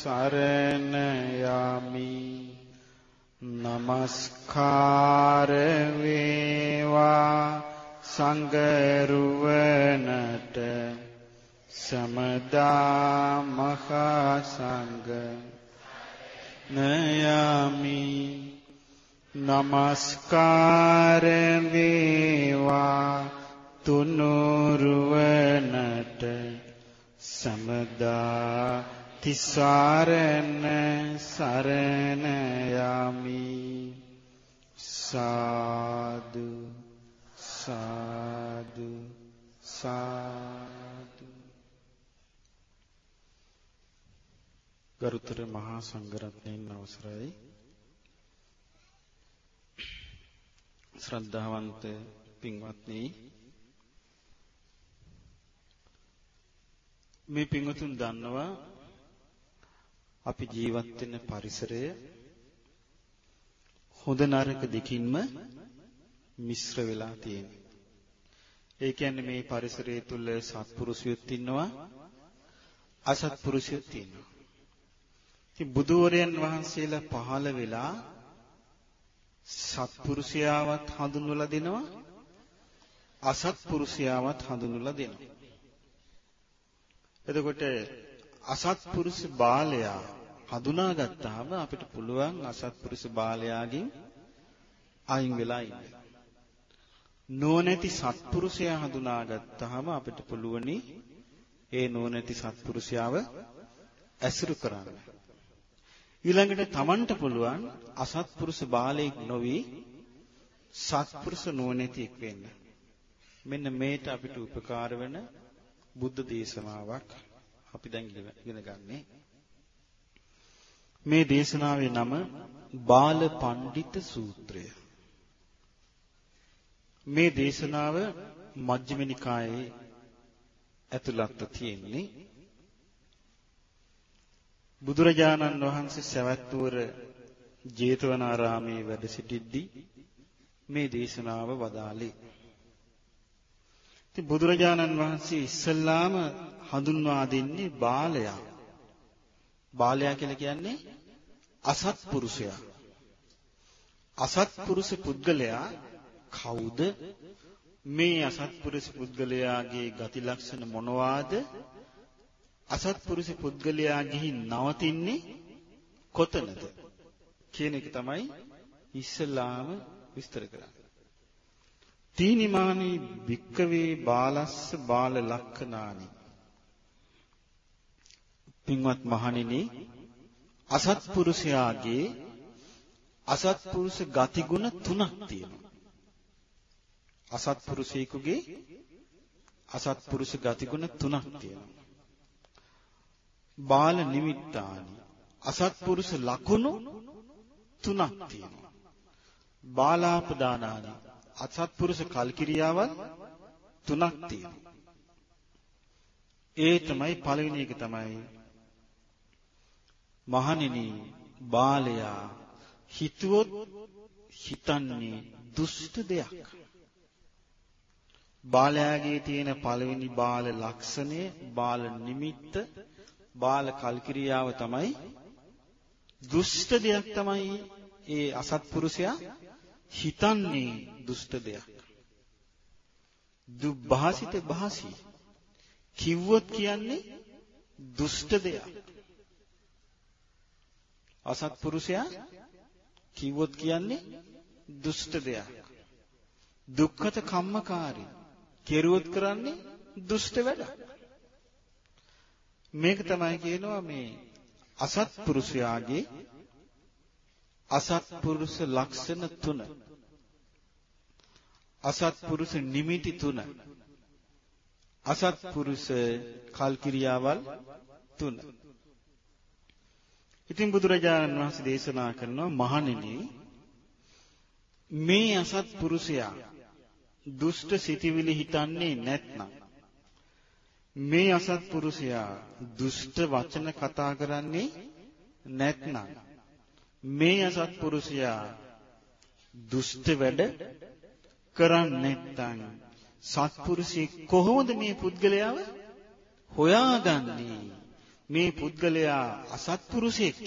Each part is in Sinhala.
සරණ යමි නමස්කාර වේවා සංගරුවනට සමදා මහා සංඝ නයමි නමස්කාර වේවා තුනුරුවනට සමදා තිසරණ සරණ යමි. සාදු සාදු සාදු. ගරුතර මහා සංඝරත්නයන් අවසරයි. ශ්‍රද්ධාවන්ත පින්වත්නි මේ පින්වතුන් දන්නවා අපි ජීවත් වෙන පරිසරය හොඳ නරක දෙකින්ම මිශ්‍ර වෙලා තියෙනවා. ඒ කියන්නේ මේ පරිසරය තුල සත්පුරුෂයොත් ඉන්නවා අසත්පුරුෂයොත් ඉන්නවා. ඉතින් බුදුවරයන් වහන්සේලා පහළ වෙලා සත්පුරුෂයාවත් හඳුන්වලා දෙනවා අසත්පුරුෂයාවත් හඳුන්වලා දෙනවා. එතකොට අසත්පුරුෂ බාලයා හඳුනාගත්තාම අපිට පුළුවන් අසත්පුරුෂ බාලයාගෙන් අයින් වෙලා ඉන්න. නොනැති සත්පුරුෂයා හඳුනාගත්තාම අපිට පුළුවනි ඒ නොනැති සත්පුරුෂයාව ඇසුරු කරන්න. ඊළඟට Tamanට පුළුවන් අසත්පුරුෂ බාලයෙක් නොවි සත්පුරුෂ නොනැතිෙක් වෙන්න. මෙන්න මේට අපිට උපකාර වෙන බුද්ධ දේශනාවක් අපි දැන් ඉගෙන ගන්නේ. මේ දේශනාවේ නම බාල පණ්ඩිත සූත්‍රය. මේ දේශනාව මජ්ක්‍ධිම නිකායේ ඇතුළත්ව තියෙන්නේ බුදුරජාණන් වහන්සේ සවැත් නුවර ජේතවනාරාමේ වැඩ සිටිද්දී මේ දේශනාව වදාළේ. ඉතින් බුදුරජාණන් වහන්සේ ඉස්සල්ලාම හඳුන්වා දෙන්නේ බාලයා. බාලයා කියලා කියන්නේ අසත්පුරුෂයා. අසත්පුරුෂ පුද්ගලයා කවුද? මේ අසත්පුරුෂ පුද්ගලයාගේ ගති ලක්ෂණ මොනවාද? අසත්පුරුෂ පුද්ගලයා ගිහින් නවතින්නේ කොතනද? කියන එක තමයි ඉස්සලාම විස්තර කරන්නේ. තීනිමානී භික්කවේ බාලස්ස බාල ලක්ඛනානි පින්වත් මහණෙනි අසත්පුරුෂයාගේ අසත්පුරුෂ ගතිගුණ තුනක් තියෙනවා. අසත්පුරුෂයෙකුගේ අසත්පුරුෂ ගතිගුණ තුනක් තියෙනවා. බාල නිමිත්තානි අසත්පුරුෂ ලකුණු තුනක් තියෙනවා. බාලාපදානානි අසත්පුරුෂ කල්කිරියාවල් තුනක් තියෙනවා. ඒ තමයි පළවෙනි එක තමයි මහණෙනි බාලයා හිතුවොත් හිතන්නේ දුෂ්ට දෙයක්. බාලයාගේ තියෙන පළවෙනි බාල ලක්ෂණය බාල නිමිත්ත බාල කල්කිරියාව තමයි දුෂ්ට දෙයක් තමයි ඒ අසත්පුරුෂයා හිතන්නේ දුෂ්ට දෙයක්. දුබ්භාසිත භාසී කිව්වොත් කියන්නේ දුෂ්ට දෙයක්. අසත්පුරුෂයා කිව්වොත් කියන්නේ දුෂ්ට දෙයක්. දුක්ඛත කම්මකාරී. කෙරුවොත් කරන්නේ දුෂ්ට වැඩක්. මේක තමයි කියනවා මේ අසත්පුරුෂයාගේ අසත්පුරුෂ ලක්ෂණ තුන. අසත්පුරුෂ නිමිති තුන. අසත්පුරුෂ කල්කිරියාවල් තුන. ඉතින් බුදුරජාණන් වහන්සේ දේශනා කරනවා මහණෙනි මේ අසත්පුරුෂයා දුෂ්ට සිටිවිලි හිතන්නේ නැත්නම් මේ අසත්පුරුෂයා දුෂ්ට වචන කතා කරන්නේ නැත්නම් මේ අසත්පුරුෂයා දුෂ්ට වැඩ කරන්නේ නැත්නම් සත්පුරුෂයෙක් කොහොමද මේ පුද්ගලයාව හොයාගන්නේ? මේ පුද්ගලයා අසත්පුරුෂයෙක්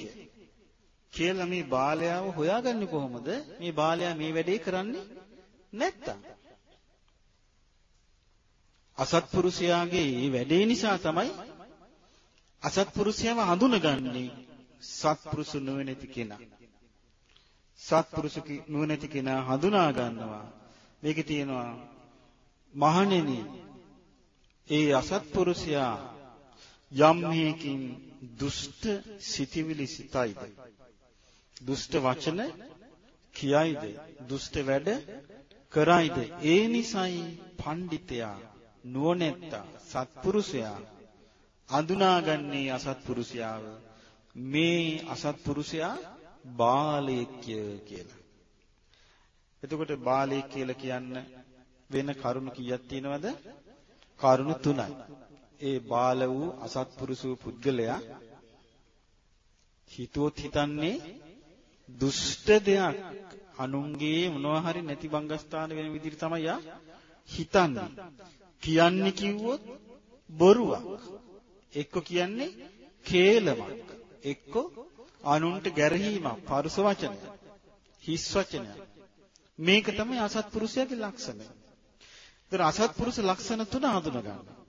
කියලා. මේ බාලයාව හොයාගන්නේ කොහොමද? මේ බාලයා මේ වැඩේ කරන්නේ නැත්තම්. අසත්පුරුෂයාගේ මේ වැඩේ නිසා තමයි අසත්පුරුෂයව හඳුනගන්නේ සත්පුරුෂ නොවනති කෙනා. සත්පුරුෂ නොවනති කෙනා හඳුනා ගන්නවා. මේකේ තියෙනවා මහණෙනි ඒ අසත්පුරුෂයා යම් හේකින් දුෂ්ට සිටිවිලි සිතයිද දුෂ්ට වචන කියයිද දුෂ්ට වැඩ කරයිද ඒ නිසයි පඬිතයා නුවණැත්තා සත්පුරුෂයා අඳුනාගන්නේ අසත්පුරුෂයාව මේ අසත්පුරුෂයා බාලයෙක්ය කියලා. එතකොට බාලයෙක් කියලා කියන්න වෙන කරුණු කීයක් තියෙනවද? කරුණු තුනයි. ඒ බාල වූ අසත්පුරුෂ වූ පුද්ගලයා හිතුවොත් හිතන්නේ දුෂ්ට දෙයක් අනුන්ගේ මොනවා හරි නැති බංගස්ථාන වෙන විදිහට තමයි යා හිතන්නේ. කියන්නේ කිව්වොත් බොරුවක්. එක්ක කියන්නේ කේලමක්. එක්ක අනුන්ට ගැරහීමක්, පරුස වචනයක්, හිස් වචනයක්. මේක තමයි අසත්පුරුෂයාගේ ලක්ෂණය. ඒතර අසත්පුරුෂ ලක්ෂණ තුන හඳුනා ගන්න.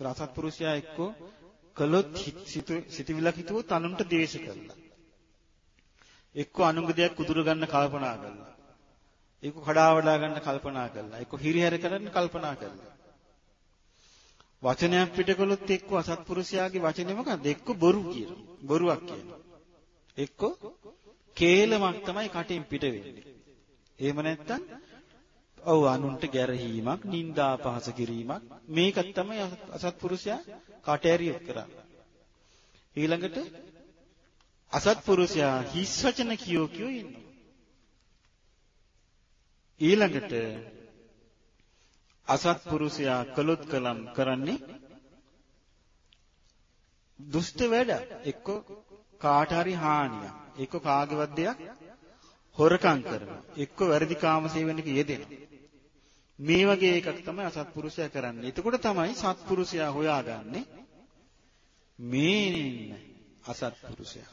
ඒතර අසත්පුරුෂයා එක්ක කළොත් සිතවිලක් හිතුවොත් අනුන්ට ද්වේෂ කරලා. එක්ක අනුන්ගේ දෙයක් උදුර ගන්න කල්පනා කරලා. එක්ක කඩා වඩා ගන්න කල්පනා කරලා. එක්ක හිරිහැර කරන්න කල්පනා කරලා. වචනයක් පිට කළොත් එක්ක අසත්පුරුෂයාගේ වචනේ මොකක්ද? එක්ක බොරු කියන. බොරුවක් කියන. එක්ක කේලමක් තමයි කටින් පිට වෙන්නේ. එහෙම නැත්නම් ඔව් අනුන්ට ගැරහීමක්, නිന്ദා පහස කිරීමක් මේක තමයි අසත්පුරුෂයා කටහැරියොත් කරන්නේ. ඊළඟට අසත්පුරුෂයා හිස් වචන කියෝ කියෝ ඉන්නවා. ඊළඟට අසත්පුරුෂයා කළොත් කලම් කරන්නේ දුෂ්ට වැඩ එක්ක කාට හරි හානියක් එක්ක කාගේවත් දෙයක් හොරකම් කරනවා එක්ක වැරදි කාමසේවනක යෙදෙනවා මේ වගේ එකක් තමයි අසත්පුරුෂයා කරන්නේ. එතකොට තමයි සත්පුරුෂයා හොයාගන්නේ මේ අසත්පුරුෂයා.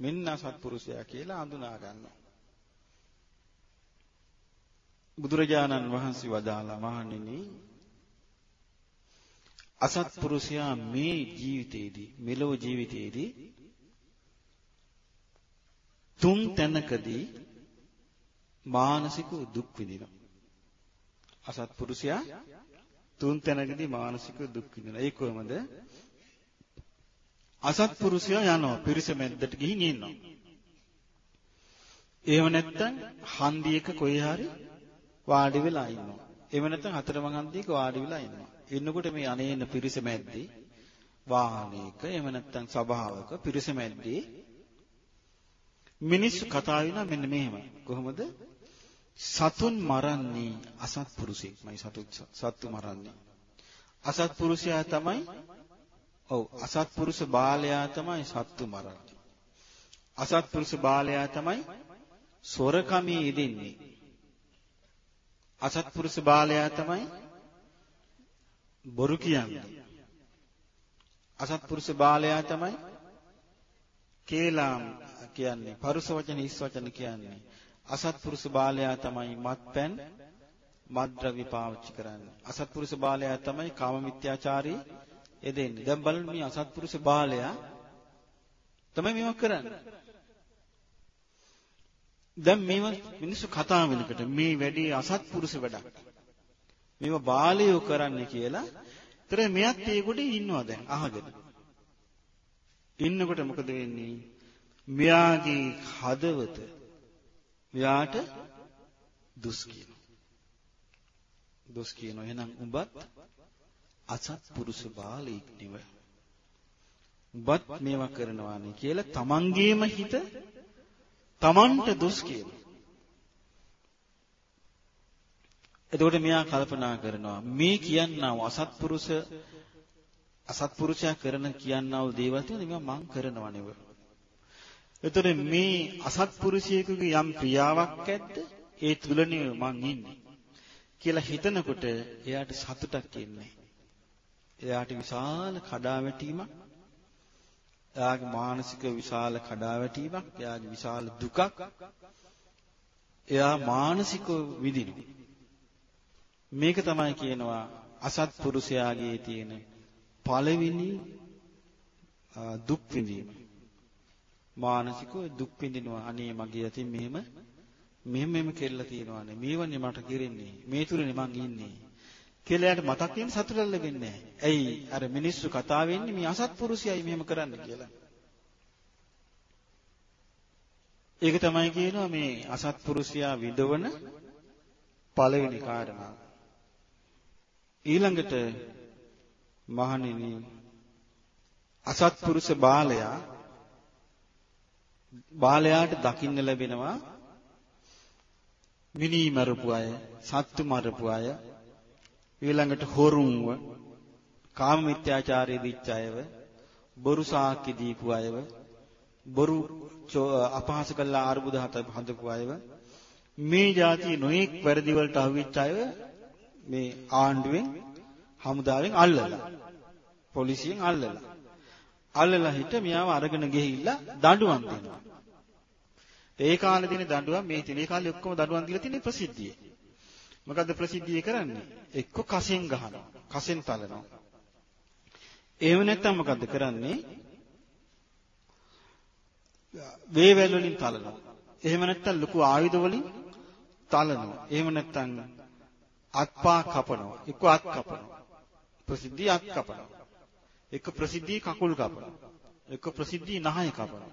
මෙන්න අසත්පුරුෂයා කියලා හඳුනා ගන්නවා. බුදුරජාණන් වහන්සේ වදාලා මහණෙනි අසත්පුරුෂයා මේ ජීවිතේදී මෙලොව ජීවිතේදී තුන් තැනකදී මානසික දුක් විඳිනවා. අසත්පුරුෂයා තුන් තැනකදී මානසික දුක් විඳිනවා ඒ කොහොමද අසත්පුරුෂයා යනවා පිරිස මැද්දට ගිහින් ඉන්නවා එහෙම නැත්නම් හන්දියක කොහේ හරි වාඩි වෙලා ඉන්නවා. එහෙම නැත්නම් හතරමං හන්දියක වාඩි වෙලා ඉන්නවා. ඉන්නකොට මේ අනේන පිරිස මැද්දේ වාහනයක එහෙම නැත්නම් සභාවක පිරිස මැද්දේ මිනිස්සු කතා වෙනවා මෙන්න මෙහෙම. කොහොමද? සතුන් මරන්නේ අසත්පුරුෂයෙක්මයි සතු සත්තු මරන්නේ. අසත්පුරුෂයා තමයි ඔව් අසත්පුරුෂ බාලයා තමයි සත්තු මරන්නේ. අසත්පුරුෂ බාලයා තමයි සොරකමේ යෙදෙන්නේ. අසත්පුරුෂ බාලයා තමයි බොරු කියන්නේ. අසත්පුරුෂ බාලයා තමයි කේලාම් කියන්නේ. පරුස වචන හිස් වචන කියන්නේ. අසත්පුරුෂ බාලයා තමයි මත්පැන් මත්ද්‍රව්‍ය පාවිච්චි කරන්නේ. අසත්පුරුෂ බාලයා තමයි කාම මිත්‍යාචාරී එදෙන්නේ. දැන් බලන්න මේ අසත්පුරුෂ බාලයා තමයි මේවා කරන්නේ. දැන් මේව මිනිස්සු කතා වෙනකොට මේ වැඩේ අසත්පුරුෂ වැඩක්. මේව බාලයෝ කරන්නේ කියලා. ඒතර මෙයත් ඒකට ඉන්නවා දැන් අහගෙන. ඉන්නකොට මොකද වෙන්නේ? මෙයාගේ හදවත මෙයාට දුස් කියනවා. දුස් කියනවා. එහෙනම් උඹත් අසත්පුරුෂ බාලයෙක් නෙව. උඹත් මේවා කරනවානේ කියලා තමන්ගේම හිත තමන්ට දොස් කියනවා. එතකොට මෙයා කල්පනා කරනවා මේ කියන්නා වූ අසත්පුරුෂ අසත්පුරුෂයා කරන කියන්නා වූ දේවල් තියෙනවා මම කරනවා නෙව. එතකොට මේ අසත්පුරුෂයෙකුගේ යම් ක්‍රියාවක් ඇද්ද ඒ තුලනේ මං ඉන්නේ. කියලා හිතනකොට එයාට සතුටක් එන්නේ. එයාට විශාල කඩාවැටීමක්. එයාගේ මානසික විශාල කඩාවැටීමක්. එයාගේ විශාල දුකක්. එයා මානසිකව විඳිනවා. මේක තමයි කියනවා අසත්පුරුෂයාගේ තියෙන පළවෙනි දුක් විඳීම. මානසිකව දුක් විඳිනවා. අනේ මගේ යතින් මෙහෙම මෙහෙම මෙහෙම කෙල්ල තියෙනවානේ. මේවන්නේ මට කිරෙන්නේ. මේ තුරනේ මං ඉන්නේ. කෙලයට මතක් වෙන සතුට ලැබෙන්නේ නැහැ. ඇයි අර මිනිස්සු කතා වෙන්නේ මේ අසත්පුරුෂයයි මෙහෙම කරන්න කියලා. ඒක තමයි කියනවා මේ අසත්පුරුෂයා විඳවන පළවෙනි කාරණා. ඊළඟට මහණෙනි අසත්පුරුෂ බාලයා බාලයාට දකින්න ලැබෙනවා මිනී මරපු අය, සත්තු මරපු අය, ඊළඟට හොරුන්ව, කාම මිත්‍යාචාරයේ දිච්ච අයව, බොරු සාක්ෂි දීපු අයව, බොරු අපහාස කළා අරුබුද හත හඳපු අයව, මේ જાති නොඑක් වැරදි වලට අහුවෙච්ච අයව මේ ආණ්ඩුවෙන් හමුදාවෙන් අල්ලලා පොලිසියෙන් අල්ලලා. අල්ලලා හිට මියාව අරගෙන ගිහිල්ලා දඬුවම් දෙනවා. ඒ කාලේ දින දඬුවම් මේ තිනේ කාලේ ඔක්කොම දඬුවම් දීලා තියෙන ප්‍රසිද්ධිය. මොකද්ද ප්‍රසිද්ධිය කරන්නේ? එක්ක කසෙන් ගහනවා. කසෙන් තලනවා. එහෙම නැත්නම් මොකද්ද කරන්නේ? වේවැල් වලින් තලනවා. එහෙම නැත්නම් ලොකු ආයුධ වලින් තලනවා. එහෙම නැත්නම් අත්පා කපනවා. එක්ක අත් කපනවා. ප්‍රසිද්ධිය අත් කපනවා. එක්ක ප්‍රසිද්ධිය කකුල් කපනවා. එක්ක ප්‍රසිද්ධිය නහය කපනවා.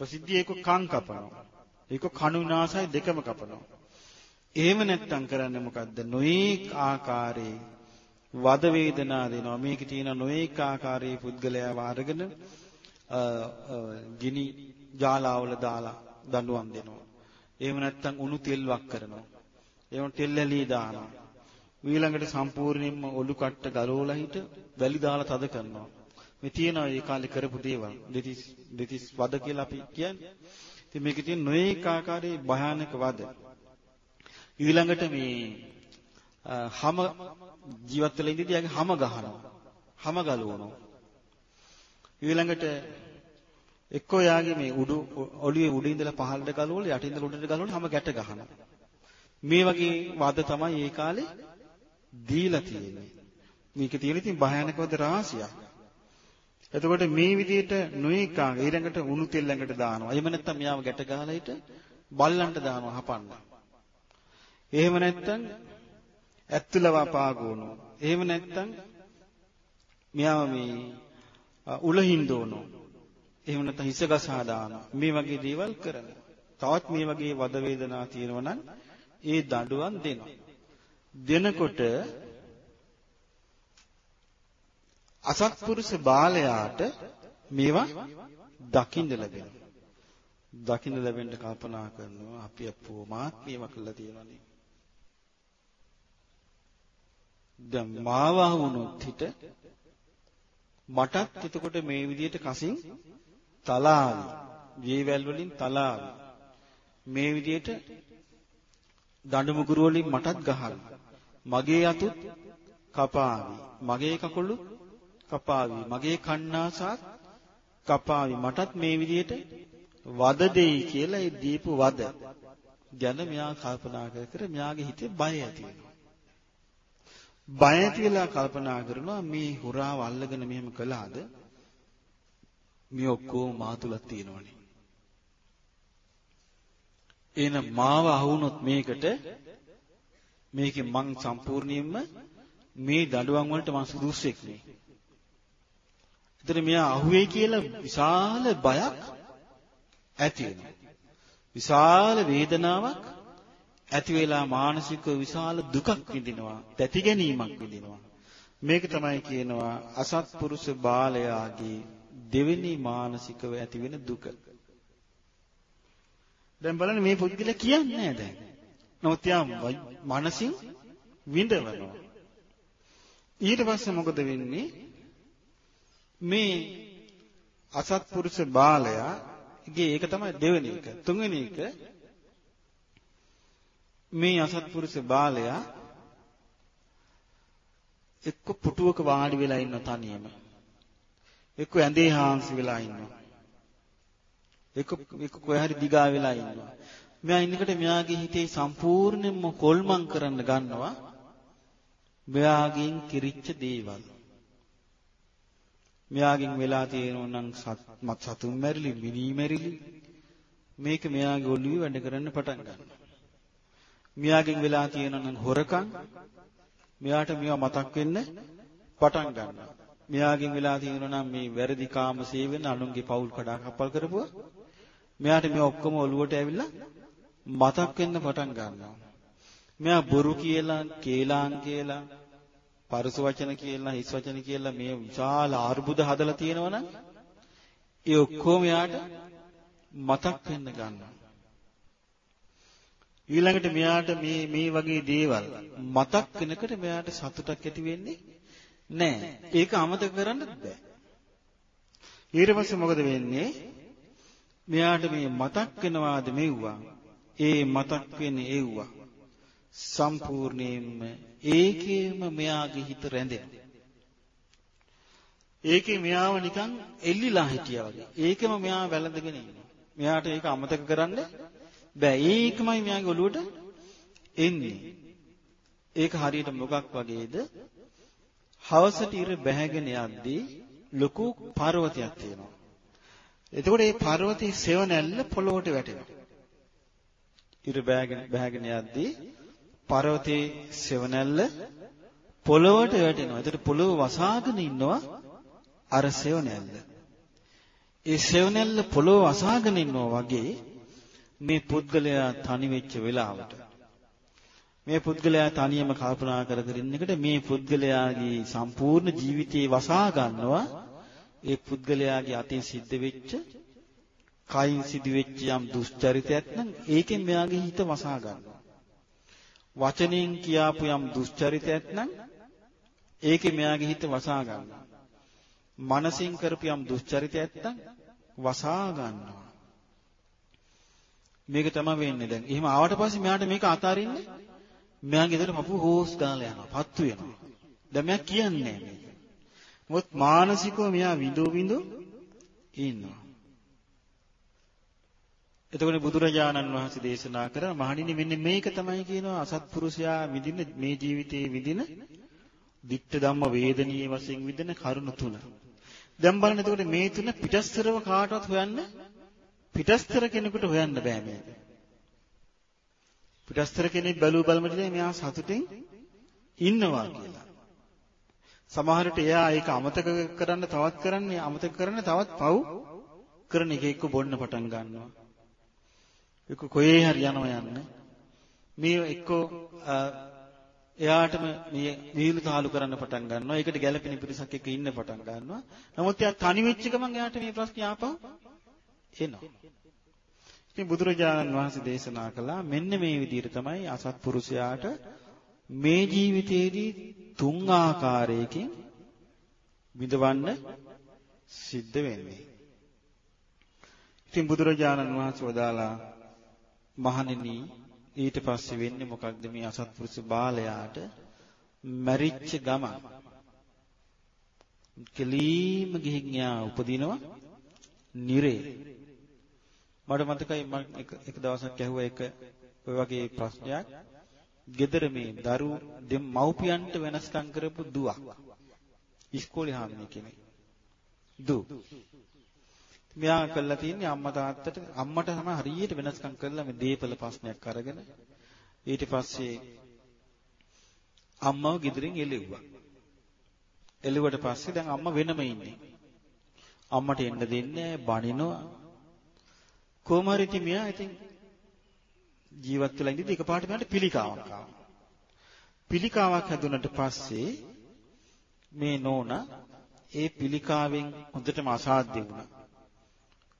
ප්‍රසිද්ධිය එක්ක කන් කපනවා. එක්ක කණු නාසය දෙකම කපනවා. එහෙම නැත්තම් කරන්නේ මොකද්ද? නොඑක ආකාරයේ වද වේදනා දෙනවා. මේකේ තියෙන නොඑක ආකාරයේ පුද්ගලයා වාරගෙන ගිනි ජාලාවල දාලා දඬුවම් දෙනවා. එහෙම නැත්තම් උණු තෙල් වක් කරනවා. ඒවන තෙල්ලැලී දානවා. ඊළඟට සම්පූර්ණයෙන්ම ඔලු කට්ට ගලවලා හිට වැලි දාලා තද කරනවා. මේ තියෙනවා ඒ කාලේ කරපු දේවල්. දෙතිස් දෙතිස් වද කියලා අපි කියන්නේ. ඉතින් මේකේ තියෙන නොඒක ආකාරයේ භයානක වද. ඊළඟට මේ හැම ජීවත් වෙලා ඉඳිදී යගේ හැම ගහනවා. හැම ගලවනවා. ඊළඟට එක්කෝ යාගේ මේ උඩු ඔළුවේ උඩින් ඉඳලා පහළට ගලවලා යටින් ඉඳලා උඩට ගලවලා හැම ගැට ගහනවා. මේ වගේ වද තමයි ඒ කාලේ දීලා තියෙන්නේ. මේක තියෙන ඉතින් භයානකවද රාශියක්. එතකොට මේ විදිහට නොඒකා ඊළඟට උණු තෙල් ළඟට දානවා. එහෙම නැත්නම් මෙයාව ගැට ගහලා හිට බල්ලන්ට දානවා හපන්න. එහෙම නැත්නම් ඇත්තුලව පාගෝනවා. එහෙම නැත්නම් මෙයාව මේ උලහින් දෝනවා. එහෙම නැත්නම් හිස ගසා දානවා. මේ වගේ දේවල් කරනවා. තවත් මේ වගේ වද වේදනා තියෙනවා නම් ඒ දඬුවම් දෙනවා. දෙනකොට අසත්පුරුෂ බාලයාට මේවා දකින්න ලැබෙනවා. දකින්න ලැබෙන්න කල්පනා කරනවා අපි අපෝ මාත් මේවා කළා තියෙනවානේ. දැන් මාව වුණොත් හිට මටත් එතකොට මේ විදිහට කසින් තලාවි. ජීවැල් වලින් තලාවි. මේ විදිහට දඬු මුගුරු වලින් මටත් ගහලා මගේ අතුත් කපාවි. මගේ කකුලුත් කපාවි. මගේ කන්නාසත් කපාවි. මටත් මේ විදිහට වද දෙයි කියලා ඒ දීපු වද. ගැන මෙයා කල්පනා කර කර මෙයාගේ හිතේ බය ඇති වෙනවා. බය ඇති වෙලා කල්පනා කරනවා මේ හොරාව අල්ලගෙන මෙහෙම කළාද මේ ඔක්කොම මා තුලක් තියෙනවනේ. එහෙනම් මාව අහුනොත් මේකට මේකේ මං සම්පූර්ණයෙන්ම මේ දඬුවම් වලට මං සුදුස්සෙක් නේ. ඒතර මෙයා අහුවේ කියලා විශාල බයක් ඇති වෙනවා. විශාල වේදනාවක් ඇති වෙලා මානසික විශාල දුකක් විඳිනවා. තැති ගැනීමක් විඳිනවා. මේක තමයි කියනවා අසත්පුරුෂ බාලයාගේ දෙවෙනි මානසිකව ඇති වෙන දුක. දැන් බලන්න මේ පුද්ගලයා කියන්නේ නැහැ දැන්. නමුත් යා මනසින් විඳවනවා. ඊට පස්සේ මොකද වෙන්නේ? මේ අසත්පුරුෂ බාලයා ගේ ඒක තමයි දෙවෙනි එක. තුන්වෙනි එක මේ අසත්පුරුෂ බාලයා එක්ක පුටුවක වාඩි වෙලා ඉන්න තනියම. එක්ක ඇඳේ හාන්සි වෙලා ඉන්නවා. එක්ක එක්ක කොහේ හරි දිගා වෙලා ඉන්නවා. මෙයා ඉන්නකොට මෙයාගේ හිතේ සම්පූර්ණයෙන්ම කොල්මන් කරන්න ගන්නවා. මෙයාගෙන් කිරිච්ච දේවල්. මෙයාගෙන් වෙලා තියෙනෝ නම් මත් සතුන් මැරිලි, මිනී මැරිලි. මේක මෙයාගේ ඔළුවේ වැඩ කරන්න පටන් ගන්නවා. මෙයාගෙන් වෙලා තියෙනෝ නම් හොරකම්. මෙයාට මේවා මතක් වෙන්න පටන් ගන්නවා. මෙයාගෙන් වෙලා තියෙනවා නම් මේ වැරදි කාම සේවන අනුන්ගේ පෞල් කඩා කප්පල් කරපුවා. මෙයාට මේ ඔක්කොම ඔළුවට ඇවිල්ලා මතක් වෙන්න පටන් ගන්නවා. මෙයා බොරු කියලා, කේලාම් කියලා, පරස වචන කියලා, හිස් වචන කියලා මේ විශාල අර්බුද හදලා තියෙනවනම් ඒ ඔක්කොම එයාට මතක් වෙන්න ගන්නවා. ඊළඟට මෙයාට මේ මේ වගේ දේවල් මතක් වෙනකොට මෙයාට සතුටක් ඇති වෙන්නේ නැහැ. ඒක අමතක කරන්නත් බෑ. ඊට පස්සේ මොකද වෙන්නේ? මෙයාට මේ මතක් වෙනවාද මෙව්වා? ඒ මතක් වෙන්නේ එව්වා. සම්පූර්ණයෙන්ම ඒකේම මෙයාගේ හිත රැඳෙනවා. ඒකේ මෙයාව නිකන් එල්ලිලා හිටියා වගේ. ඒකෙම මෙයා වැළඳගෙන ඉන්නවා. මෙයාට ඒක අමතක කරන්න බෑ. ඒකමයි මෙයාගේ ඔළුවට එන්නේ. ඒක හරියට මොකක් වගේද? හවසට ඉර බැහැගෙන යද්දී ලොකු පර්වතයක් තියෙනවා. එතකොට මේ පර්වතයේ සෙවණැල්ල පොළොවට වැටෙනවා. ඉර බැහැගෙන බැහැගෙන යද්දී පර්වතයේ සෙවණැල්ල පොළොවට වැටෙනවා. එතකොට පොළොව වසාගෙන ඉන්නවා අර සෙවණැල්ල. ඒ සෙවණැල්ල පොළොව වසාගෙන ඉන්නවා වගේ මේ පුද්ගලයා තනි වෙච්ච වෙලාවට මේ පුද්ගලයා තනියම කල්පනා කර කර ඉන්නකොට මේ පුද්ගලයාගේ සම්පූර්ණ ජීවිතේ වසා ගන්නවා ඒ පුද්ගලයාගේ අතින් සිද්ධ වෙච්ච කයින් සිදු වෙච්ච යම් දුෂ්චරිතයක් නම් ඒකෙන් මෙයාගේ හිත වසා ගන්නවා වචනෙන් කියාපු යම් දුෂ්චරිතයක් නම් ඒකේ මෙයාගේ හිත වසා ගන්නවා මනසින් කරපු යම් දුෂ්චරිතයක් නම් වසා ගන්නවා මේක තමයි වෙන්නේ දැන්. එහෙම ආවට පස්සේ මෙයාට මේක අතාරින්නේ මෙයාගේ ගෙදර පපුව හෝස් ගාලා යනවා. පත්තු වෙනවා. දැන් මෙයා කියන්නේ නැහැ මේක. මොකද මානසිකව මෙයා විඳු විඳු ඉන්නවා. එතකොට බුදුරජාණන් වහන්සේ දේශනා කරා මහණෙනි මෙන්න මේක තමයි කියනවා අසත්පුරුෂයා විඳින මේ ජීවිතයේ විඳින ditta ධම්ම වේදනීය වශයෙන් විඳින කරුණ තුන. දැන් බලන්න එතකොට මේ තුන පිටස්තරව කාටවත් හොයන්න පිටස්තර කෙනෙකුට හොයන්න බෑ මේක. පිටස්තර කෙනෙක් බැලුව බලමදී මෙයා සතුටින් ඉන්නවා කියලා. සමහරට එයා ඒක අමතක කරන්න තවත් කරන්නේ අමතක කරන්න තවත් පව් කරන එක එක්ක බොන්න පටන් ගන්නවා. එක්ක කොහේ හරි යනවා යන්න. මේ එක්ක එයාටම මේ වීලු තාලු කරන්න පටන් ගන්නවා. ඒකට ගැළපෙන පිරිසක් එක්ක ඉන්න පටන් ගන්නවා. නමුත් එයා තනි වෙච්ච ගමන් එයාට මේ ප්‍රශ්නේ ආපහු එනවා. ඉතින් බුදුරජාණන් වහන්සේ දේශනා කළා මෙන්න මේ විදිහට තමයි අසත්පුරුෂයාට මේ ජීවිතයේදී තුන් ආකාරයකින් විඳවන්න සිද්ධ වෙන්නේ. ඉතින් බුදුරජාණන් වහන්සේ වදාලා මහණෙනි ඊට පස්සේ වෙන්නේ මොකක්ද මේ අසත්පුරුෂ බාලයාට මැරිච්ච ගමන් කෙලීම ගිහින් යා උපදිනවා නිරේ මට මතකයි මම එක දවසක් ඇහුවා එක ඔය වගේ ප්‍රශ්නයක්. ගෙදර මේ දරු මව්පියන්ට වෙනස්කම් කරපු දුවක්. ඉස්කෝලේ හාමිනේ කෙනෙක්. දු. මෙයා කළා තියෙන්නේ අම්මා තාත්තට අම්මට තමයි හරියට වෙනස්කම් කරලා මේ දීපල ප්‍රශ්නයක් අරගෙන ඊට පස්සේ අම්මව ගෙදරින් එළෙව්වා. එළුවට පස්සේ දැන් අම්මා වෙනම ඉන්නේ. අම්මට එන්න දෙන්නේ බනිනවා කොහොම හරි ඉතින් මෙයා ඉතින් ජීවත් වෙලා ඉඳිද්දි එකපාරට මෙයාට පිළිකාවක් ආවා. පිළිකාවක් හැදුනට පස්සේ මේ නෝනා ඒ පිළිකාවෙන් හොඳටම අසාධ්‍ය වුණා.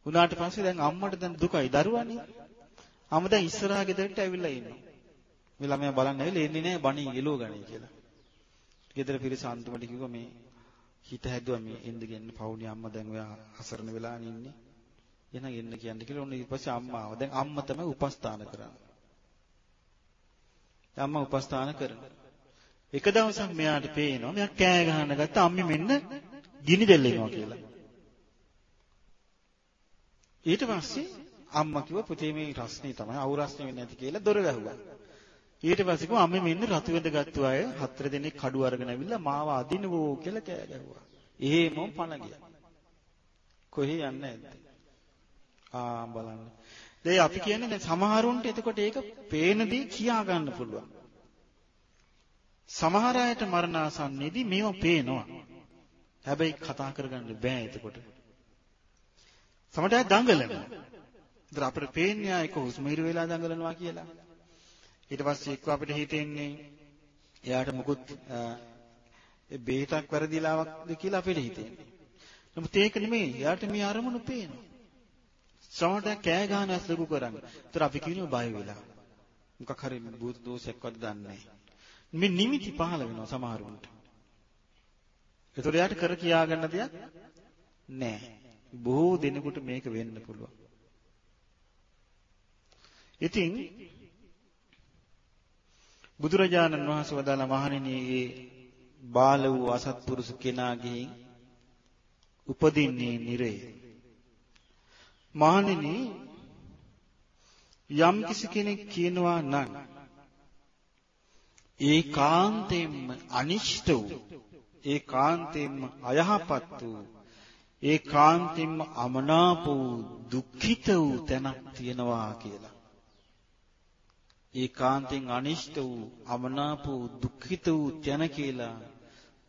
උනාට පස්සේ දැන් අම්මට දැන් දුකයි දරුවානේ. අම්ම දැන් ඉස්සරහා ගෙදරට ඇවිල්ලා ඉන්නවා. මේ ළමයා බලන්න ඇවිල්ලා එන්නේ නැහැ බණී එළුව ගන්නේ කියලා. ගෙදර පිරිස අන්තිමට කිව්වා මේ හිත හැදුවා මේ එන්න ගෙන්න පවුනේ අම්මා දැන් ඔයා අසරණ වෙලා ඉන්නේ. එහෙනම් එන්න කියන්න කියලා ඔන්න ඊට පස්සේ අම්මා ආවා. දැන් අම්මා තමයි උපස්ථාන කරන්නේ. අම්මා උපස්ථාන කරනවා. එක දවසක් මෙයාට පේනවා මෙයා කෑ ගහන ගත්ත අම්මි මෙන්න ගිනි දෙල්ලෙනවා කියලා. ඊට පස්සේ අම්මා කිව්වා පුතේ මේ රස්නේ තමයි අවු රස්නේ වෙන්නේ නැති කියලා දොර වැහුවා. ඊට පස්සේ කිව්වා අම්මේ මෙන්න රතු වෙඳගත්තු අය හතර දෙනෙක් කඩු අරගෙන ඇවිල්ලා මාව අදිනවෝ කියලා කෑ ගැහුවා. එහෙම පණ ගියා. කොහේ යන්නේ නැද්ද? ආ බලන්න. දැන් අපි කියන්නේ දැන් සමහරුන්ට එතකොට ඒක පේන දේ කියා ගන්න පුළුවන්. සමහර අයට මරණාසන්නයේදී මේව පේනවා. හැබැයි කතා කරගන්න බෑ එතකොට. සමහර අය දඟලනවා. ඉතින් අපිට පේන්නේ ආ එක හුස්ම හිර වෙලා දඟලනවා කියලා. ඊට පස්සේ එක්ක අපිට හිතෙන්නේ එයාට මුකුත් බේතක් වැරදිලාවක්ද කියලා අපිට හිතෙන්නේ. නමුත් ඒක නෙමෙයි. එයාට මේ අරමුණු පේනවා. සමහරට කෑ ගහන ඇස් ලොකු කරන්නේ. ඒතර අපි කියනවා බය වෙලා. මොකක් හරි භූත දෝෂයක්වත් දන්නේ නැහැ. මේ නිමිති පහළ වෙනවා සමහරුන්ට. ඒතර යාට කර කියා ගන්න දෙයක් නැහැ. බොහෝ දෙනෙකුට මේක වෙන්න පුළුවන්. ඉතින් බුදුරජාණන් වහන්සේ වදාළ මහණෙනි ඒ බාල වූ අසත්පුරුෂ කෙනා ගිහින් උපදින්නේ නිරේ. මහණෙනි යම් කිසි කෙනෙක් කියනවා නම් ඒකාන්තයෙන්ම අනිෂ්ට වූ ඒකාන්තයෙන්ම අයහපත් වූ ඒකාන්තයෙන්ම අමනාප වූ දුක්ඛිත වූ තැනක් තියෙනවා කියලා. ඒකාන්තයෙන් අනිෂ්ට වූ අමනාප වූ දුක්ඛිත වූ තැන කියලා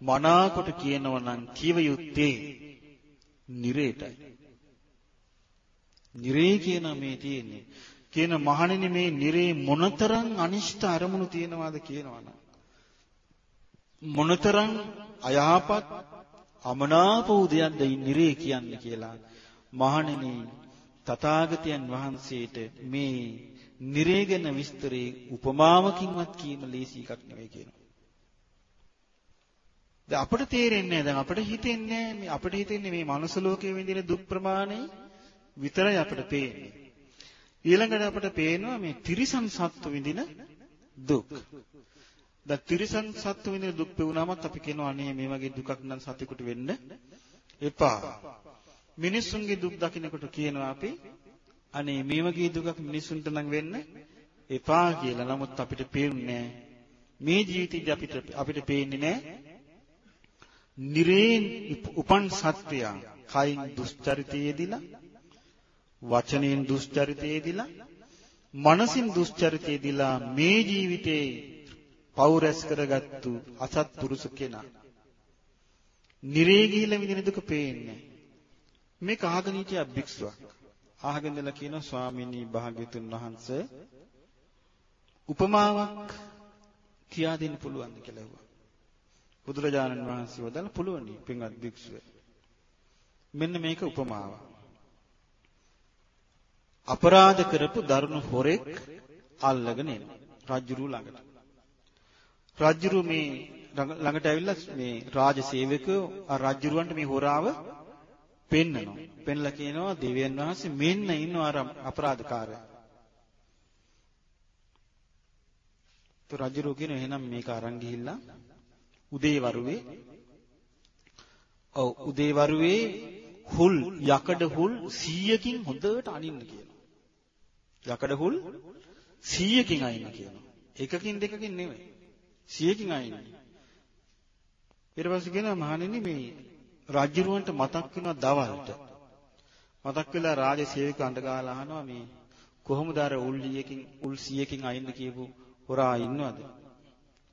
මනාකොට කියනවා නම් කිව යුත්තේ නිරේටයි. නිරේ කියන මේ තියෙන්නේ කියන මහණෙනි මේ නිරේ මොනතරම් අනිෂ්ට අරමුණු තියෙනවද කියනවනම් මොනතරම් අයහපත් අමනාප වූ දෙයක්ද නිරේ කියන්නේ කියලා මහණෙනි තථාගතයන් වහන්සේට මේ නිරේ ගැන විස්තරේ උපමාවකින්වත් කීම ලේසි එකක් නෙවෙයි කියනවා. දැන් අපිට තේරෙන්නේ දැන් අපිට හිතෙන්නේ මේ අපිට හිතෙන්නේ මේ මනුස්ස ලෝකයේ විඳින දුක් ප්‍රමාණය විතරයි අපිට පේන්නේ. ඊළඟට අපිට පේනවා මේ තිරිසන් සත්තු විඳින දුක්. දැන් තිරිසන් සත්තු විඳින දුක් පෙවුනමත් අපි කියනවා අනේ මේ වගේ දුකක් නම් සතෙකුට වෙන්න එපා. මිනිස්සුන්ගේ දුක් දකිනකොට කියනවා අපි අනේ මේ වගේ දුකක් මිනිස්සුන්ට නම් වෙන්න එපා කියලා. නමුත් අපිට පේන්නේ මේ ජීවිතේදී අපිට අපිට පේන්නේ නැහැ. නිරේන් උපන් සත්‍යයන් කයින් දුස්චරිතයේදීලා වචනෙන් දුස්චරිතයේදීලා මනසින් දුස්චරිතයේදීලා මේ ජීවිතේ පෞරස් කරගත්තු අසත්පුරුෂ කෙනා. නිරේ ගිහිල්ලා විඳින දුක පේන්නේ මේක අහගෙන හිටිය භික්ෂුවක්. අහගෙන ඉඳලා කියනවා ස්වාමීනි භාග්‍යතුන් වහන්සේ උපමාවක් කියා දෙන්න පුළුවන්ද කියලා ඇහුවා. බුදුරජාණන් වහන්සේ වදාළ පුළුවනි පින්වත් භික්ෂුව. මෙන්න මේක උපමාවක් අපරාධ කරපු දරුණු හොරෙක් අල්ලගෙන එන රජුරු ළඟට. රජුරු මේ ළඟට ඇවිල්ලා මේ රාජ සේවකයෝ රජුරුවන්ට මේ හොරාව පෙන්නනවා. පෙන්ලා කියනවා දෙවියන් වහන්සේ මෙන්න ඉන්නවා අර අපරාධකාරයා. તો රජුරු කියන එහෙනම් මේක අරන් ගිහිල්ලා උදේ වරුවේ ඔව් උදේ වරුවේ හුල් යකඩ හුල් 100කින් හොඳට අනින්න කියනවා. යකඩ හුල් 100කින් අයින්න කියනවා. එකකින් දෙකකින් නෙවෙයි. 100කින් අයින්න. ඊට පස්සේ කියනවා මහණෙනි මේ රාජ්‍යරුවන්ට මතක් වෙනවා දවල්ට. මතක් වෙලා රාජ සේවක අඬ ගහලා අහනවා මේ කොහොමද අර උල් 100කින් උල් 100කින් අයින්න කියපු හොරා ඉන්නවද?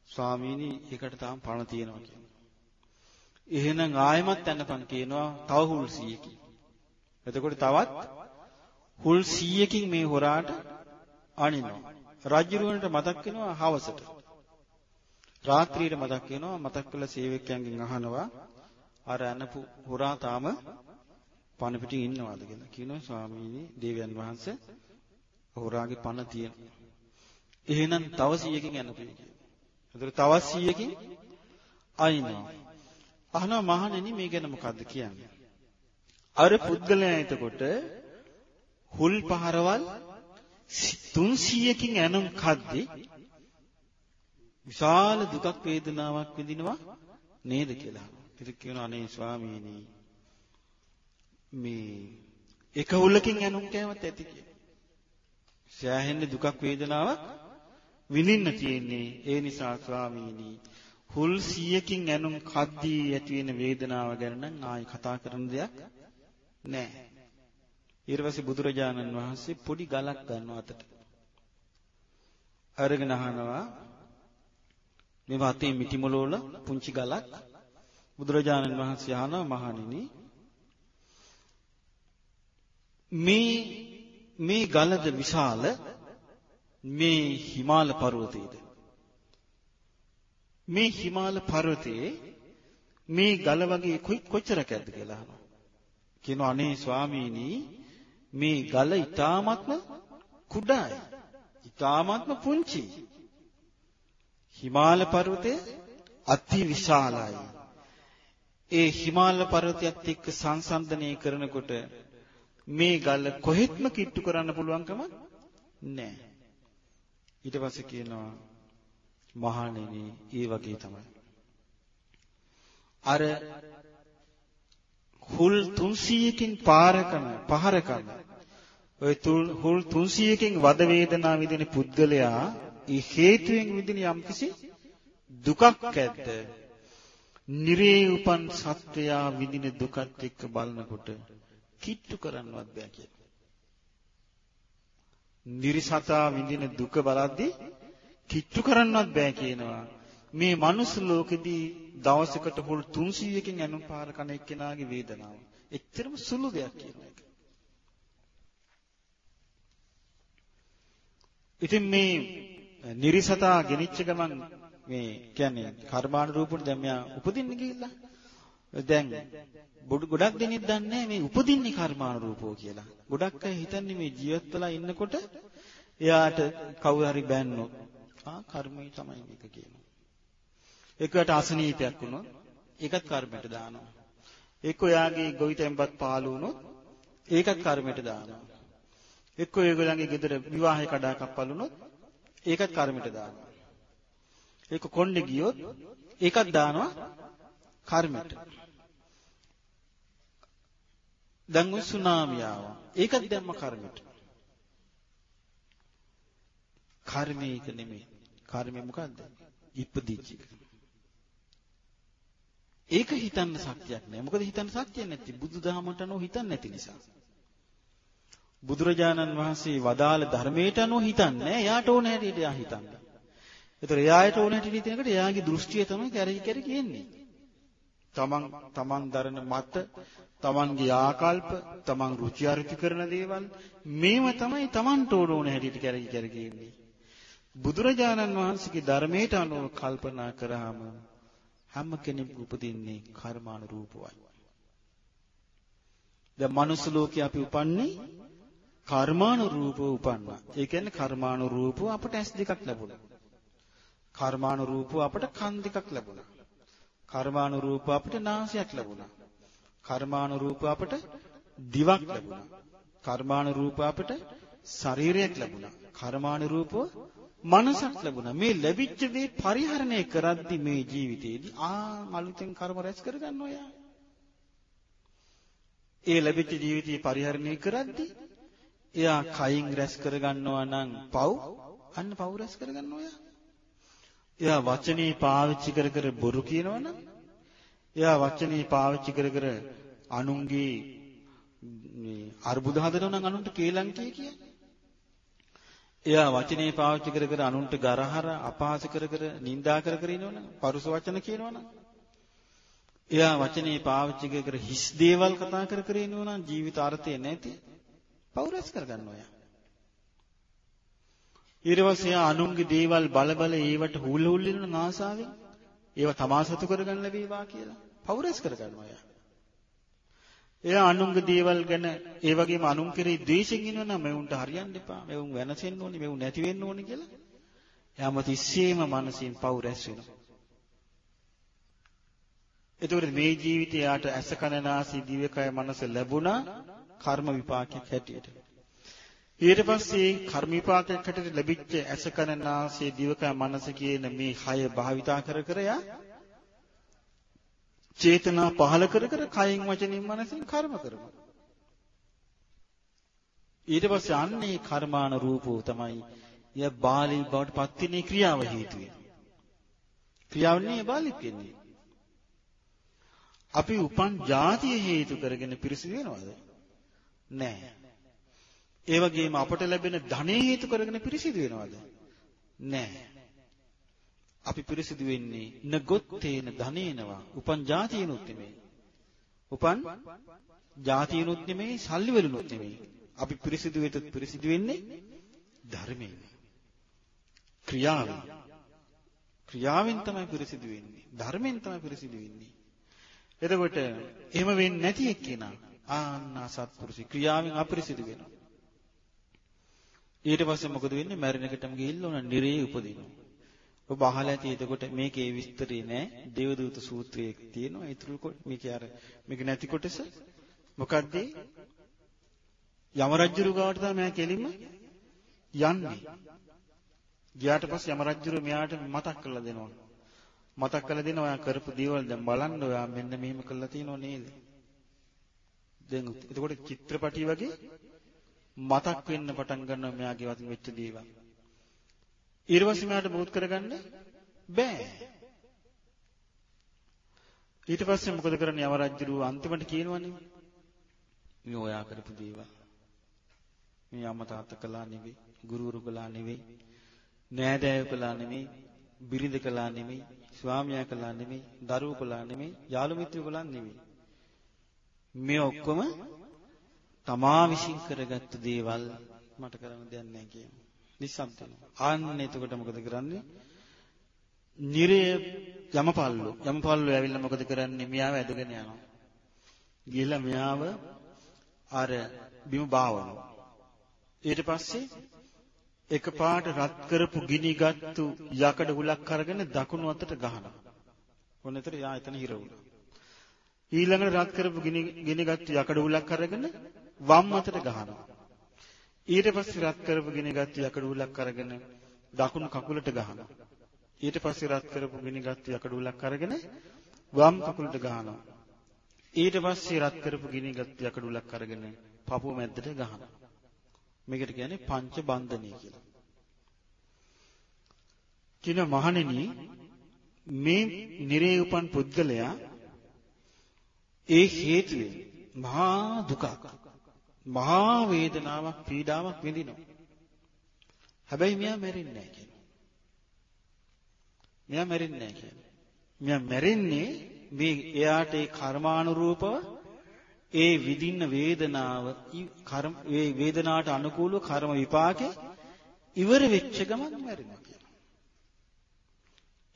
ස්වාමීනි ඒකට තාම පණ තියෙනවා කියනවා. එහෙනම් ආයෙමත් යන්නපන් කියනවා තව හුල් 100කින්. එතකොට තවත් හුල් 100කින් මේ හොරාට අනිනවා. රජුරුවන්ට මතක් වෙනවා හවසට. රාත්‍රියට මතක් වෙනවා මතක් කළ සේවකයන්ගෙන් අහනවා අර අනපු හොරා තාම පණ පිටින් ඉන්නවාද කියලා. කියනවා ස්වාමීනි දේවයන් වහන්සේ හොරාගේ පණ තියෙන. එහෙනම් තව 100කින් යනපේ කියලා. ඒතර තවත් 100කින් අයින්නවා. අහනවා මහණෙනි මේ ගැන මොකද්ද කියන්නේ? අර පුද්ගලයා එතකොට හුල් පහරවල් 300කින් ඇනුම් කද්දි විශාල දුකක් වේදනාවක් විඳිනවා නේද කියලා. ඉතින් කියනවා අනේ ස්වාමීනි මේ එක හුලකින් ඇනුම් කෑමත් ඇති කියලා. සෑහෙන දුකක් වේදනාවක් විඳින්න තියෙන්නේ. ඒ නිසා ස්වාමීනි හුල් 100කින් ඇනුම් කද්දී ඇති වෙන වේදනාව ගැන නම් ආයි කතා කරන දෙයක් නැහැ. ඊට පස්සේ බුදුරජාණන් වහන්සේ පොඩි ගලක් ගන්නවා අතට. අරගෙන අහනවා මේ වාතේ මිටිමලෝල පුංචි ගලක් බුදුරජාණන් වහන්සේ අහනවා මහණෙනි මේ මේ ගලද විශාල මේ හිමාල පර්වතයේද මේ හිමාල පර්වතයේ මේ ගල වගේ කොච්චරක් ඇද්ද කියලා අහනවා කියනවා අනේ ස්වාමීනි මේ ගල ඊ타මත්ම කුඩායි. ඊ타මත්ම පුංචි. හිමාල පර්වතය අති විශාලයි. ඒ හිමාල පර්වතයත් එක්ක සංසන්දනය කරනකොට මේ ගල කොහෙත්ම කිට්ටු කරන්න පුළුවන්කම නැහැ. ඊට පස්සේ කියනවා මහණෙනි ඒ වගේ තමයි. අර හුල් 300කින් පාර කරන පහර කරන ඔය හුල් 300කින් වද වේදනා විඳින පුද්ගලයා ඒ හේතුවෙන් විඳින යම්කිසි දුකක් ඇද්ද නිරේ උපන් සත්වයා විඳින දුකත් එක්ක බලනකොට කිට්ටු කරන්නවත් බෑ කියලා. නිරිසතා විඳින දුක බලද්දී කිට්ටු කරන්නවත් බෑ කියනවා. මේ මනුස්ස ලෝකෙදී දවසකට හුල් 300කින් ඇනුම් පාර කන එක්කෙනාගේ වේදනාව. එච්චරම සුළු දෙයක් කියන එක. ඉතින් මේ නිරිසතා ගෙනිච්ච ගමන් මේ කියන්නේ කර්මාන රූපුනේ දැන් මෙයා උපදින්න ගිහිල්ලා. දැන් ගොඩක් දෙනෙක් දන්නේ මේ උපදින්නේ කර්මාන රූපෝ කියලා. ගොඩක් අය හිතන්නේ මේ ජීවත් වෙලා ඉන්නකොට එයාට කවුරු හරි බෑන්නොත් ආ කර්මය තමයි මේක කියනවා. එක්කට අසනීපයක් වුණොත් ඒකත් කර්මයට දානවා. එක්ක එයාගේ ගොවිතැන්පත් පාළු වුණොත් ඒකත් කර්මයට දානවා. එක්ක ඒගොල්ලන්ගේ ගෙදර විවාහය කඩා කප්පල් වුණොත් ඒකත් කර්මයට දානවා. එක්ක කොණ්ඩේ ගියොත් ඒකත් දානවා කර්මයට. දැන් උන් සුනාමිය ආවා. ඒකත් දැම්ම කර්මයට. කර්මයක නෙමෙයි. කර්මය මොකද්ද? ඉපදිච්ච එක. ඒක හිතන්න ශක්තියක් නෑ. මොකද හිතන්න ශක්තිය නැති බුදුදහමට අනුව හිතන්නේ නැති නිසා. බුදුරජාණන් වහන්සේ වදාළ ධර්මයට අනුව හිතන්නේ එයාට ඕන හැටියට එයා හිතන්නේ. ඒතර එයාට ඕන හැටියට හිතනකොට එයාගේ දෘෂ්ටිය තමයි කැරකි කැරකි එන්නේ. තමන් තමන් දරන මත, තමන්ගේ ආකල්ප, තමන් රුචි අරුචි කරන දේවල් මේව තමයි තමන්ට ඕන ඕන හැටියට කැරකි කැරකි එන්නේ. බුදුරජාණන් වහන්සේගේ ධර්මයට අනුව කල්පනා කරාම හැම කෙනෙක් උපදින්නේ කර්මානුරූපවයි. දැන් මනුස්ස ලෝකේ අපි උපන්නේ කර්මානුරූපව උපන්නා. ඒ කියන්නේ කර්මානුරූපව අපට ඇස් දෙකක් ලැබුණා. කර්මානුරූපව අපට කන් දෙකක් ලැබුණා. කර්මානුරූපව අපට නාසයක් ලැබුණා. කර්මානුරූපව අපට දිවක් ලැබුණා. කර්මානුරූපව අපට ශරීරයක් ලැබුණා. කර්මානුරූපව මනසක් ලැබුණා. මේ ලැබිච්ච දේ පරිහරණය කරද්දි මේ ජීවිතේදී ආ අලුතෙන් කර්ම රැස් කරගන්න ඔය. ඒ ලැබිච්ච ජීවිතේ පරිහරණය කරද්දි එයා කයින් රැස් කරගන්නවා නම් පව්? අන්න පව් රැස් කරගන්න ඔය. එයා වචනේ පාවිච්චි කර කර බොරු කියනවනම් එයා වචනේ පාවිච්චි කර කර අනුන්ගේ මේ අර්බුද හදනවා නම් අනුන්ට කේලම් කිය. කියන්නේ එයා වචනේ පාවිච්චි කර කර අනුන්ට ගරහර අපහාස කර කර නිඳා කර කර ඉනවනම් පරුස වචන කියනවනම් එයා වචනේ පාවිච්චි කර කර හිස් දේවල් කතා කර කර ඉනවනම් ජීවිත අර්ථය නැති. පෞරස් කරගන්නවා එයා ඊට පස්සේ එයා අනුන්ගේ දේවල් බල බල ඒවට හුල් හුල් වෙන ආසාවෙන් ඒව තමාසතු කරගන්න ලැබේවා කියලා පෞරස් කරගන්නවා එයා. එයා අනුන්ගේ දේවල් ගැන ඒ වගේම අනුන් කෙරෙහි ද්වේෂයෙන් ඉන්නවනම් මෙවුන්ට හරියන්න එපා. මෙවුන් වෙනසෙන්න ඕනි, මෙවුන් නැති වෙන්න ඕනි කියලා. එයාම තිස්සේම මනසින් පව් රැස් වෙනවා. එතකොට මේ ජීවිතේ යාට ඇස කන නාසය දිවකය මනස ලැබුණා කර්ම විපාකයක් හැටියට. ඊට පස්සේ කර්ම විපාකයක් හැටියට ලැබිච්ච ඇස කන නාසය දිවකය මනස කියන මේ හය භාවිතා කර කර යා චේතනා පහල කර කර කයින් වචනින් මනසින් කර්ම කරනවා. ඊට පස්සේ අන්නේ කර්මාන රූපෝ තමයි ය බාලි බවට පත් වෙන ක්‍රියාව හේතු වෙනවා. ක්‍රියාවන්නේ බාලි කියන්නේ. අපි උපන් ಜಾතිය හේතු කරගෙන පිරිසිදු වෙනවද? නැහැ. ඒ වගේම අපට ලැබෙන ධනෙ හේතු කරගෙන පිරිසිදු වෙනවද? නැහැ. අපි පිරිසිදු වෙන්නේ නගොත්තේන ධනේනවා උපන් ಜಾතියනොත් නෙමෙයි. උපන් ಜಾතියනොත් නෙමෙයි සල්ලි වලුනොත් නෙමෙයි. අපි පිරිසිදු වෙතත් පිරිසිදු වෙන්නේ ධර්මයෙන්. ක්‍රියාවෙන්. ක්‍රියාවෙන් තමයි පිරිසිදු වෙන්නේ. ධර්මයෙන් තමයි පිරිසිදු වෙන්නේ. එතකොට එහෙම වෙන්නේ නැති එක්කෙනා ආන්න සත්පුරුෂි ක්‍රියාවෙන් අපිරිසිදු වෙනවා. ඊට පස්සේ මොකද වෙන්නේ? මැරෙනකටම ගිහිල්ලා උන නිරේ උපදිනවා. ඔබ අහලා ඇති එතකොට මේකේ විස්තරේ නෑ. දේවදූත සූත්‍රයේ තියෙනවා. ඊටු මේකේ අර මේක නැති කොටස මොකද්ද? යම රජුරු ගාවට තමයි මම කෙලින්ම යන්නේ. ගියාට පස්සේ යම රජුරු මෙයාට මතක් කරලා දෙනවා. මතක් කරලා දෙනවා ඔයා කරපු දේවල් දැන් බලන්න ඔයා මෙන්න මෙහෙම කරලා තියෙනව නේද? දැන් එතකොට චිත්‍රපටි වගේ මතක් වෙන්න පටන් ගන්නවා මෙයාගේ වතින් වෙච්ච දේවල්. ඊට පස්සේ මෙයාට බෝධ කරගන්න බෑ. ඊට පස්සේ මොකද කරන්නේ යම රජුරු අන්තිමට කියනවනේ මේ ඔයා කරපු දේවල්. මේ අම්මා තාත්තා කළා නෙවෙයි, ගුරුවරු කළා නෙවෙයි, නෑදෑයෝ කළා නෙවෙයි, බිරිඳ කළා නෙවෙයි, ස්වාමියා කළා නෙවෙයි, දරුවෝ කළා නෙවෙයි, යාළු මිත්‍රයෝ කළා නෙවෙයි. මේ ඔක්කොම තමා විශ්ින් කරගත්තු දේවල් මට කරන්න දෙයක් නැහැ කියනවා. නිස්සබ්ද වෙනවා. ආන්න එතකොට මොකද කරන්නේ? නිරය යමපල්ලෝ යමපල්ලෝ ඇවිල්ලා මොකද කරන්නේ? මෙයාව ඇදගෙන යනවා. ගිහලා මෙයාව අර බිම බාවනවා. ඊට පස්සේ එකපාරට රත් කරපු ගිනිගත්තු යකඩ හුලක් අරගෙන දකුණු අතට ගහනවා. ඔන්නතර යා එතන හිර වුණා. ඊළඟට රත් කරපු ගිනි ගිනිගත්තු යකඩ හුලක් අරගෙන වම් අතට ගහනවා. ඊට පස්සේ රත් කරපු ගිනිගත්තු යකඩ හුලක් අරගෙන දකුණු කකුලට ගහනවා. ඊට පස්සේ රත් කරපු ගිනිගත්තු යකඩ හුලක් අරගෙන වම් කකුලට ගහනවා. ඊට පස්සේ රත් කරපු ගිනිගත්තු යකඩ හුලක් අරගෙන පපුව මැද්දට ගහනවා. මේකට කියන්නේ පංච බන්ධනී කියලා. කින මහණෙනි මේ නිරේ උපන් පුද්ගලයා ඒ හේතුවෙන් මහා දුකක් මහා වේදනාවක් පීඩාවක් විඳිනවා. හැබැයි මෙයා මැරෙන්නේ නැහැ කියනවා. මෙයා මැරෙන්නේ නැහැ කියනවා. මෙයා මැරෙන්නේ මේ එයාට ඒ කර්මානුරූපව ඒ විඳින්න වේදනාව කර්ම ඒ වේදනාවට අනුකූලව කර්ම විපාකේ ඉවර වෙච්ච ගමන් මැරෙනවා කියනවා.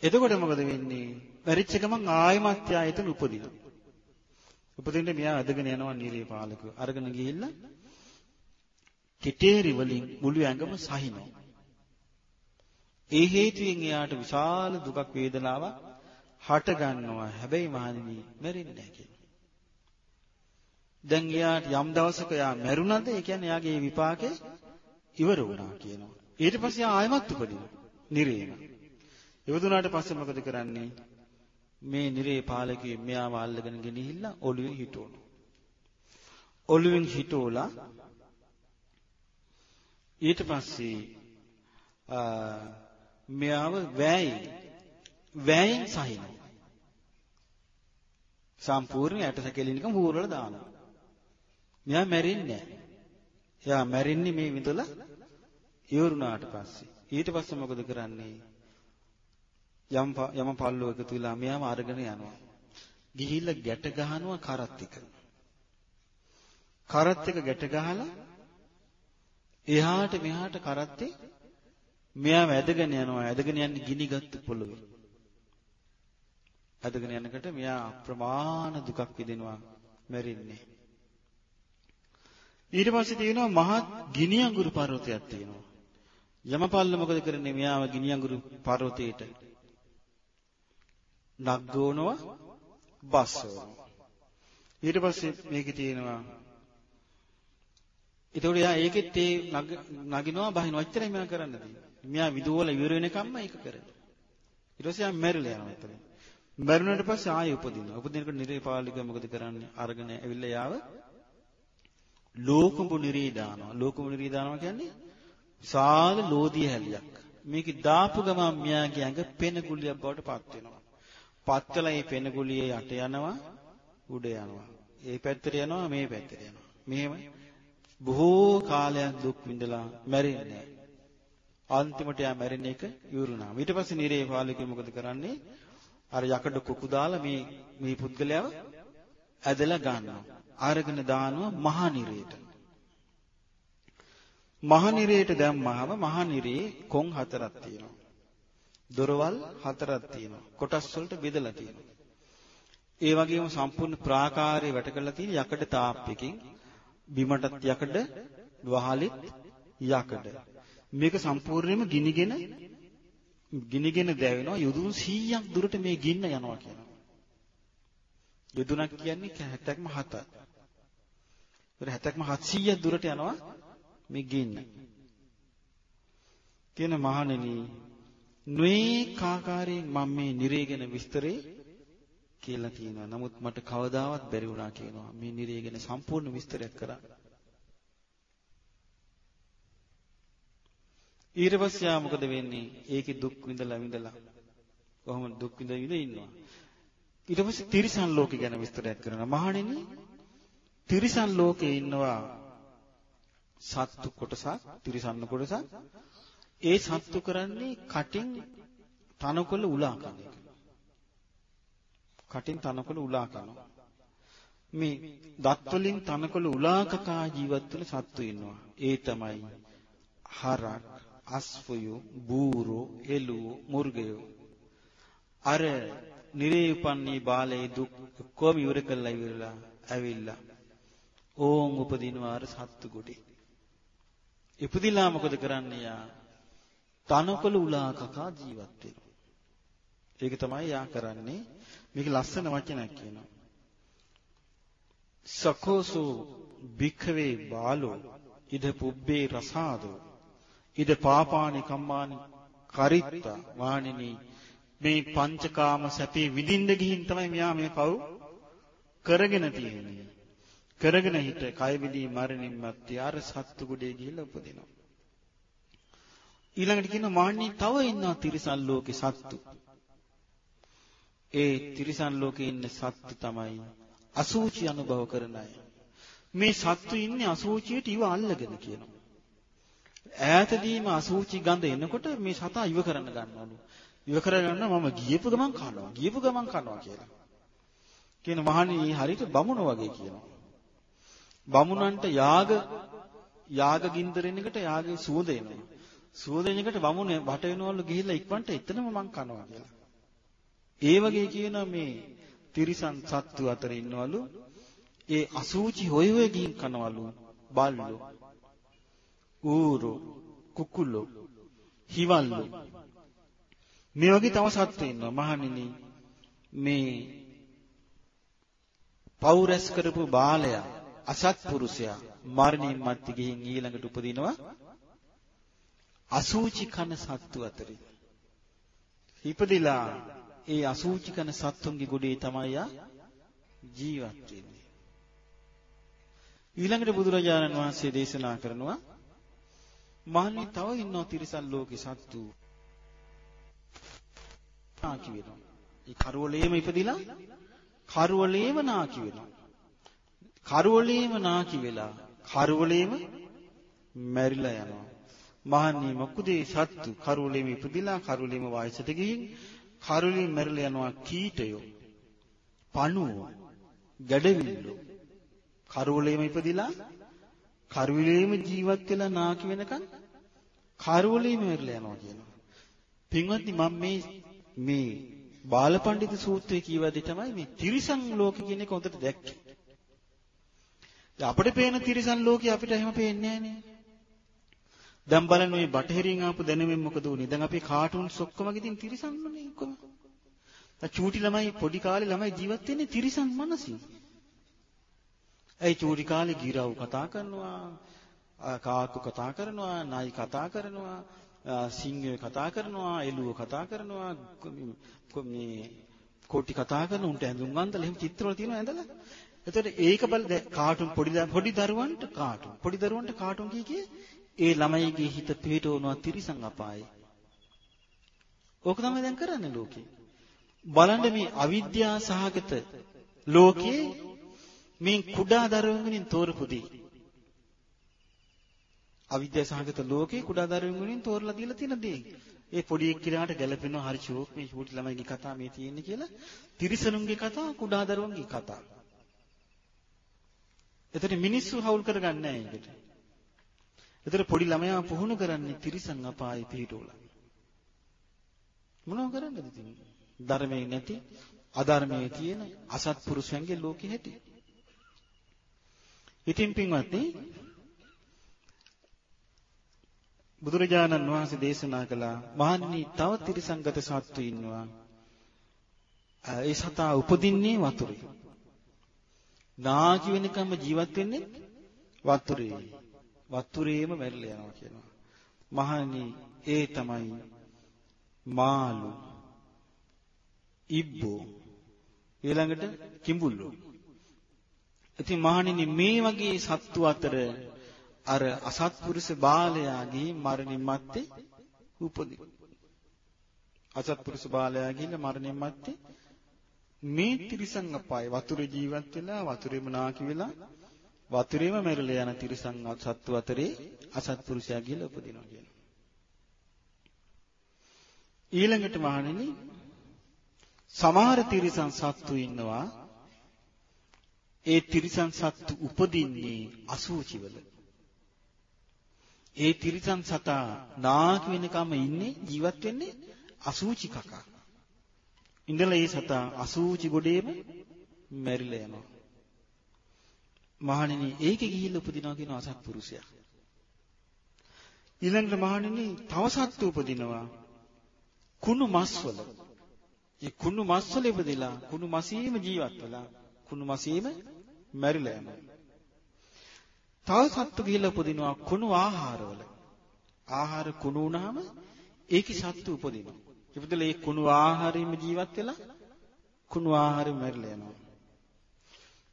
එතකොට මොකද වෙන්නේ? මැරිච්ච ගමන් ආයමත් යා එතන උපදිනවා. උපදින්න මෙයා අදගෙන යනවා නීලේ පාලකව. අරගෙන ගිහිල්ලා කෙටේරි වලින් මුළු ඇඟම සහිනවා. ඒ හේතුවෙන් එයාට විශාල දුකක් වේදනාවක් හට ගන්නවා. හැබැයි මහණෙනි මැරෙන්නේ නැහැ කියනවා. දැන් එයාට යම් දවසක එයා මැරුණද ඒ කියන්නේ එයාගේ විපාකේ ඉවර වුණා කියනවා. ඊට පස්සේ ආයමත් උපදිනවා. නිරේම. ඉවදුනාට පස්සේ මොකද කරන්නේ? මේ නිරේ පාලකේ මෙයාව අල්ලගෙන ගෙනහිල්ලා ඔළුවෙන් හිටවනවා. ඔළුවෙන් හිටවලා ඊට පස්සේ මෙයාව වැයි වැයෙන් සහිනවා. සම්පූර්ණ ඇටසැකිලිනිකම හූරලා දානවා. මෙයා මැරෙන්නේ නැහැ. එයා මැරෙන්නේ මේ විඳලා ඉවරුණාට පස්සේ. ඊට පස්සේ මොකද කරන්නේ? යම් යම පල්ලෝ එකතු වෙලා මෙයාම අරගෙන යනවා. ගිහිල්ලා ගැට ගහනවා කරත් එක. කරත් එක ගැට ගහලා එහාට මෙහාට කරත්තේ මෙයා වැදගෙන යනවා. ඇදගෙන යන්නේ ගිනිගත්තු පොළොවේ. ඇදගෙන යනකොට මෙයා අප්‍රමාණ දුකක් විඳිනවා මැරෙන්නේ. ඊට පස්සේ තියෙනවා මහත් ගිනි අඟුරු පර්වතයක් තියෙනවා. යමපල්ල මොකද කරන්නේ මෙයාව ගිනි අඟුරු පර්වතයට නග්ගෝනවා බස්සවනවා. ඊට පස්සේ මේකේ තියෙනවා ඒතකොට එයා ඒකෙත් ඒ නගිනවා බහිනවා එච්චරයි මෙයා කරන්න තියෙන්නේ. මෙයා විදුවල ඉවර වෙනකම්ම ඒක කරනවා. ඊට පස්සේ එයා මැරිලා යනවා එතන. මැරුණාට පස්සේ ආයෙ උපදිනවා. උපදිනකොට නිරේපාලික මොකද කරන්නේ? අරගෙන ඇවිල්ලා යාව ලෝකඹු නිරී දානවා. ලෝකඹු නිරී දානවා කියන්නේ විශාල ලෝදිය හැලියක්. මේක දාපු ගමන් මෙයාගේ ඇඟ පෙන ගුලියක් බවට පත් වෙනවා. පත් කළා මේ පෙන ගුලියේ යට යනවා උඩ යනවා. ඒ පැත්තට යනවා මේ පැත්තට යනවා. මෙහෙම බොහෝ කාලයක් දුක් විඳලා මැරෙන්නේ අන්තිමට යා මැරෙන එක ඉවරුණා. ඊට පස්සේ නිරේ පාලකෙ මොකද කරන්නේ? අර යකඩ කුකු දාලා මේ මේ පුද්ගලයාව ඇදලා ගන්නවා. අරගෙන දානවා මහා නිරේට. මහා නිරේට දැම්මහම මහා නිරේ කොන් හතරක් තියෙනවා. දොරවල් හතරක් තියෙනවා. කොටස් වලට බෙදලා තියෙනවා. ඒ වගේම සම්පූර්ණ ප්‍රාකාරය වැට කරලා තියෙන යකඩ තාප්පකින් බිමටත් යකඩ වහලෙත් යකඩ. මේක සම්පූර්ණයෙන්ම ගිනිගෙන ගිනිගෙන දැවෙනවා. යොදුන් 100ක් දුරට මේ ගින්න යනවා කියනවා. යොදුනක් කියන්නේ 70ක්ම 7 ඒතර 70ක්ම 700ක් දුරට යනවා මේ ගින්න. කියන මහණෙනි නොයේ කාකාරයෙන් මම මේ නිරේගෙන විස්තරේ කියලා කියනවා. නමුත් මට කවදාවත් බැරි වුණා කියනවා. මේ නිරය ගැන සම්පූර්ණ විස්තරයක් කරා. ඊට පස්සේ ආ මොකද වෙන්නේ? ඒකේ දුක් විඳලා විඳලා කොහොමද දුක් විඳ විඳ ඉන්නවා. ඊට පස්සේ තිරිසන් ලෝකේ ගැන විස්තරයක් කරනවා. මහණෙනි තිරිසන් ලෝකේ ඉන්නවා සත්තු කොටසක්, තිරිසන්න කොටසක්. ඒ සත්තු කරන්නේ කටින් තනකොළ උලා කන එක. කටින් තනකොළ උලා කනවා. මේ දත් වලින් තනකොළ උලා කකා ජීවත් වෙන සත්තු ඉන්නවා. ඒ තමයි හරක්, අස්පයෝ, බූරෝ, එළුවෝ, මුර්ගයෝ. අර නිරේ උපන්නේ බාලයේ දුක් කොහොම ඉවර කළා ඉවරලා ඇවිල්ලා ඕම් උපදිනවා අර සත්තු ගොඩේ. ඉපදිලා මොකද කරන්නේ යා? තනකොළ උලා කකා ජීවත් වෙනවා. ඒක තමයි යා කරන්නේ. මේක ලස්සන වචනයක් කියනවා. සකෝසෝ භික්ඛවේ බාලෝ ඉද පුබ්බේ රසාදෝ ඉද පාපානි කම්මානි කරිත්තා වාණිනි මේ පංචකාම සැපේ විඳින්න ගිහින් තමයි මෙයා මේ පව් කරගෙන තියෙන්නේ. කරගෙන හිට කය විදී මරණින් මත්තේ අර සත්තු ගොඩේ ගිහිල්ලා උපදිනවා. ඊළඟට කියනවා මාන්නී තව ඉන්නවා තිරිසන් ලෝකේ සත්තු. ඒ තිරිසන් ලෝකේ ඉන්න සත්තු තමයි අසූචි අනුභව කරන අය. මේ සත්තු ඉන්නේ අසූචියට ඉව අල්ලගෙන කියනවා. ඈතදීම අසූචි ගඳ එනකොට මේ සතා ඉව කරන්න ගන්නවලු. ඉව කරගන්න මම ගියපු ගමන් කනවා. ගියපු ගමන් කනවා කියලා. කියන මහණී හරියට බමුණ වගේ කියනවා. බමුණන්ට යාග යාග ගින්දරෙන එකට යාගේ සුවඳ එනවා. සුවඳ එන එකට බමුණ වට වෙනවලු ගිහිල්ලා ඉක්මනට එතනම මං කනවා කියලා. ඒ වගේ කියන මේ තිරිසන් සත්තු අතර ඉන්නවලු ඒ අසූචි හොය හොය ගින් කනවලු බල්ලෝ ඌරෝ කුකුලෝ හිවල්ලෝ මේ වගේ තව සත්තු ඉන්නවා මහණෙනි මේ පෞරස් කරපු බාලයා අසත්පුරුෂයා මරණින් මත්ති ගිහින් ඊළඟට උපදිනවා අසූචි කන සත්තු අතරේ ඉපදිලා ඒ අසූචි කන සත්තුන්ගේ ගොඩේ තමයි යා ජීවත් වෙන්නේ. ඊළඟට බුදුරජාණන් වහන්සේ දේශනා කරනවා මහණනි තව ඉන්නවා තිරිසන් ලෝකේ සත්තු. නාකි වෙනවා. ඒ කරවලේම ඉපදිලා කරවලේම නාකි වෙනවා. කරවලේම නාකි වෙලා කරවලේම මැරිලා යනවා. මහණනි මොකද සත්තු කරවලේම ඉපදිලා කරවලේම වයසට ගිහින් කරුලින් මැරිලා යනවා කීටයෝ. පණුවෝ. ගැඩවිල්ලෝ. කරුවලේම ඉපදිලා කරුවලේම ජීවත් වෙලා නාකි වෙනකන් කරුවලේම මැරිලා යනවා කියනවා. පින්වත්නි මම මේ මේ බාලපඬිතු සූත්‍රයේ කියවදී තමයි මේ තිරිසන් ලෝක කියන එක හොඳට දැක්කේ. අපිට පේන තිරිසන් ලෝකේ අපිට එහෙම පේන්නේ නෑනේ. දැන් බලන්න මේ බටහිරින් ආපු දැනුමෙන් මොකද උනේ? දැන් අපි කාටුන්ස් ඔක්කොම ගිහින් තිරිසන්වනේ ඔක්කොම. දැන් චූටි ළමයි පොඩි කාලේ ළමයි ජීවත් වෙන්නේ තිරිසන් මනසින්. ඒ චූටි කාලේ ගිරව් කතා කරනවා, කාක්කු කතා කරනවා, නයි කතා කරනවා, සිංහයෝ කතා කරනවා, එළුවෝ කතා කරනවා, මේ කොටි කතා කරන උන්ට ඇඳුම් අන්දලා එහෙම චිත්‍රවල තියෙනවා ඇඳලා. එතකොට ඒක බල කාටුන් පොඩි පොඩි දරුවන්ට කාටුන් පොඩි දරුවන්ට කාටුන් කිය කිය ඒ ළමයිගේ හිත පිටවනවා තිරිසන් අපායේ. ඕක තමයි දැන් කරන්නේ ලෝකේ. බලන්න මේ අවිද්‍යා සහගත ලෝකේ මේ කුඩා දරුවන්ගෙන් තෝරපු දේ. අවිද්‍යා සහගත ලෝකේ කුඩා දරුවන්ගෙන් තෝරලා දීලා තියෙන දේ. ඒ පොඩි එක්කිනාට ගැළපෙනවා හරි ෂෝක් මේ චූටි ළමයිගේ කතාව මේ තියෙන්නේ කියලා. තිරිසනුන්ගේ කතාව කුඩා දරුවන්ගේ කතාව. එතන මිනිස්සු හවුල් කරගන්නේ නැහැ ඒකට. එතන පොඩි ළමයා පුහුණු කරන්නේ තිරිසන් අපායේ පිහිටෝලා. මොනව කරන්නද ඉතින්? ධර්මයේ නැති, අධර්මයේ තියෙන අසත්පුරුෂයන්ගේ ලෝකෙ හැටි. ඉතින් පින්වත්නි බුදුරජාණන් වහන්සේ දේශනා කළා මහන්නි තව තිරිසංගත සත්තු ඉන්නවා. ඒ සතා උපදින්නේ වතුරේ. නාකි වෙනකම්ම ජීවත් වෙන්නේ වතුරේ. වතුරේම මැරිලා යනවා කියනවා. මහණනි ඒ තමයි මාළු ඉබ්බෝ ඊළඟට කිඹුල්ලෝ. ඉතින් මහණෙනි මේ වගේ සත්තු අතර අර අසත්පුරුෂ බාලයාගේ මරණින් මත්තේ උපදී. අසත්පුරුෂ බාලයා ගිහිල්ලා මරණින් මත්තේ මේ තිරිසන් අපාය වතුරේ ජීවත් වෙලා වතුරේම නාකි වෙලා වතුරේම මැරිලා යන තිරිසන් සත්තු අතරේ අසත්පුරුෂයා ගිහිල්ලා උපදිනවා කියනවා. ඊළඟට මහණෙනි සමහර තිරිසන් සත්තු ඉන්නවා ඒ තිරිසන් සත්තු උපදින්නේ අසූචිවල. ඒ තිරිසන් සතා නාකි වෙනකම් ඉන්නේ ජීවත් වෙන්නේ අසූචි කකා. ඉඳලා ඒ සතා අසූචි ගොඩේම මැරිලා යනවා. මහණෙනි ඒකේ ගිහිල්ලා උපදිනවා කියන අසත්පුරුෂයා. ඊළඟට මහණෙනි තව සත්තු උපදිනවා කුණු මස්වල. ඒ කුණු මස්වල ඉපදිලා කුණු මසීම ජීවත් වෙලා කුණු මසීම මැරිලා යනවා. තව සත්තු ගිහිල්ලා උපදිනවා කුණු ආහාරවල. ආහාර කුණු වුණාම ඒකේ සත්තු උපදිනවා. ඉපදලා ඒ කුණු ආහාරෙම ජීවත් වෙලා කුණු ආහාරෙම මැරිලා යනවා.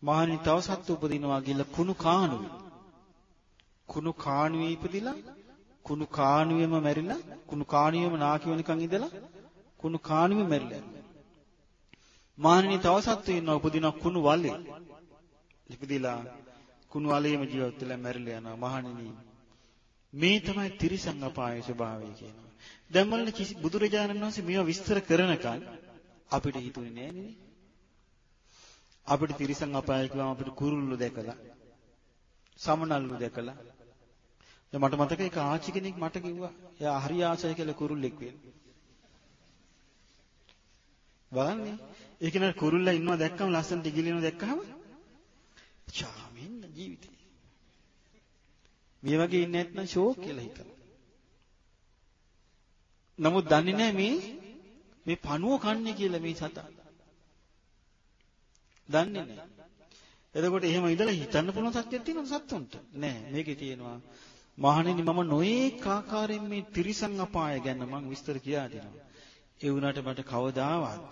මහණනි තව සත්තු උපදිනවා කියලා කුණු කාණුවේ. කුණු කාණුවේ ඉපදිලා කුණු කාණුවේම මැරිලා කුණු කාණුවේම නාකි වෙනකන් ඉඳලා කුණු කාණුවේ මැරිලා යනවා. මහණනි තව සත්තු ඉන්නවා උපදිනවා කුණු වලේ. ඉපදිලා කුණු වලේම ජීවත් වෙලා මැරිලා යනවා. මහණනි මේ තමයි තිරිසන් අපායේ ස්වභාවය කියනවා. දැන් බලන්න බුදුරජාණන් වහන්සේ මේවා විස්තර කරනකන් අපිට හිතුනේ නෑ නේ. අපිට තිරිසන් අපාය කිව්වම අපිට කුරුල්ලෝ දැකලා සමනල්ලු දැකලා දැන් මට මතකයි එක ආච්චි කෙනෙක් මට කිව්වා එයා හරි ආසයි කියලා කුරුල්ලෙක් වෙන්න. බලන්නේ ඒක නේ කුරුල්ලා ඉන්නවා දැක්කම ලස්සනට ඉගිලිනවා දැක්කම චාමින් ජීවිතේ. මේ වගේ ඉන්නේ නැත්නම් ෂෝක් කියලා හිතනවා. නමුත් දන්නේ නැහැ මේ මේ පණුව කන්නේ කියලා මේ සතා. දන්නේ නැහැ. එතකොට එහෙම ඉඳලා හිතන්න පුළුවන් සත්‍යයක් තියෙනවද සත්තුන්ට? නෑ. මේකේ තියෙනවා මහණෙනි මම නොඒක ආකාරයෙන් මේ තිරිසන් අපාය ගැන මම විස්තර කියා දෙනවා. ඒ වුණාට මට කවදාවත්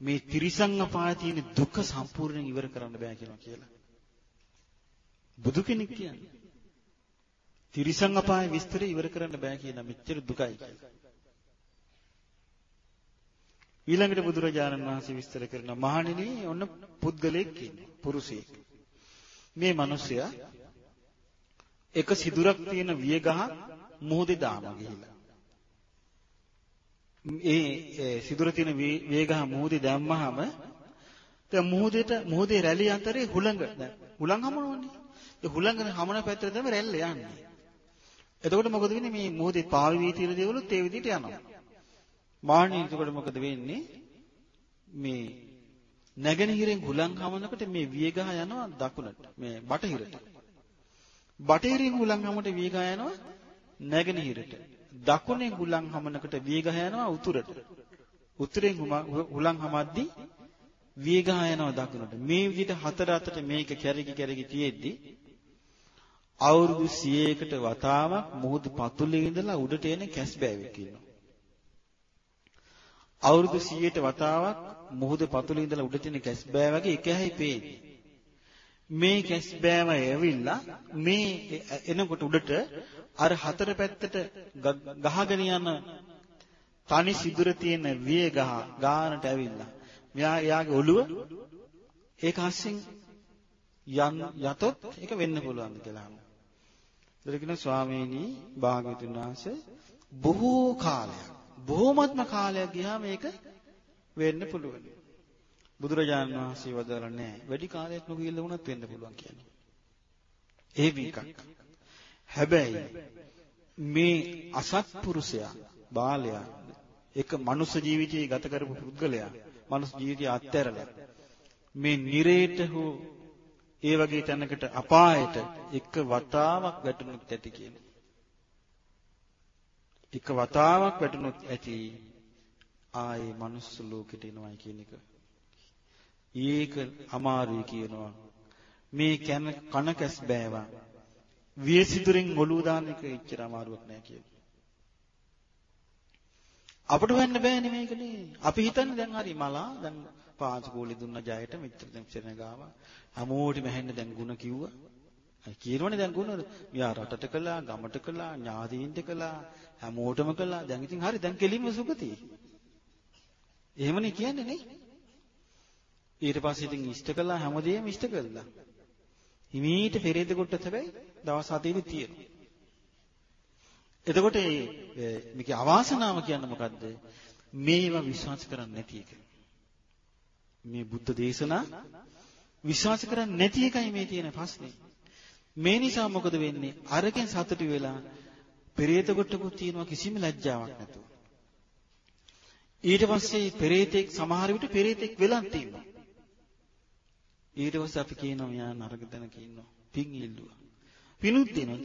මේ තිරිසන් අපායේ තියෙන දුක සම්පූර්ණයෙන් ඉවර කරන්න බෑ කියනවා කියලා. බුදු කෙනෙක් කියන්නේ. තිරිසන් අපායේ විස්තරය ඉවර කරන්න බෑ කියන මෙච්චර දුකයි කියලා. ඊළඟට බුදුරජාණන් වහන්සේ විස්තර කරනවා මහණෙනි ඔන්න පුද්ගලෙක් ඉන්නේ පුරුෂයෙක්. මේ මිනිසයා එක සිදුරක් තියෙන වියගහ මුහුදේ දානවා ගිහිල්ලා. ඒ සිදුර තියෙන වියගහ මුහුදේ දැම්මහම දැන් මුහුදේට මුහුදේ රැලි අතරේ හුළඟ දැන් හුළං හමනවනේ. ඒ හුළඟ හමන පැත්තට තමයි රැල්ල යන්නේ. එතකොට මොකද වෙන්නේ මේ මුහුදේ පාවි වී තියෙන දේවලුත් ඒ විදිහට යනවා. මාන්නේ එතකොට මොකද වෙන්නේ? මේ නැගෙනහිරෙන් හුලං හමනකොට මේ වියගහ යනවා දකුණට මේ බටහිරට. බටහිරින් හුලං හමනකොට වියගහ යනවා නැගෙනහිරට. දකුණෙන් හුලං හමනකොට වියගහ යනවා උතුරට. උතුරෙන් හුලං හමද්දී වියගහ යනවා දකුණට. මේ විදිහට හතර අතට මේක කැරකි කැරකි තියෙද්දි අවුරුදු 100කට වතාවක් මුහුදු පතුලේ ඉඳලා උඩට එන කැස් බෑවෙක් ඉන්නවා. අවුරුදු 100ට වතාවක් මුහුද පතුලේ ඉඳලා උඩට එන කැස් බෑ වගේ එක හැයි පේන්නේ. මේ කැස් බෑම ඇවිල්ලා මේ එනකොට උඩට අර හතර පැත්තට ගහගෙන යන තනි සිදුර තියෙන විය ගහ ගානට ඇවිල්ලා මෙයා එයාගේ ඔළුව ඒක හස්සෙන් යන් යතොත් ඒක වෙන්න පුළුවන් කියලා. ඒතර කියන ස්වාමීනි භාග්‍යතුන් වහන්සේ බොහෝ කාලයක් බොහෝමත්ම කාලයක් ගියාම මේක වෙන්න පුළුවන්. බුදුරජාණන් වහන්සේ වදාළ නැහැ. වැඩි කාලයක් නොගියලා වුණත් වෙන්න පුළුවන් කියන්නේ. ඒ විකක්. හැබැයි මේ අසත්පුරුෂයා බාලයා එක මනුෂ්‍ය ජීවිතය ගත කරපු පුද්ගලයා මනුෂ්‍ය ජීවිතය අත්හැරලා මේ නිරේට හෝ ඒ වගේ තැනකට අපායට එක වතාවක් වැටුණොත් ඇති කියන. එක වතාවක් වැටුණොත් ඇති ආයේ මනුස්ස ලෝකෙට එනවයි කියන එක. ඒක අමාරුයි කියනවා. මේ කන කන කැස් බෑවා. වියසිතුරින් ඔලුව දාන එක එච්චර අමාරුවක් නෑ කියලා. අපට වෙන්න බෑනේ මේකනේ. අපි හිතන්නේ දැන් හරි මලා දැන් පාංශ කෝලි දුන්න ජයට මෙච්චර දැන් ඉස්සරහ ගාවා. හැමෝටම ඇහෙන්න දැන් ಗುಣ කිව්වා. කියනවනේ දැන් ගුණ මෙයා රටට කළා ගමට කළා ඥාදීන්ට කළා හැමෝටම කළා. දැන් ඉතින් හරි දැන් කෙලින්ම සුගතියි. එහෙමනේ කියන්නේ නේ. ඊට පස්සේ ඉතින් ඉෂ්ට කළා හැමදේම ඉෂ්ට කළා. හිමීට පෙරේද කොට හැබැයි දවස් හතේදී තියෙනවා. එතකොට මේකේ අවාසනාව කියන්නේ මොකද්ද? මේවා විශ්වාස කරන්නේ නැති එක. මේ බුද්ධ දේශනා විශ්වාස කරන්නේ නැති එකයි මේ තියෙන ප්‍රශ්නේ. මේ නිසා මොකද වෙන්නේ? අරකින් සතුටු වෙලා පෙරේත කොටකුත් තියෙනවා කිසිම ලැජ්ජාවක් නැතුව. ඊට පස්සේ පෙරේතෙක් සමහර විට පෙරේතෙක් වෙලන් තියෙනවා. ඊට පස්සේ අපි කියනවා මෙයා නරක තැනක ඉන්නවා. පින් ඉල්ලුවා. පිනුත් දෙනවා.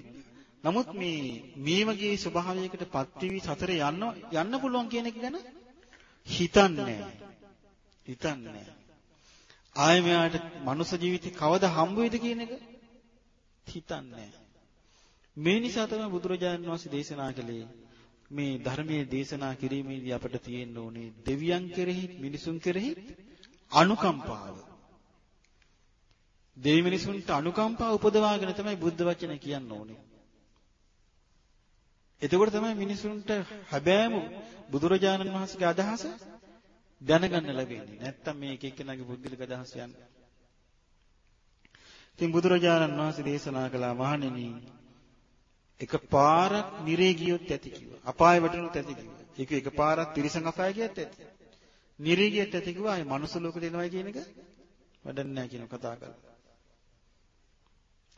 නමුත් මේ මේ වගේ ස්වභාවයකට පත්වි සතර යන්න යන්න පුළුවන් කියන එක ගැන හිතන්නේ හිතන්නේ ආයෙ මෙයාට මනුෂ්‍ය ජීවිතේ කවදා හම්බ වෙයිද කියන එක හිතන්නේ මේ නිසා තමයි බුදුරජාණන් වහන්සේ දේශනා කළේ මේ ධර්මයේ දේශනා කිරීමේදී අපට තියෙන්න ඕනේ දෙවියන් කෙරෙහි මිනිසුන් කෙරෙහි අනුකම්පාව. දෙවි මිනිසුන්ට අනුකම්පාව උපදවාගෙන තමයි බුද්ධ වචන කියන්න ඕනේ. එතකොට තමයි මිනිසුන්ට හැබෑම බුදුරජාණන් වහන්සේගේ අදහස දැනගන්න ලැබෙන්නේ. නැත්තම් මේ එක එක්කෙනාගේ පුද්ගලික අදහස් යන්නේ. ඉතින් බුදුරජාණන් වහන්සේ දේශනා කළා මහණෙනි එක පාරක් නිරේ ගියොත් ඇති කිව්වා. අපාය වැටුණොත් ඇති කිව්වා. ඒක එක පාරක් තිරිසන් අපාය ගියත් ඇති. නිරේ ගියත් ඇති කිව්වා. ආයේ මනුස්ස ලෝකෙට එනවයි කියන එක වැඩක් නැහැ කියන කතා කරලා.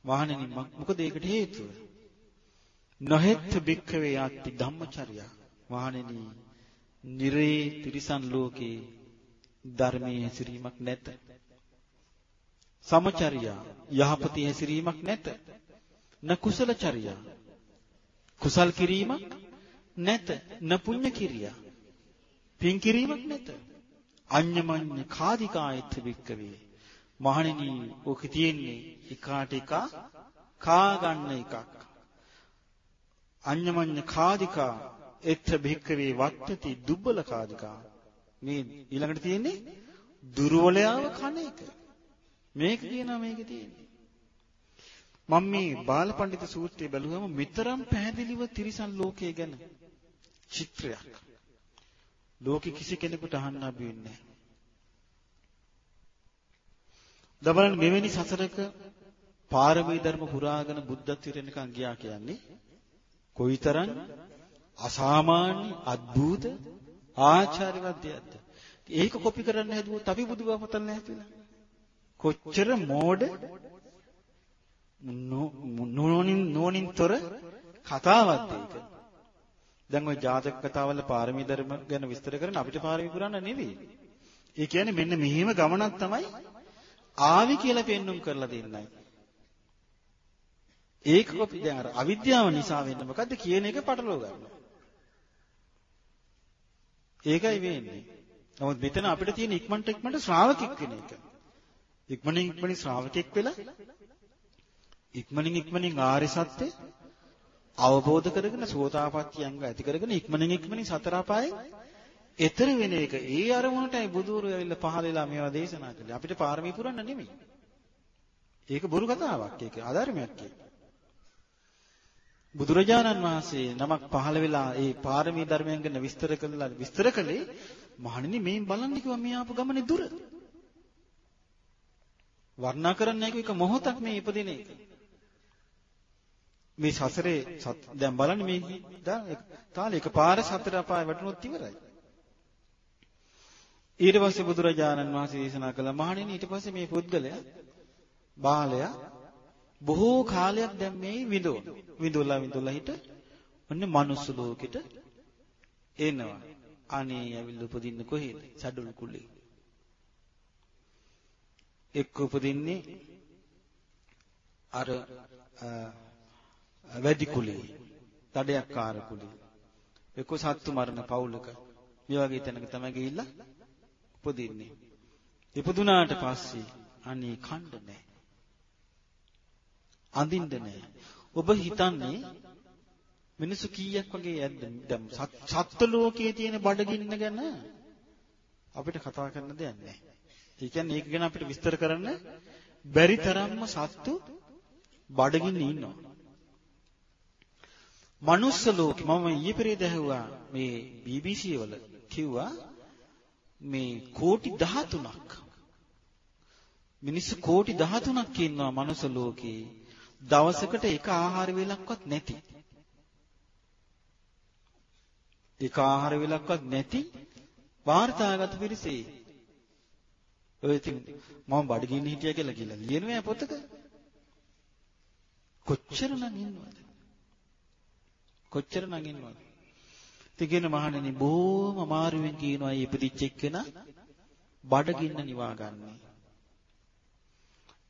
මහණෙනි මොකද ඒකට හේතුව? නොහෙත් බික්කවේ යත්ති ධම්මචර්යා. මහණෙනි නිරේ තිරිසන් ලෝකේ ධර්මයේ හැසිරීමක් නැත. සමචර්යා යහපති හැසිරීමක් නැත. න කුසල චර්යා කුසල් කිරීමක් නැත. න පුඤ්ඤ කිරියා පින් කිරීමක් නැත. අඤ්ඤමඤ්ඤ කාදිකායත් වික්කවේ මහණෙනි ඔක තියෙන්නේ එකාට එක කා ගන්න එකක්. අඤ්ඤමඤ්ඤ කාදිකා එත්ත භික්කවේ වත්තති දුබ්බල කාදිකා මේ ඊළඟට තියෙන්නේ දුර්වලයාව කන එක. මේක කියනවා මේකේ තියෙන්නේ. මම මේ බාලපඬිත සූත්‍රය බැලුවම මෙතරම් පැහැදිලිව තිරිසන් ලෝකයේ ගැන චිත්‍රයක්. ලෝකෙ කිසි කෙනෙකුට අහන්න අපි වෙන්නේ නැහැ. දබලන් මෙවැනි සසරක පාරමී ධර්ම පුරාගෙන බුද්ධත්වයට එනකන් ගියා කියන්නේ කොයිතරම් අසාමාන්‍ය අద్భుත ආචාර්යවත් දෙයක්ද ඒක කොපි කරන්න හැදුවොත් අපි බුදුබව පතන්න නැතිලා කොච්චර මෝඩ නෝනින් නෝනින් තොර කතාවක්ද ඒක. දැන් ওই ජාතක කතාවල පාරමී ධර්ම ගැන විස්තර කරන අපිට පාරමී පුරන්න නෙවෙයි. ඒ කියන්නේ මෙන්න මෙහිම ගමනක් තමයි ආවි කියලා පෙන්눔 කරලා දෙන්නයි. ඒක අපි දැන් අර අවිද්‍යාව නිසා වෙන්න මොකද්ද කියන එක පටලව ගන්නවා. ඒකයි වෙන්නේ. නමුත් මෙතන අපිට තියෙන ඉක්මනට ඉක්මනට ශ්‍රාවකෙක් වෙන එක. ඉක්මනින් ඉක්මනින් ශ්‍රාවකෙක් වෙලා ඉක්මනින් ඉක්මනින් ආර්ය සත්‍ය අවබෝධ කරගෙන සෝතාපට්ටි අංග ඇති කරගෙන ඉක්මනින් ඉක්මනින් සතර අපායෙන් එතර වෙන එක. ඒ අරමුණටයි බුදුරු ඇවිල්ලා පහලලා මේවා දේශනා කළේ. අපිට පාරමී පුරන්න නෙමෙයි. ඒක බොරු කතාවක්. ඒක අධර්මයක් ඒක. බුදුරජාණන් වහන්සේ නමක් පහළ වෙලා ඒ පාරමී ධර්මයන් ගැන විස්තර කළා විස්තර කළේ මහණෙනි මේ බලන්න කිව්වා මේ ආපු ගමනේ දුර. වර්ණනා කරන්නේ නැහැ එක මොහොතක් මේ ඉපදින එක. මේ සසරේ දැන් බලන්න මේ තාලේ එකපාර සතර අපාය වැටුනොත් ඉවරයි. ඊට පස්සේ බුදුරජාණන් වහන්සේ දේශනා කළා මහණෙනි ඊට පස්සේ මේ පුද්ගලයා බාලයා බොහෝ කාලයක් දැන් මේ විඳවන. විඳුලා විඳුලා හිට ඔන්න මනුස්ස ලෝකෙට එනවා. අනේ ඇවිල්ලා උපදින්න කොහෙද? සඩුල් කුලේ. එක්ක උපදින්නේ අර වැඩි කුලේ. තඩයක්කාර කුලේ. එක්ක සත්තු මරණ පවුලක. මේ වගේ තැනක තමයි ගිහිල්ලා උපදින්නේ. ඉපදුනාට පස්සේ අනේ කණ්ඩ නැහැ. අඳින්න නැහැ. ඔබ හිතන්නේ මිනිස්සු කීයක් වගේ ඇද්ද? දැන් සත්ත්ව ලෝකයේ තියෙන බඩගින්න ගැන අපිට කතා කරන්න දෙයක් නැහැ. ඒ කියන්නේ ඒක ගැන අපිට විස්තර කරන්න බැරි තරම්ම සත්තු බඩගින්න ඉන්නවා. මනුස්ස ලෝකෙ මම ඊයේ පෙරේද ඇහුවා මේ BBC වල කිව්වා මේ කෝටි 13ක් මිනිස්සු කෝටි 13ක් ඉන්නවා මනුස්ස ලෝකේ දවසකට එක ආහාර වේලක්වත් නැති. එක ආහාර වේලක්වත් නැති වාර්තාගත පිරිසේ. ඔය ඉතින් මම බඩගින්න හිටියා කියලා කියලා ලියනවා පොතක. කොච්චරනම් ඉන්නවද? කොච්චරනම් ඉන්නවද? තිගෙන මහණෙනි බොහොම අමාරුවෙන් කියනවා මේ ඉපදිච්ච එක්කෙනා බඩගින්න නිවා ගන්න.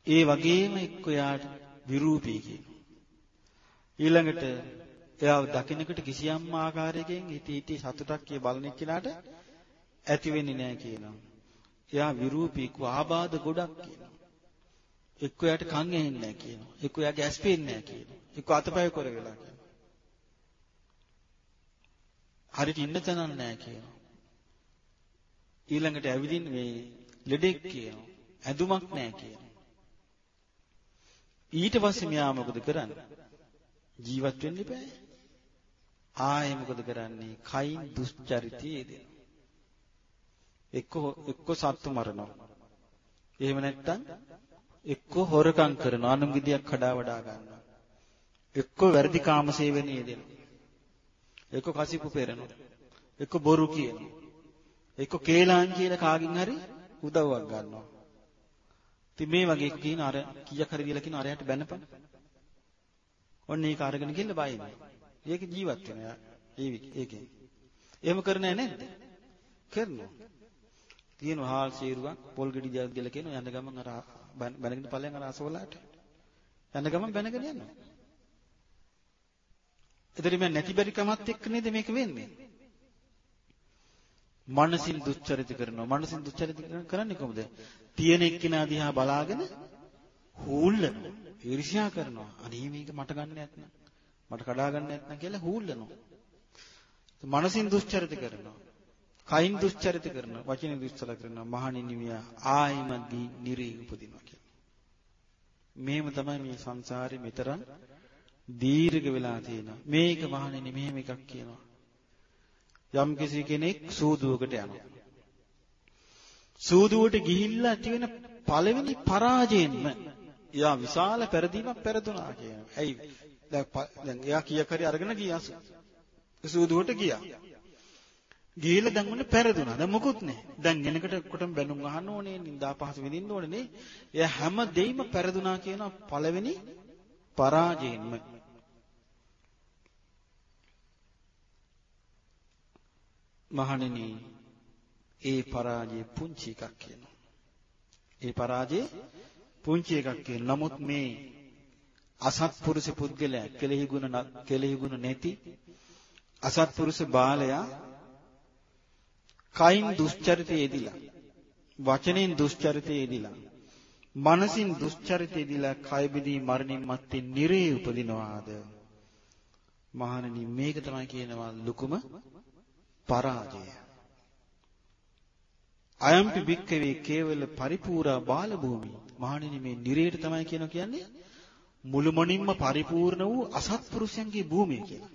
ඒ වගේම එක්ක යාට විරූපී කියනවා. ඊළඟට එයාව දකින්නකට කිසියම් ආකාරයකින් හිටි හිටි සතුටක් කිය බලන එක්කිනාට ඇති වෙන්නේ නැහැ කියනවා. එයා විරූපී කු ආබාධ ගොඩක් කියනවා. එක්ක එයාට කන් ඇහෙන්නේ නැහැ කියනවා. එක්ක එයාගේ ඇස් පේන්නේ නැහැ කියනවා. එක්ක අතපය කර වෙලා කියනවා. හරියට ඉන්න තැනක් නැහැ කියනවා. ඊළඟට ඇවිදින් මේ ලෙඩෙක් කියනවා. ඇඳුමක් නැහැ කියනවා. ඊට පස්සේ මෙයා මොකද කරන්නේ? ජීවත් වෙන්න බෑ. ආයේ මොකද කරන්නේ? කයින් දුස්චරිතයේ දෙන. එක්ක එක්ක සත්තු මරනවා. එහෙම නැත්නම් එක්ක හොරකම් කරනවා. අනුන්ගේ දියක් කඩා වඩා ගන්නවා. එක්ක වැරදි කාමසේවනයේ දෙනවා. එක්ක කසිපු පෙරනවා. එක්ක බොරු කියනවා. එක්ක කේලාන් කියලා කාගෙන් හරි උදව්වක් ගන්නවා. ඉතින් මේ වගේ කියන අර කීයක් හරි දීලා කියන අරයට බැනපන්. ඔන්න ඒක අරගෙන ගිහිල්ලා බයිනවා. ඒක ජීවත් වෙනවා. ඒ ඒකෙන්. එහෙම කරන්නේ නැද්ද? කරනවා. තියෙනවා හාල් සීරුවක් පොල් ගෙඩි දෙයක් දීලා කියනවා යන්න ගමන් අර බැනගෙන ඵලයන් අර අසවලාට. යන්න ගමන් බැනගෙන යනවා. එතන මේ නැති බැරි කමත් එක්ක නේද මේක වෙන්නේ? මනසින් දුස්චරිත කරනවා. මනසින් දුස්චරිත කරන්නේ කොහොමද? තියෙන එක්කිනා දිහා බලාගෙන හූල්ලනවා. ඊර්ෂ්‍යා කරනවා. අනේ මේක මට ගන්න නැත්නම් මට කඩා ගන්න නැත්නම් කියලා හූල්ලනවා. මනසින් දුස්චරිත කරනවා. කයින් දුස්චරිත කරනවා. වචනේ දුස්චරිත කරනවා. මහණෙනි මියා ආයිමත් නිරේ උපදිනවා කියලා. මේව තමයි මේ සංසාරේ මෙතරම් දීර්ඝ වෙලා තියෙනවා. මේක මහණෙනි මෙහෙම එකක් කියනවා. යම් කිසි කෙනෙක් සූදුවකට යනවා. සූදුවට ගිහිල්ලා ඇති වෙන පළවෙනි පරාජයෙන්ම එයා විශාල පෙරදීමක් පෙරදුනා කියනවා. ඇයි? දැන් එයා කීයක් හරි අරගෙන ගියා සූදුවට ගියා. ගිහිල්ලා දැන් මොනේ පෙරදුනා. දැන් මොකුත් නැහැ. දැන් එනකට කොටම බැනුම් අහන්න ඕනේ, නින්දා පහස විඳින්න ඕනේ නේ. එයා හැම දෙයක්ම පෙරදුනා කියන පළවෙනි පරාජයෙන්ම. මහණෙනි ඒ පරාජය පුංචි එකක් කියනවා. ඒ පරාජය පුංචි එකක් කියන. නමුත් මේ අසත්පුරුෂ පුද්ගලයා කෙලෙහි ගුණ කෙලෙහි ගුණ නැති අසත්පුරුෂ බාලයා කයින් දුෂ්චරිතයේ යෙදිලා වචනෙන් දුෂ්චරිතයේ යෙදිලා මනසින් දුෂ්චරිතයේ යෙදිලා කය බිදී මරණින් මත්තේ නිරේ උපදිනවාද? මහණනි මේක තමයි කියනවා ලුකුම පරාජය. අයම්පි භික්කවේ කේවල පරිපූර්ණ බාල භූමි මහණෙනි මේ නිරේට තමයි කියනවා කියන්නේ මුළුමනින්ම පරිපූර්ණ වූ අසත්පුරුෂයන්ගේ භූමිය කියලා.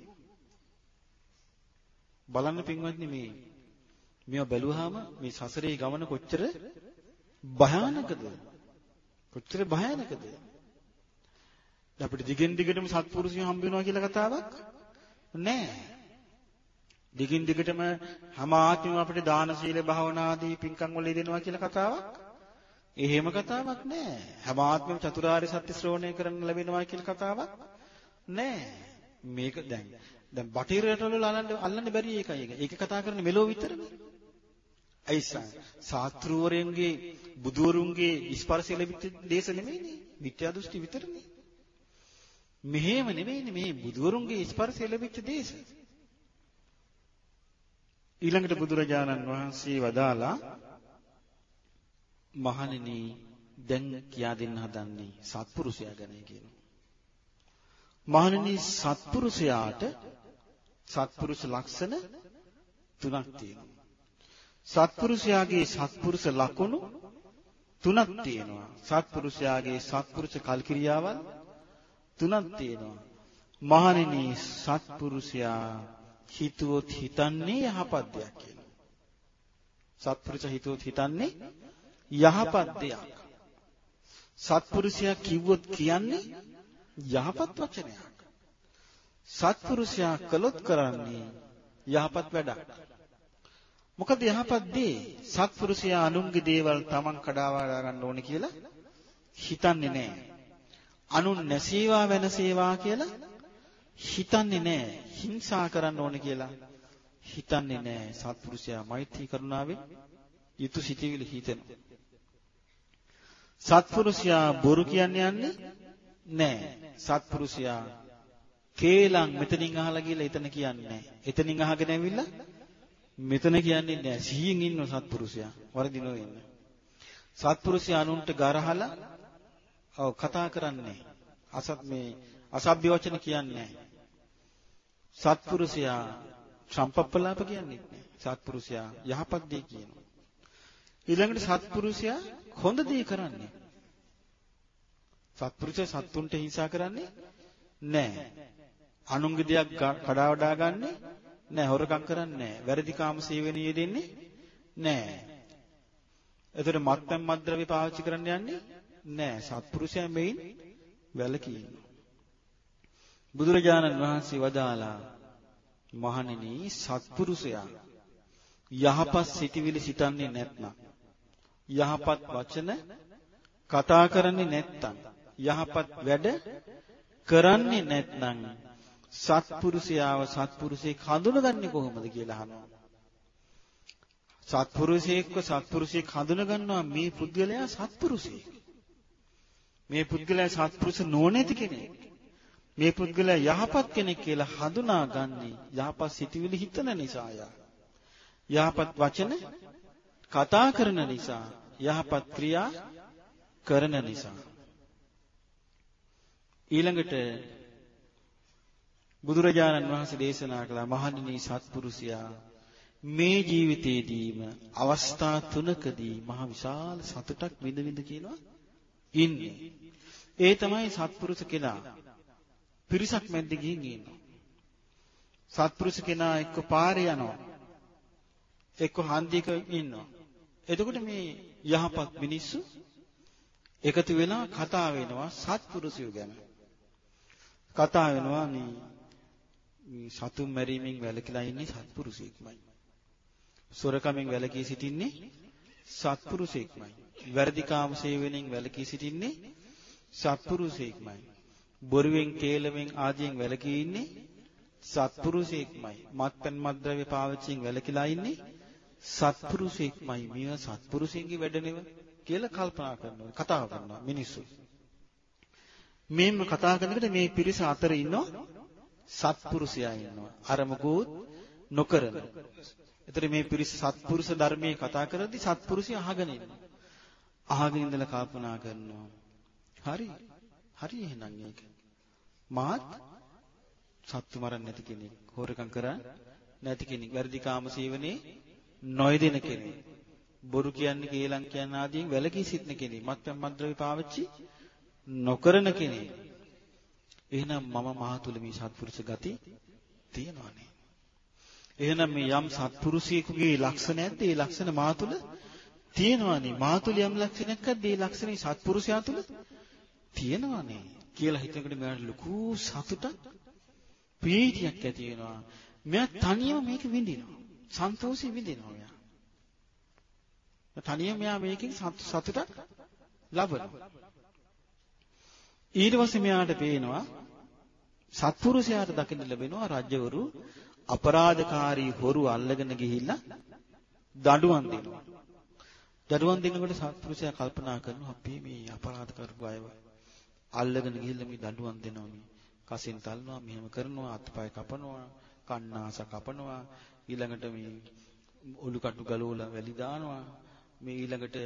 බලන්න පින්වත්නි මේ මේව බැලුවාම මේ සසරේ ගමන කොච්චර භයානකද? කොච්චර භයානකද? අපිට දිගින් දිගටම සත්පුරුෂයෝ හම්බ වෙනවා කියලා කතාවක් නැහැ. දිගින් දිගටම හැම ආත්මෙම අපිට දාන සීල භාවනා ආදී පින්කම් වල දෙනවා කියලා කතාවක් එහෙම කතාවක් නෑ. හැම ආත්මෙම චතුරාර්ය සත්‍ය ශ්‍රවණය කරන්න ලැබෙනවා කියලා කතාවක් නෑ. මේක දැන් දැන් බටහිර රටවල අල්ලන්න අල්ලන්න බැරි එකයි ඒක. ඒක කතා කරන්නේ මෙලෝ විතරනේ. අයිසා සාත්‍රුවරයන්ගේ බුදුවරුන්ගේ ස්පර්ශය ලැබිච්ච දේශ නෙමෙයිනේ. මිත්‍යා දෘෂ්ටි විතරනේ. මෙහෙම නෙමෙයිනේ මේ බුදුවරුන්ගේ ස්පර්ශය ලැබිච්ච දේශ. ඊළඟට බුදුරජාණන් වහන්සේ වදාලා මහණෙනි දැන් කියා දෙන්න හදන්නේ සත්පුරුෂයා ගැන කියනවා. මහණෙනි සත්පුරුෂයාට සත්පුරුෂ ලක්ෂණ තුනක් තියෙනවා. සත්පුරුෂයාගේ සත්පුරුෂ ලක්ෂණ තුනක් තියෙනවා. සත්පුරුෂයාගේ සත්පුරුෂ කල්කිරියාවල් තුනක් තියෙනවා. මහණෙනි සත්පුරුෂයා හිතුවොත් හිතන්නේ යහපත් දෙයක් කියලා. සත්පුරුෂ හිතුවොත් හිතන්නේ යහපත් දෙයක්. සත්පුරුෂයා කිව්වොත් කියන්නේ යහපත් වචනයක්. සත්පුරුෂයා කළොත් කරන්නේ යහපත් වැඩක්. මොකද යහපත් දේ සත්පුරුෂයා අනුන්ගේ දේවල් Taman කඩා වඩා ගන්න ඕනේ කියලා හිතන්නේ නැහැ. අනුන් නැසීවා වෙනසේවා කියලා හිතන්නේ නැහැ. හිංසා කරන්න ඕනේ කියලා හිතන්නේ නැහැ. සත්පුරුෂයා මෛත්‍රී කරුණාවෙන් යුතු සිටිවිලි හිතෙනවා. සත්පුරුෂයා බොරු කියන්නේ යන්නේ නැහැ. සත්පුරුෂයා කේලම් මෙතනින් අහලා ගිහලා එතන කියන්නේ නැහැ. එතනින් අහගෙන ඇවිල්ලා මෙතන කියන්නේ නැහැ. සිහියෙන් ඉන්න සත්පුරුෂයා. වරදිනෝ ඉන්න. සත්පුරුෂයා අනුන්ට ගරහලා ඔව් කතා කරන්නේ. අසත් මේ අසභ්‍ය වචන කියන්නේ සත්පුරුෂයා සම්පප්පලාප කියන්නේ නැහැ. සත්පුරුෂයා යහපත් දේ කියනවා. ඊළඟට සත්පුරුෂයා හොඳ දේ කරන්නේ. සත්පුරුෂය සත්තුන්ට හිංසා කරන්නේ නැහැ. අනුන්ගේ දෙයක් කඩා වඩා ගන්නෙ නැහැ. හොරකම් කරන්නේ නැහැ. වැරදි කාම සේවනීය දෙන්නේ නැහැ. එතකොට මත්පැන් මද්ද්‍රව්‍ය පාවිච්චි කරන්න යන්නේ නැහැ. සත්පුරුෂයා මෙයින් වැළකී බුදුරජාණන් වහන්සේ වදාලා මහණෙනි සත්පුරුෂයා යහපත් සිටිවිලි සිතන්නේ නැත්නම් යහපත් වචන කතා කරන්නේ නැත්නම් යහපත් වැඩ කරන්නේ නැත්නම් සත්පුරුෂයාව සත්පුරුෂයෙක් හඳුනගන්නේ කොහොමද කියලා අහනවා. සත්පුරුෂයෙක්ව සත්පුරුෂයෙක් හඳුනගන්නවා මේ පුද්ගලයා සත්පුරුෂයෙක්. මේ පුද්ගලයා සත්පුරුෂ නොනැති කෙනෙක්. මේ පුද්ගලයා යහපත් කෙනෙක් කියලා හඳුනාගන්නේ යහපත් සිටිවිලි හිතන නිසාය. යහපත් වචන කතා කරන නිසා යහපත් ක්‍රියා කරන නිසා ඊළඟට බුදුරජාණන් වහන්සේ දේශනා කළ මහණෙනි සත්පුරුෂයා මේ ජීවිතේදීම අවස්ථා තුනකදී මහ විශාල සතුටක් විඳ විඳ කියනවා ඉන්නේ. ඒ තමයි සත්පුරුෂ කෙනා. පිරිසක් මැද්ද ගිහින් ඉන්නවා. සත්පුරුෂ කෙනා එක්ක පාරේ යනවා. එක්ක හන්දියක ඉන්නවා. එතකොට මේ යහපත් මිනිස්සු එකතු වෙලා කතා වෙනවා සත්පුරුෂයෝ ගැන. කතා වෙනවා මේ සතුන් මැරීමෙන් වැළකීලා ඉන්නේ සත්පුරුෂයෙක්මයි. සොරකමෙන් වැළකී සිටින්නේ සත්පුරුෂයෙක්මයි. වැරදි කාම සේවනයෙන් වැළකී සිටින්නේ සත්පුරුෂයෙක්මයි. බොරුවෙන් කේලමෙන් ආදියෙන් වැළකී ඉන්නේ සත්පුරුෂයෙක්මයි. මත්පැන් මත්ද්‍රව්‍ය පාවිච්චියෙන් වැළකීලා ඉන්නේ සත්පුරුෂයෙක්මයි මේවා සත්පුරුෂයන්ගේ වැඩ කියලා කල්පනා කරනවා කතා කරනවා මිනිස්සු. මේම කතා කරනකොට මේ පිරිස අතර ඉන්නවා සත්පුරුෂයා ඉන්නවා. අර මොකෝත් නොකරන. ඒතර මේ පිරිස සත්පුරුෂ ධර්මයේ කතා කරද්දි සත්පුරුෂයා අහගෙන ඉන්නවා. අහගෙන ඉඳලා කල්පනා කරනවා. හරි. හරි එහෙනම් ඒක. මාත් සත්තු මරන්න නැති කෙනෙක්. හොරකම් කරා නැති කෙනෙක්. වැඩි කාම සීවනේ නොයදෙන කෙනෙක්. බොරු කියන්නේ කේලම් කියන ආදීන් වැළකී සිටින කෙනෙක්. මත්පැන් මද්ද්‍රව්‍ය පාවිච්චි නොකරන කෙනෙක්. එහෙනම් මම මහ තුල මේ සත්පුරුෂ ගති තියෙනවානේ. එහෙනම් මේ යම් සත්පුරුෂයෙකුගේ ලක්ෂණ නැද්ද? ඒ ලක්ෂණ මා තුල තියෙනවානේ. මා තුල යම් ලක්ෂණයක් නැද්ද? ඒ ලක්ෂණේ සත්පුරුෂයා තුල තියෙනවානේ. කියලා හිතනකොට මට ලොකු සතුටක් ප්‍රීතියක් ඇති වෙනවා. මෙයා තනියම මේක විඳිනවා. සන්තෝෂي විඳිනවා මෙයා. තනියම මෙයා මේකෙන් සතුටක් ලබනවා. ඊට පස්සේ මෙයාට පේනවා සත්පුරුෂයාට දකින්න ලැබෙනවා රජවරු අපරාධකාරී හොරු අල්ලගෙන ගිහිල්ලා දඬුවම් දෙනවා. දඬුවම් දෙනකොට සත්පුරුෂයා කල්පනා කරනවා අපි මේ අපරාධ කරපු අයව අල්ලගෙන ගිහිල්ලා මේ දඬුවම් දෙනවා මේ කසින් තල්නවා මෙහෙම කරනවා අත්පය කපනවා කන්නාස කපනවා ඊළඟට මේ ඔලු කටු ගලවලා වැලි දානවා මේ ඊළඟට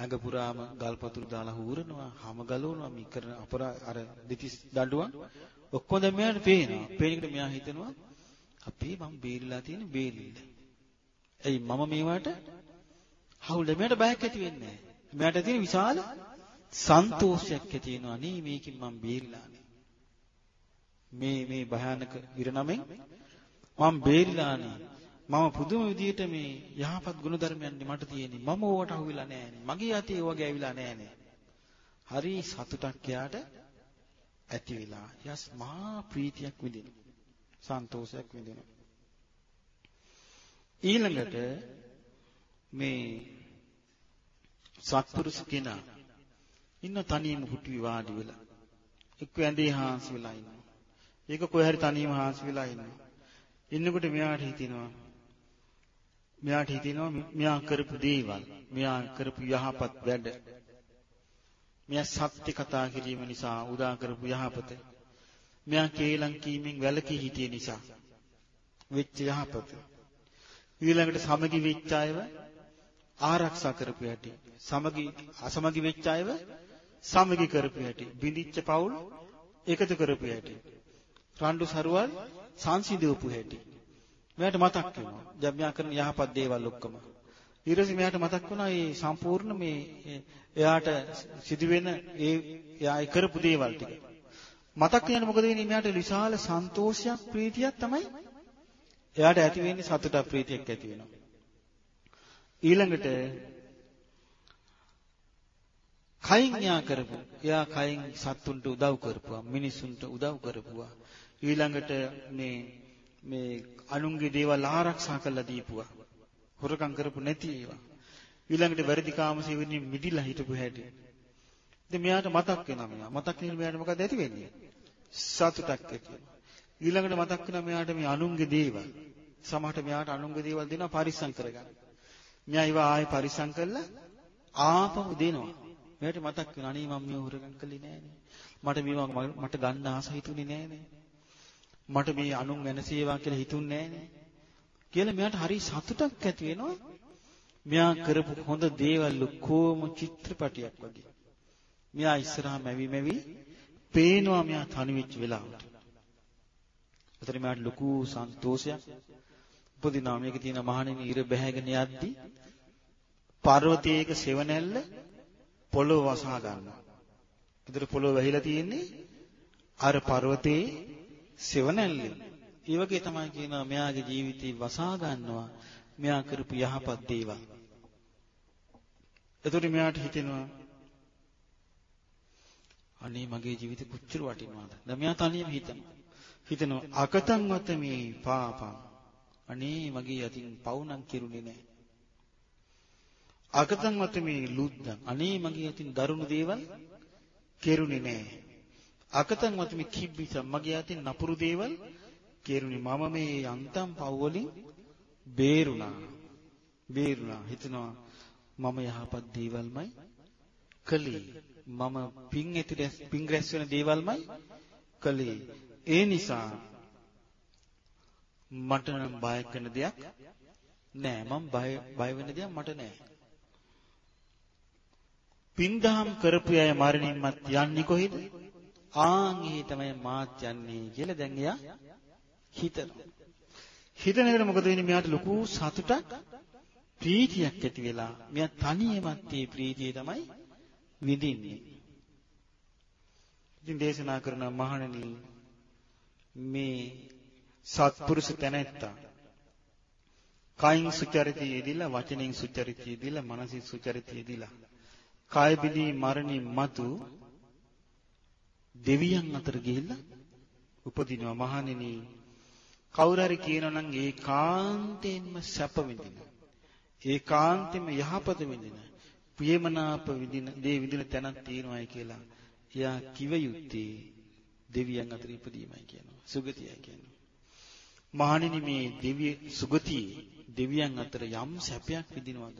ඇඟ පුරාම ගල් පතුරු දාලා හූරනවා හැම ගලවනවා මේ කරන අපරා අර දෙතිස් දඬුවම් ඔක්කොම දැන් මෙයාට පේනවා පේනකොට මෙයා හිතනවා අපේ මම බේරිලා තියෙන බේරිල්ල. එයි මම මේවට හවුල මෙයාට බයක් ඇති වෙන්නේ නැහැ. මෙයාට තියෙන විශාල සන්තෝෂයක් ඇති වෙනවා නේ මේකෙන් මම බේරිලානේ. මේ මේ භයානක ඉරණමෙන් මම බේරිලානේ. මම පුදුම විදියට මේ යහපත් ගුණධර්මයන් මට තියෙන්නේ. මම ඕවට අහු වෙලා නැහැනේ. මගේ අතේ ඒවා ගෑවිලා නැහැනේ. හරි සතුටක් යාට ඇති වෙලා යස් මහා ප්‍රීතියක් විඳිනවා. සන්තෝෂයක් විඳිනවා. ඊළඟට මේ සත්පුරුෂ කෙනා ඉන්න තනියම හුටුවි වාඩි වෙලා එක්ක ඇඳේ හාන්සි වෙලා ඉන්නවා. ඒක කොහේ හරි තනියම හාන්සි වෙලා ඉන්නවා. ඉන්නකොට මෙයාට හිතෙනවා මෙයාට හිතෙනවා මෙයා කරපු දේවල් මෙයා කරපු යහපත් වැඩ. මෙයා සත්‍ය කතා කිරීම නිසා උදා කරපු යහපත. මෙයා කේලම් කීමෙන් වැළකී හිටිය නිසා වෙච්ච යහපත. ඊළඟට සමගි වෙච්ච අයව ආරක්ෂා කරපු හැටි සමගි අසමගි වෙච්ච අයව සමගි කරපු හැටි බිඳිච්ච පවුල් එකතු කරපු හැටි රණ්ඩු සරුවල් සංසිඳවපු හැටි. මෙයාට මතක් වෙනවා දැන් මෙයා කරන යහපත් දේවල් ඔක්කොම ඊටසේ මෙයාට මතක් වුණා මේ සම්පූර්ණ මේ එයාට සිදුවෙන ඒ එයා කරපු දේවල් ටික මතක් වෙනකොට මොකද වෙන්නේ? මෙයාට විශාල සන්තෝෂයක් ප්‍රීතියක් තමයි එයාට ඇති වෙන්නේ සතුටක් ප්‍රීතියක් ඇති වෙනවා. ඊළඟට කයින් යා කරපු එයා කයින් සත්තුන්ට උදව් කරපුවා මිනිසුන්ට උදව් කරපුවා ඊළඟට මේ මේ අනුන්ගේ දේවල් ආරක්ෂා කරලා දීපුවා හොරකම් කරපු නැති ඒවා ඊළඟට වැරදි කාමසේවණිය මිදිලා හිටපු හැටි ඉතින් මෙයාට මතක් වෙනවා මෙයා. මතක් වෙන මෙයාට මොකද ඇති වෙන්නේ? සතුටක් ඇති වෙනවා. ඊළඟට මතක් වෙනවා මෙයාට මේ අනුන්ගේ දේවල්. සමහරට මෙයාට අනුන්ගේ දේවල් දෙනවා පරිස්සම් කරගන්න. මෙයා ඒවා ආයෙ පරිස්සම් කරලා ආපහු දෙනවා. මෙයාට මතක් වෙනවා අනේ මම මේ හොරගම් කළේ නෑනේ. මට මේවා මට ගන්න ආස හිතුනේ නෑනේ. මට මේ අනුන් වෙනසේවා කියලා හිතුන්නේ නෑනේ. කියලා මෙයාට හරි සතුටක් ඇති වෙනවා. මෙයා කරපු හොඳ දේවල් කොහොම චිත්‍රපටියක් වගේ. මෙයා ඉස්සරහා මැවි මැවි පේනවා මෙයා තනි වෙච්ච වෙලාවට. ඒතර මෙයාට ලොකු සන්තෝෂයක් උපදිනවා. මේකේ තියෙන මහණෙනි ඉර බැහැගෙන යද්දි පර්වතයක සෙවණැල්ල පොළොව වසා ගන්නවා. ඒතර පොළොව වැහිලා තියෙන්නේ අර පර්වතයේ සෙවණැල්ලෙන්. ඒ වගේ තමයි කියනවා මෙයාගේ ජීවිතේ වසා ගන්නවා මෙයා කරපු යහපත් දේවල්. එතකොට මෙයාට හිතෙනවා අනේ මගේ ජීවිතේ කොච්චර වටිනවද? දැන් මෙයා තනියම හිතනවා. හිතනවා අකතං වත මේ පාපං. අනේ මගේ යතින් පවුනම් කිරුනේ නැහැ. අකතං වත මේ ලුද්දං. අනේ මගේ යතින් දරුණු දේවල් කෙරුනේ නැහැ. අකතං වත මේ කිබ්බිස මගේ යතින් නපුරු දේවල් කෙරුනේ මම මේ යන්තම් පව් වලින් බේරුණා. බේරුණා. හිතනවා මම යහපත් දේවල්මයි කළේ. මම පින් ඇති පින් රැස් වෙන දේවල්මයි කළේ. ඒ නිසා මට නම් බය කරන දෙයක් නෑ. මම බය බය වෙන දෙයක් මට නෑ. පින්දහම් කරපු අය මරණින්මත් යන්නේ කොහෙද? ආන් ඒ තමයි මාත් යන්නේ කියලා දැන් එයා හිතනවා. හිතන විට මොකද වෙන්නේ? මෙයාට ලොකු සතුටක් ප්‍රීතියක් ඇති වෙලා මෙයා තනියමත් මේ ප්‍රීතිය තමයි විඳින්නේ. ඉතින් දේශනා කරන මහණෙනි මේ සත්පුරුෂ තැනැත්තා කයින් සුචරිතය යෙදිලා වචනෙන් සුචරිතය යෙදිලා මනසින් සුචරිතය යෙදිලා කාය බිදී මරණින් මතු දෙවියන් අතර ගිහිල්ලා උපදිනවා. මහණෙනි කවුරු හරි කියනවා නම් ඒකාන්තයෙන්ම සැප විඳින ඒකාන්තයෙන්ම යහපත විඳින ප්‍රියමනාප විඳින දේ විඳින තැනක් තියෙනවායි කියලා එයා කිව යුත්තේ දෙවියන් අතර ඉපදීමයි කියනවා. සුගතියයි කියනවා. මහණෙනි මේ දිව්‍ය සුගතියේ දෙවියන් අතර යම් සැපයක් විඳිනවද?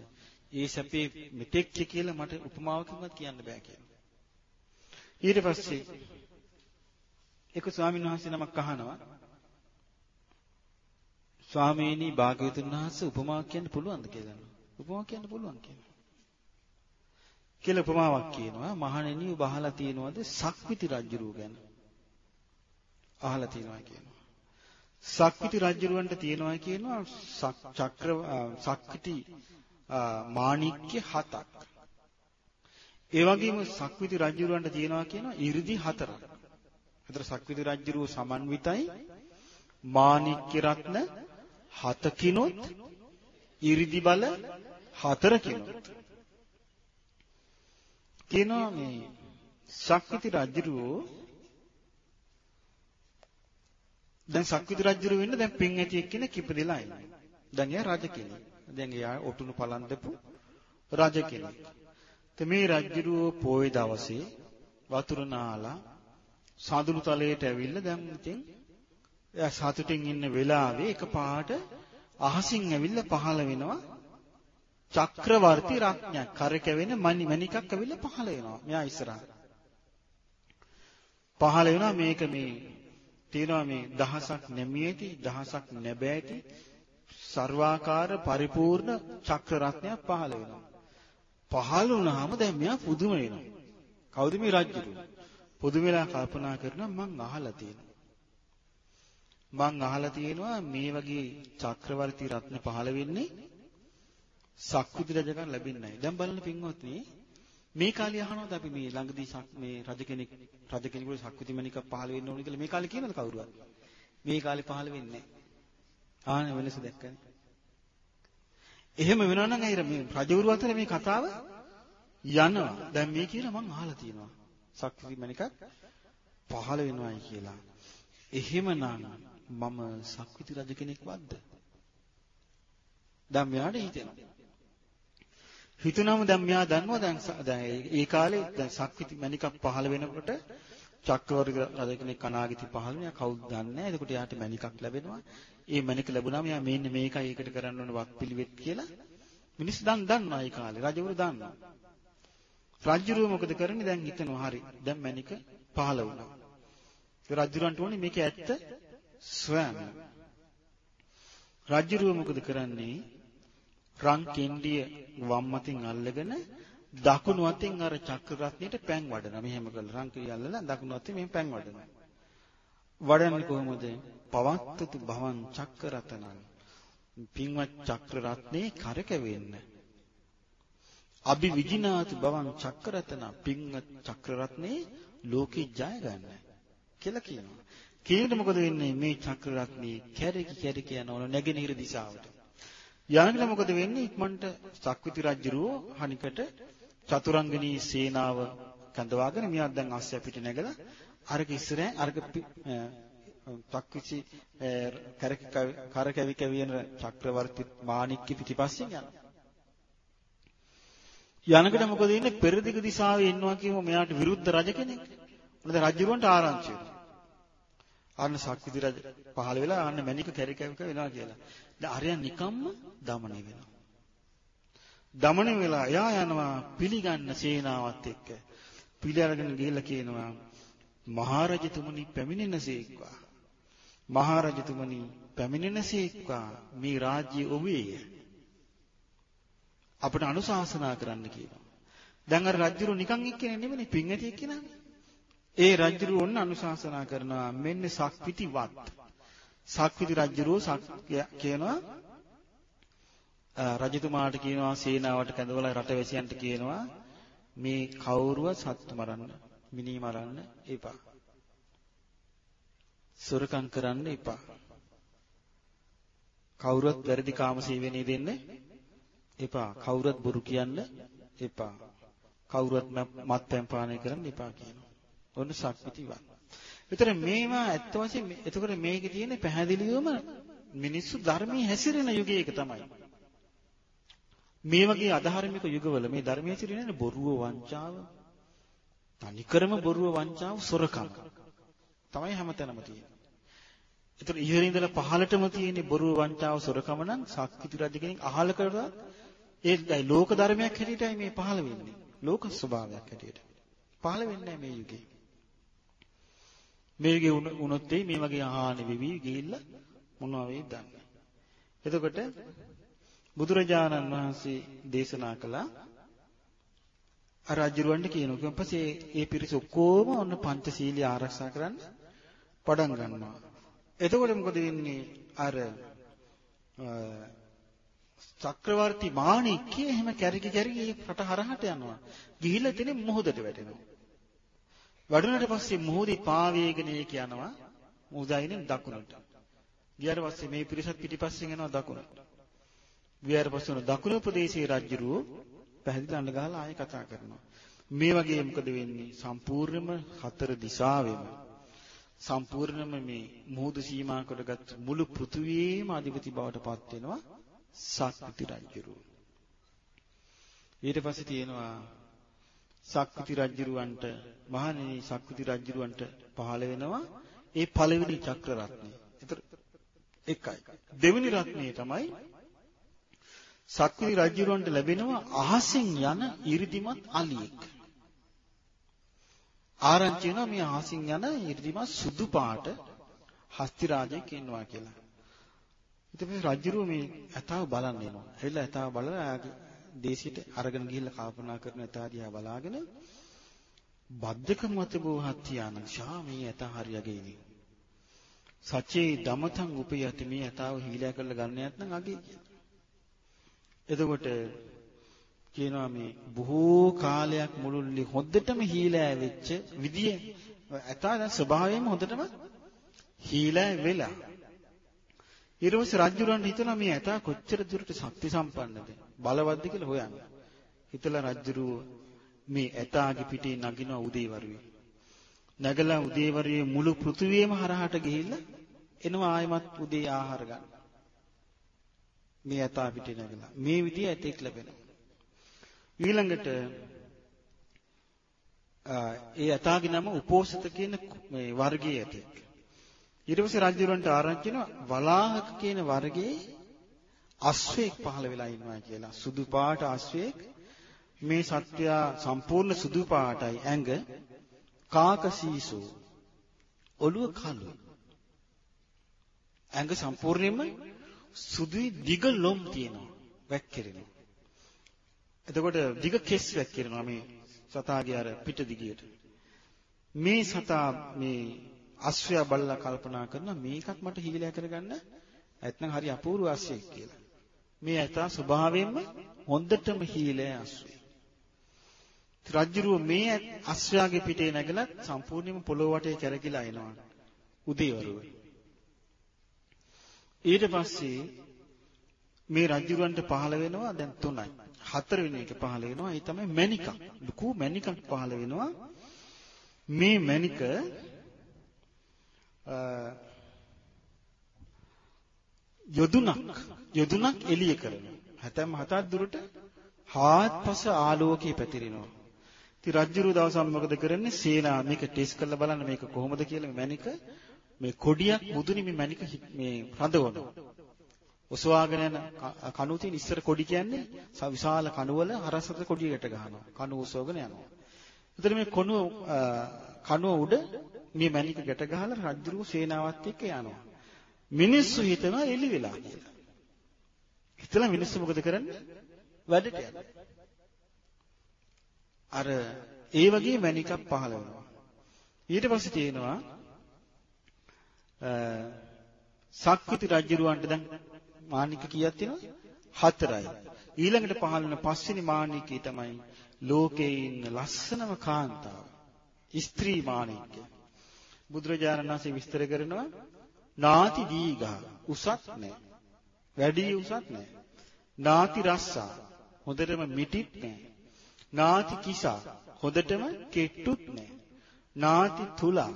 ඒ සැපේ මෙතෙක් කියලා මට උපමාවකින්වත් කියන්න බෑ කියලා. ඊට පස්සේ එක ස්වාමීන් වහන්සේ නමක් අහනවා ස්වාමීනි භාග්‍යවතුන් වහන්සේ උපමාවක් කියන්න පුළුවන්ද කියලා. උපමාවක් කියන්න පුළුවන් කියලා. කියලා උපමාවක් කියනවා මහණෙනි ඔබ අහලා තියෙනවද සක්විති රජුරුව ගැන? අහලා තියෙනවා කියනවා. සක්විති රජුරවන්ට තියෙනවා කියනවා චක්‍ර සක්විති මාණික්‍ය හතක්. ඒ වගේම සක්විති රජුරවන්ට තියෙනවා කියන 이르දි හතරක්. හතර සක්විති රජුරුව සමන්විතයි මාණික්ක රත්න හතකිනොත් 이르දි බල හතරකිනොත්. කියනවා මේ සක්විති රජුරුව දැන් සක්විති රජුරු වෙන්න දැන් පින් ඇතියෙක් කෙනෙක් ඉපදෙලා එනවා. දැන් එයා රජ කෙනෙක්. දැන් එයා ඔටුනු පලන් දෙපු රජ කෙනෙක්. Te මේ රජුරුව පොයේ දවසේ වතුර නාලා සාදුළු තලයට ඇවිල්ලා දැන් ඉතින් එයා සතුටින් ඉන්න වෙලාවේ එකපාරට අහසින් ඇවිල්ලා පහළ වෙනවා චක්‍රවර්ති රත්නයක්. කරකැවෙන මණි මණිකක් ඇවිල්ලා පහළ වෙනවා. මෙයා ඉස්සරහට. පහළ වෙනවා මේක මේ තියෙනවා මේ දහසක් නැමී ඇති දහසක් නැබෑ ඇති ਸਰවාකාර පරිපූර්ණ චක්‍ර රත්නයක් පහළ වෙනවා. පහළ වුණාම දැන් මෙයා පුදුම වෙනවා. කවුද මේ රජුරු? පුදුම වෙලා කල්පනා කරනවා මං අහලා තියෙනවා. මං අහලා තියෙනවා මේ වගේ චක්‍රවර්ති රත්න පහළ වෙන්නේ සක්විති රජකම් ලැබෙන්නේ නැහැ. දැන් බලන්න පින්වත්නි මේ කාලේ අහනවාද අපි මේ ළඟදී මේ රජ කෙනෙක් රජ කෙනෙකුට සක්විති මණිකක් පහළ වෙන්න ඕනේ කියලා මේ කාලේ කියනද කවුරුවත්? මේ කාලේ පහළ වෙන්නේ නැහැ. ආනේ වෙනස දැක්කනේ. එහෙම වෙනවා නම් අයිර මේ රජවරු අතර මේ කතාව යනවා. දැන් මේ කියලා මං අහලා තියෙනවා. සක්විති මණිකක් පහළ වෙනවායි කියලා. එහෙමනම් මම සක්විති රජ කෙනෙක් වද්ද? දැන් මෙයාට හිතෙනවා. හිතුනම දැන් මෙයා දන්නවා දැන් දැන් ඒ කාලේ දැන් සක්විති මණිකක් පහළ වෙනකොට චක්‍රවර්ති රජ කෙනෙක් අනාගතي පහළ වෙනවා කවුද දන්නේ නැහැ. එතකොට යාට මණිකක් ලැබෙනවා. ඒ මණික ලැබුණාම යා මෙන්න මේකයි ඒකට කරන්න ඕන වක් පිළිවෙත් කියලා මිනිස්සු දන් දන්නවා ඒ කාලේ. රජවරු දන්නවා. රජුරුව මොකද කරන්නේ? දැන් හිතනවා හරි. දැන් මණික පහළ වුණා. ඒ රජුරන්ට ඕනේ මේක ඇත්ත සොයන්න. රජුරුව මොකද කරන්නේ? රන් කෙන්ඩිය වම් අතින් අල්ලගෙන දකුණු අතින් අර චක්‍ර රත්නයට පැන් වඩනවා. මෙහෙම කරලා රන් කෙන්ඩිය අල්ලලා දකුණු අතින් මෙහෙම පැන් වඩනවා. වඩන්නේ කොහොමද? පවත්තතු භවන් චක්‍ර රතනං. පින්වත් චක්‍ර රත්නේ කරකැවෙන්න. අභි විජිනාති භවන් චක්‍ර රතන පින්වත් චක්‍ර රත්නේ ලෝකේ ජය ගන්න කියලා කියනවා. කීයට මොකද වෙන්නේ මේ චක්‍ර රත්නේ කැරකි කැරකි යනවල නැගෙනහිර දිශාවට. යනකල මොකද වෙන්නේ ඉක්මනට සක්විති රජුරෝ හනිකට චතුරංගනී සේනාව කැඳවාගෙන මියක් දැන් අස්සය පිට නැගලා අරක ඉස්සරහ අරක තක්විසි කරකැවි කැවියන චක්‍රවර්ති මාණික්ක පිටිපස්සෙන් යනවා. යනකොට මොකද ඉන්නේ? පෙරදිග දිශාවේ ඉන්නවා කියව මෙයාට විරුද්ධ රජ කෙනෙක්. මොකද රජුරවන්ට ආරංචි අන්න ශක්තිදි රජ පහළ වෙලා අන්න මැණික කැරිකැවික වෙනවා කියලා. දැන් අරයන් නිකම්ම দমনය වෙනවා. দমনය වෙලා එයා යනවා පිළිගන්න සේනාවත් එක්ක. පිළි අරගෙන ගිහිල්ලා කියනවා මහරජතුමනි පැමිණෙනසේක්වා. මහරජතුමනි පැමිණෙනසේක්වා මේ රාජ්‍ය ඔබේය. අපට අනුශාසනා කරන්න කියනවා. දැන් අර රජුරු නිකන් එක්කෙනෙ නෙමෙයි පින් ඇති එක්කෙනානේ. ඒ රජුරු ඔන්න අනුශාසනා කරනවා මෙන්න සක්විතිවත්. සක්විති රජුරු කියනවා රජතුමාට කියනවා සේනාවට කැඳවලා රටවැසියන්ට කියනවා මේ කවුරුව සත්තු මරන්න මිනී මරන්න එපා. සොරකම් කරන්න එපා. කවුරුවත් වැරදි කාම සේවනයේ දෙන්න එපා. කවුරුවත් බොරු කියන්න එපා. කවුරුවත් මත්පැන් පානය කරන්න එපා කියනවා. ඔන්න සක්විතිවත්. විතර මේවා ඇත්ත වශයෙන් එතකොට මේකේ තියෙන පැහැදිලිවම මිනිස්සු ධර්මයේ හැසිරෙන යුගයක තමයි. මේ වගේ අධාර්මික යුගවල මේ ධර්මයේ සිටින බොරුව වංචාව තනිකරම බොරුව වංචාව සොරකම් තමයි හැමතැනම තියෙන්නේ. ඒතර ඉහළ ඉඳලා පහළටම තියෙන බොරුව වංචාව සොරකම නම් සක්විති රජ කෙනෙක් අහලකට ඒ ලෝක ධර්මයක් හැටියටයි මේ පහළ වෙන්නේ. ලෝක ස්වභාවයක් හැටියට. පහළ වෙන්නේ මේ යුගයේ. මේ යුගයේ වුණොත් මේ වගේ ආහාන වෙවි ගිහිල්ලා මොනවා වෙයිද දන්නේ. එතකොට බුදුරජාණන් වහන්සේ දේශනා කළා අර අජිරුවන්ට කියනවා. ඊට පස්සේ ඒ පිරිස ඔක්කොම ඔන්න පංචශීලී ආරක්ෂා කරන්න පටන් ගන්නවා. එතකොට මොකද වෙන්නේ? අර චක්‍රවර්ති මාණික්කය එහෙම කැරකි කැරකි රට හරහට යනවා. ගිහිල්ලා එතන මොහොතට වැටෙනවා. වඩුනට පස්සේ මොහොතේ පාවේගෙන ඒක යනවා. මුහුදයිනේ දකුණට. ගියාට පස්සේ මේ පිරිසත් පිටිපස්සෙන් යනවා දකුණට. ගියාට පස්සේ උන දකුණු ප්‍රදේශයේ රජුරු පැහැදිලි අඬ ගහලා ආයෙ කතා කරනවා. මේ වගේ මොකද වෙන්නේ? සම්පූර්ණයෙන්ම හතර දිශාවෙම සම්පූර්ණයෙන්ම මේ මුහුදු සීමා කොටගත් මුළු පෘථුවියේම අධිපති බවට පත් වෙනවා සක්විති රජුරු. ඊට පස්සේ තියෙනවා සක්විති රජුරවන්ට මහණෙනි සක්විති රජුරවන්ට පහළ වෙනවා ඒ පළවෙනි චක්‍ර රත්නය. ඒතර එකයි. දෙවෙනි රත්නය තමයි සක්විති රජුරවන්ට ලැබෙනවා අහසින් යන 이르දිමත් අලියෙක්. ආරංචි වෙනවා මේ අහසින් යන 이르දිමත් සුදු පාට හස්ති රාජයෙක් ඉන්නවා කියලා. ඊට පස්සේ රජුරුව මේ ඇතාව බලන්න එනවා. එහෙලා ඇතාව බලලා දේශයට අරගෙන ගිහිල්ලා කල්පනා කරන ඇතා දිහා බලාගෙන බද්දක මත බෝහත්‍යාන ශා මේ ඇත හරියගේදී. සචේ දමතන් උපයති මේ ඇතාව හීලෑ කරලා ගන්න නැත්නම් අගේ කියලා. එතකොට කියනවා මේ බොහෝ කාලයක් මුළුල්ලේ හොද්දටම හීලෑ වෙච්ච විදිය ඇතා දැන් ස්වභාවයෙන්ම හොඳටම හීලෑ වෙලා ඊට පස්සේ රජුරන් හිතනවා මේ ඇතා කොච්චර දුරට ශක්ති සම්පන්නද බලවත්ද කියලා හොයන්න. හිතලා රජුරු මේ ඇතාගේ පිටේ නගින උදේවරුේ. නැගලා උදේවරුේ මුළු පෘථුවියම හරහාට ගිහිල්ලා එනවා ආයමත් උදේ ආහාර ගන්න. මේ ඇතා පිටේ නැගලා. මේ විදිය ඇතෙක් ලැබෙනවා. ඊළඟට ඒ ඇතාගේ නම උපෝසත කියන මේ වර්ගයේ ඇතෙක්. ඊට පස්සේ රජුරන්ට ආරංචි වෙනවා වලාහක කියන වර්ගයේ අශ්වයෙක් පහළ වෙලා ඉන්නවා කියලා. සුදු පාට අශ්වයෙක් මේ සත්වයා සම්පූර්ණ සුදු පාටයි ඇඟ කාකසීසෝ ඔළුව කළු. ඇඟ සම්පූර්ණයෙන්ම සුදුයි දිග ලොම් තියෙනවා. වැක්කිරෙනවා. එතකොට දිග කෙස් වැක්කිරෙනවා මේ සතාගේ අර පිට දිගියට. මේ සතා මේ අශ්වයා බලලා කල්පනා කරනවා මේකත් මට හීලෑ කරගන්න නැත්නම් හරි අපූර්ව අශ්වයෙක් කියලා. මේ ඇතා ස්වභාවයෙන්ම හොඳටම හීලෑ අශ්වයෙක්. රජ්ජුරුව මේ අශ්වයාගේ පිටේ නැගලා සම්පූර්ණයෙන්ම පොළොව වටේ කැරකිලා එනවා. උදේවරුව. ඊට පස්සේ මේ රජ්ජුරුවන්ට පහළ වෙනවා දැන් තුනයි. හතරවෙනි එක පහළ වෙනවා. ඒ තමයි මණිකක්. ලুকু මණිකක් පහළ වෙනවා. මේ මණික යොදුනක් යොදුනක් එළිය කරනවා. හැතැම් හතක් දුරට හාත්පස ආලෝකයේ පැතිරෙනවා. ඉතින් රජ්ජුරුව දවසක් මොකද කරන්නේ? සේනා මේක ටෙස්ට් කරලා බලන්න මේක කොහොමද කියලා මැනික මේ කොඩියක් මුදුනි මේ මැනික මේ රඳවනවා. ඔසවාගෙන යන කණු තියෙන ඉස්සර කොඩි කියන්නේ විශාල කණුවල හරසත කොඩියට ගහනවා. කණු ඔසවගෙන යනවා. එතන මේ කණුව කණුව උඩ මේ මණික ගැට ගහලා රජුරු සේනාවත් එක්ක යනවා. මිනිස්සු හිතනවා එලි වෙලා කියලා. හිතලා මිනිස්සු මොකද කරන්නේ? වැඩට යනවා. අර ඒ වගේ මණිකක් පහළ වෙනවා. ඊට පස්සේ තියෙනවා සක්විති රජුරවන්ට දැන් මාණික කීයක් තියෙනවද? හතරයි. ඊළඟට පහළ වෙන පස්වෙනි මාණිකේ තමයි ලෝකේ ඉන්න ලස්සනම කාන්තාව. ස්ත්‍රී මාණිකය. බුදුරජාණන් වහන්සේ විස්තර කරනවා නාති දීඝා උසත් නැහැ. වැඩි උසත් නැහැ. නාති රස්සා හොඳටම මිටිත් නැහැ. නාති කිසා හොඳටම කෙට්ටුත් නැහැ. නාති තුලා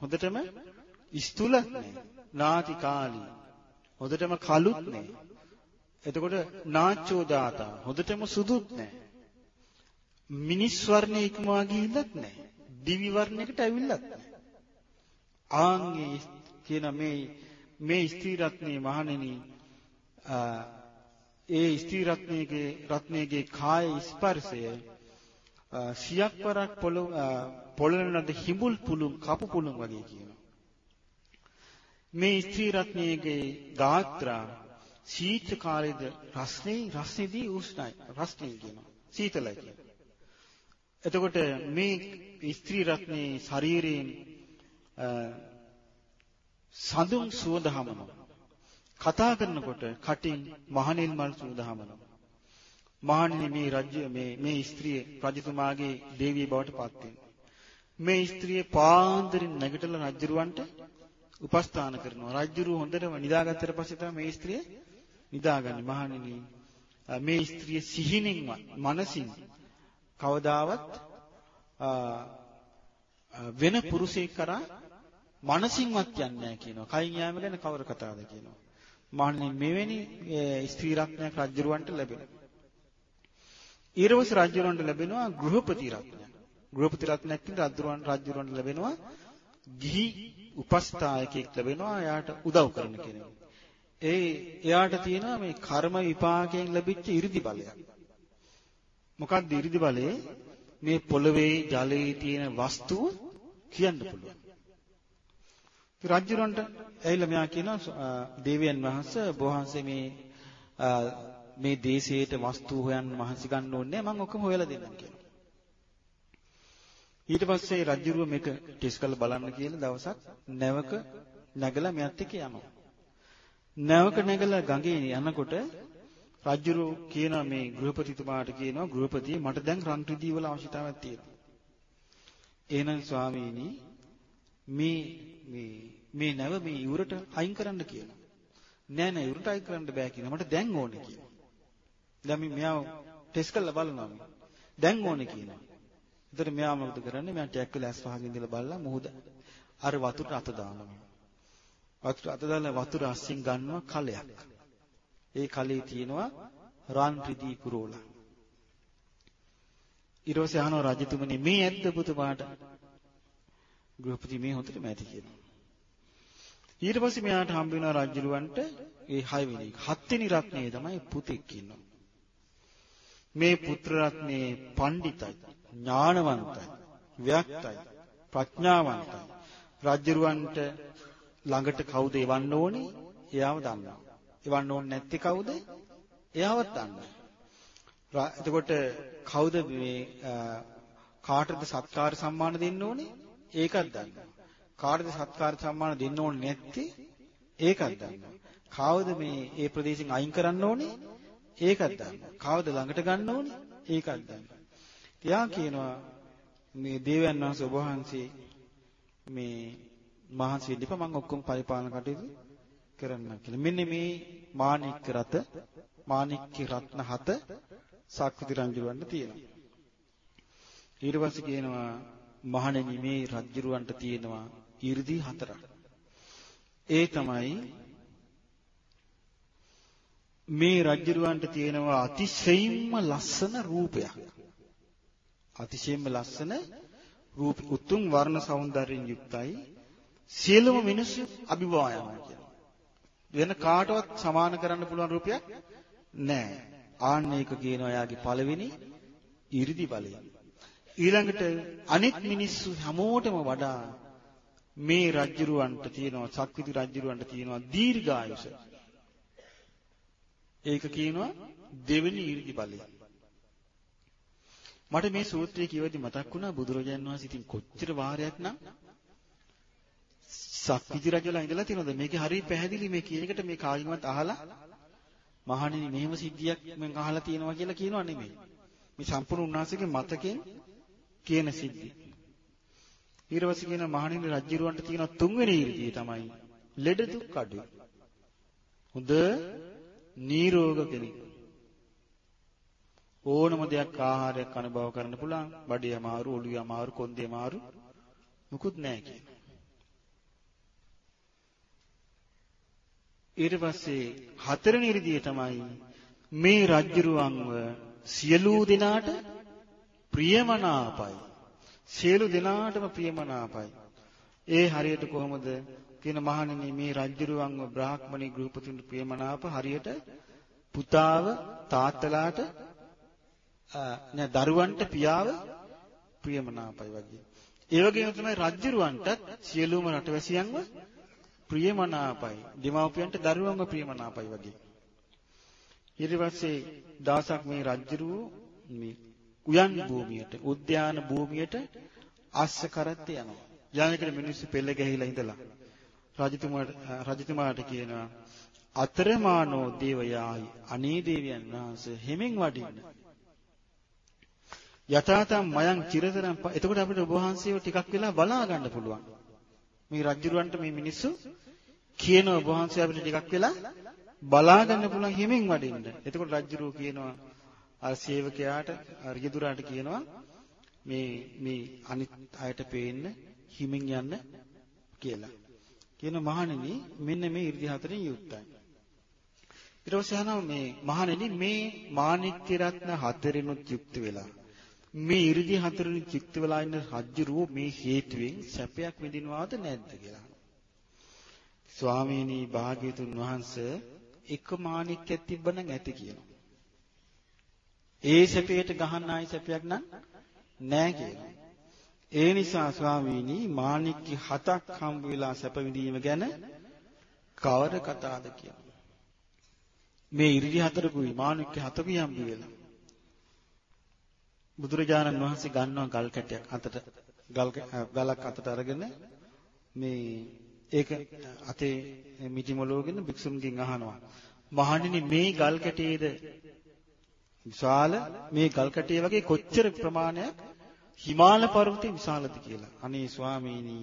හොඳටම ස්තුලත් නැහැ. නාති කාලී හොඳටම කළුත් නැහැ. එතකොට නාචෝ දාතා හොඳටම සුදුත් නැහැ. මිනිස් වර්ණේ ඉක්මවා ගිහිල්ලත් නැහැ. දිවි වර්ණයකට ඇවිල්ලත් නැහැ. ආන්ගේ කියන මේ මේ ස්ත්‍රී රත්නේ මහණෙනි ඒ ස්ත්‍රී රත්නයේ රත්නයේ කාය ස්පර්ශය සියක් වරක් පොළොව පොළොනද හිඹුල් පුළුම් කපු පුළුම් වගේ කියනවා. මේ ස්ත්‍රී රත්නයේ ගාත්‍රා සීත කාලේද රස්නේ රස්නේදී උෂ්ණයි රස්නේ කියනවා. සීතලයි කියනවා. එතකොට මේ ස්ත්‍රී රත්නේ ශරීරයෙන් සඳුන් සුවඳ හමනවා. කතා කරනකොට කටින් මහනෙල් මල් සුවඳ හමනවා. මහන්නේ මේ රජ්‍ය මේ මේ ස්ත්‍රිය රජතුමාගේ දේවිය බවට පත් වෙනවා. මේ ස්ත්‍රිය පාන්දරින් නැගිටලා රජුරවන්ට උපස්ථාන කරනවා. රජුරු හොඳටම නිදාගත්තට පස්සේ තමයි මේ ස්ත්‍රිය නිදාගන්නේ. මහණෙනි මේ ස්ත්‍රිය සිහිනින්වත් මනසින් කවදාවත් වෙන පුරුෂයෙක් කරා මනසින්වත් යන්නේ නැහැ කියනවා. කයින් යාම ගැන කවර කතාවද කියනවා. මහණෙනි මෙවැනි ස්ත්‍රී රත්නයක් රජුරවන්ට ලැබෙනවා. ඊරවස් රජුරවන්ට ලැබෙනවා ගෘහපති රත්නයක්. ගෘහපති රත්නයක් කියන රජුරවන් රජුරවන්ට ලැබෙනවා ගිහි උපස්ථායකෙක් ලැබෙනවා එයාට උදව් කරන කෙනෙක්. ඒ එයාට තියෙනවා මේ කර්ම විපාකයෙන් ලැබිච්ච 이르දි බලය. මොකක්ද 이르දි බලය? මේ පොළවේ ජලයේ තියෙන වස්තුව කියන්න පුළුවන්. රජුරන්ට ඇවිල්ලා මෙයා කියනවා දේවයන් වහන්සේ බොහන්සේ මේ මේ දේශයේට වස්තු හොයන් මහන්සි ගන්න ඕනේ මම ඔක්කොම හොයලා දෙන්නම් කියලා. ඊට පස්සේ රජුරුව මේක ටෙස්ට් කරලා බලන්න කියලා දවසක් නැවක නැගලා මෙයත් එක්ක යනවා. නැවක නැගලා ගඟේ යනකොට රජුරු කියන මේ ගෘහපතිතුමාට කියනවා ගෘහපතිය මට දැන් රන් රිදී වල අවශ්‍යතාවයක් තියෙනවා. එහෙනම් ස්වාමීනි මේ මේ මේ නැව මේ ඉවුරට අයින් කරන්න කියනවා. නෑ නෑ ඉවුරට අයින් කරන්න බෑ කියනවා. මට දැන් ඕනේ කියනවා. දැන් මෙයා ටෙස්ට් කරලා බලනවා. දැන් ඕනේ කියනවා. එතකොට මෙයා මොකද කරන්නේ? මෙයා ටැක් වෙලා ඇස් වහගෙන ඉඳලා බලලා මුහුද අර වතුරට අත දානවා. වතුර අත දාලා වතුර අස්සින් ගන්නවා කලයක්. ඒ කලේ තියෙනවා රන් රිදී පුරෝලා. ඊට අහනවා රජතුමනි මේ ඇද්ද පුතුමාට? ගෘහපති මේ හොඳටම ඇති කියනවා. ඊට පස්සේ මෙයාට හම්බ වෙනවා රජුලවන්ට ඒ 6 වෙනි එක. 7 වෙනි රත්නේ තමයි පුතෙක් ඉන්නවා. මේ පුත්‍ර රත්නේ පඬිතයි. ඥානවන්තයි, ව්‍යක්තයි, ප්‍රඥාවන්තයි. රජ්ජරුවන්ට ළඟට කවුද එවන්න ඕනේ? එයාව දන්නවා. එවන්න ඕනේ නැත්තේ කවුද? එයාවත් දන්නවා. එතකොට කවුද මේ කාටද සත්කාර සම්මාන දෙන්න ඕනේ? ඒකත් දන්නවා. කාටද සත්කාර සම්මාන දෙන්න ඕනේ නැත්තේ? ඒකත් දන්නවා. කවුද මේ ඒ ප්‍රදේශෙන් අයින් කරන්න ඕනේ? ඒකත් දන්නවා. කවුද ළඟට ගන්න ඕනේ? ඒකත් දන්නවා. එයා කියනවා මේ දේවයන් වහන්සේ ඔබ වහන්සේ මේ මහන්සි වෙන්න එපා මම ඔක්කොම පරිපාලන කටයුතු කරන්න කියලා. මෙන්න මේ මාණික්ක රත මාණික්ක රත්න හත සක්විති රජුරවන්ට තියෙනවා. ඊට පස්සේ කියනවා මහණෙනි මේ රජුරවන්ට තියෙනවා 이르දි හතරක්. ඒ තමයි මේ රජුරවන්ට තියෙනවා අතිශයින්ම ලස්සන රූපයක්. අතිශයින්ම ලස්සන රූප උතුම් වර්ණ సౌందර්යයෙන් යුක්තයි සියලුම මිනිස්සු අභිභවා යනවා කියනවා. වෙන කාටවත් සමාන කරන්න පුළුවන් රූපයක් නැහැ. ආන්න ඒක කියනවා යාගේ පළවෙනි 이르දි බලය. ඊළඟට අනෙක් මිනිස්සු හැමෝටම වඩා මේ රජුරවන්ට තියෙනවා සක්විති රජුරවන්ට තියෙනවා දීර්ඝායුෂ. ඒක කියනවා දෙවෙනි 이르දි බලය. මට මේ සූත්‍රය කියවදී මතක් වුණා බුදුරජාණන් වහන්සේ ඉතින් කොච්චර වාරයක් නම් සක්විති රජුලා ඉඳලා තියෙනවද? මේකේ හරිය පැහැදිලි මේ කියන එකට මේ කාගෙන්වත් අහලා මහණෙනි මෙහෙම සිද්ධියක් මම අහලා තියෙනවා කියලා කියනවා නෙමෙයි. මේ සම්පූර්ණ උන්වහන්සේගේ මතකෙන් කියන සිද්ධිය ඊට පස්සේ කියන මහණෙනි රජුරවන්ට තියෙන තුන්වෙනි ඊර්තිය තමයි ලෙඩ දුක් අඩුයි. හොඳ නිරෝග කෙනෙක්. ඕනම දෙයක් ආහාරයක් අනුභව කරන්න පුළුවන් බඩේ අමාරු ඔළුවේ අමාරු කොන්දේ අමාරු මුකුත් නැහැ කියන ඊට පස්සේ හතරවෙනි ඉරිදිය තමයි මේ රජ්ජුරුවන්ව සියලු දෙනාට ප්‍රියමනාපයි. සියලු දෙනාටම ප්‍රියමනාපයි. ඒ හරියට කොහොමද කියන මහණෙනි මේ රජ්ජුරුවන්ව බ්‍රාහ්මණී ගෘහපතින්ට ප්‍රියමනාප හරියට පුතාව තාත්තලාට නෑ දරුවන්ට පියාව ප්‍රියමනාපයි වගේ. ඒ වගේම තමයි රජ්ජුරුවන්ටත් සියලුම රටවැසියන්ව ප්‍රියමනාපයි. දෙමාපියන්ට දරුවන්ව ප්‍රියමනාපයි වගේ. ඊට පස්සේ දවසක් මේ රජුරු මේ උයන් භූමියට, උද්‍යාන භූමියට අස්ස කරත් යනවා. යානකට මිනිස්සු පෙළ ගැහිලා ඉඳලා රජතුමාට රජතුමාට කියනවා අතරමානෝ දේවයායි අනේ දේවයන් වහන්සේ හිමින් වඩින්න. යථාතම් මයන් චිරතරම් එතකොට අපිට ඔබ වහන්සේව ටිකක් වෙලා බලා ගන්න පුළුවන්. මේ රජුරවන්ට මේ මිනිස්සු කියන ඔබ වහන්සේ අපිට ටිකක් වෙලා බලා ගන්න පුළුවන් හිමින් වඩින්න. එතකොට රජුරෝ කියනවා අර සේවකයාට රියදුරාට කියනවා මේ මේ අනිත් අයට පේන්න හිමින් යන්න කියලා. කියන මහණෙනි මෙන්න මේ 이르දි හතරෙන් යුක්තයි. ඊට පස්සේ අහනවා මේ මහණෙනි මේ මාණික්‍ය රත්න හතරෙනුත් යුක්ත වෙලා මේ 이르දි හතරෙන් යුක්ත වෙලා ඉන්න රජුරෝ මේ හේතුවෙන් සැපයක් විඳිනවාද නැද්ද කියලා. ස්වාමීනි භාග්‍යතුන් වහන්සේ එක මාණික්කයක් තිබ්බනම් ඇති කියනවා. ඒ සැපයට ගහන්න ආයි සැපයක් නම් නැහැ කියනවා. ඒ නිසා ස්වාමීනි මාණික්ක හතක් හම්බ වෙලා සැප විඳීම ගැන කවර කතාවද කියනවා. මේ ඉරිදි හතරකුයි මාණික්ක හතකුයි හම්බ වෙලා. බුදුරජාණන් වහන්සේ ගන්නවා ගල් කැටයක් අතට ගල් ගලක් අතට අරගෙන මේ ඒක අතේ මිටි මොලවගෙන භික්ෂුන්ගෙන් අහනවා මහණෙනි මේ ගල් කැටේද විශාල මේ ගල් කැටේ වගේ කොච්චර ප්‍රමාණයක් හිමාල පර්වතේ විශාලද කියලා. අනේ ස්වාමීනි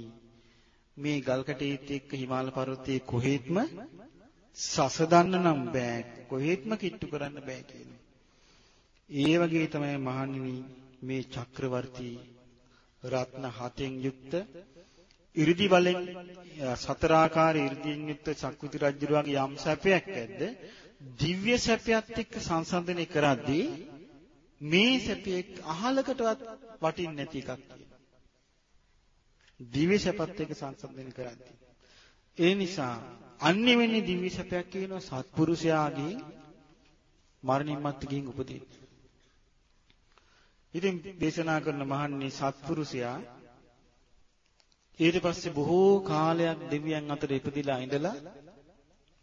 මේ ගල් කැටේත් එක්ක හිමාල පර්වතයේ කොහෙත්ම සසදන්න නම් බෑ. කොහෙත්ම කිට්ටු කරන්න බෑ කියනවා. ඒ වගේ තමයි මහණෙනි මේ චක්‍රවර්ති රත්න හතෙන් යුක්ත 이르දි වලින් සතරාකාර 이르දියෙන් යුක්ත චක්විති රජුගේ යම් සැපයක් ඇද්ද දිව්‍ය සැපයත් එක්ක සංසන්දනය කරද්දී මේ සැපයේ අහලකටවත් වටින්නේ නැති එකක් කියනවා. දිව්‍ය සැපත් එක්ක සංසන්දනය කරද්දී ඒ නිසා අන්නෙවෙනි දිව්‍ය සැපයක් කියන සත්පුරුෂයාගේ මරණින් මත්ගින් උපදින්න. ඉතින් දේශනා කරන මහන්නේ සත්පුරුෂයා ඊට පස්සේ බොහෝ කාලයක් දෙවියන් අතර ඉපදිලා ඉඳලා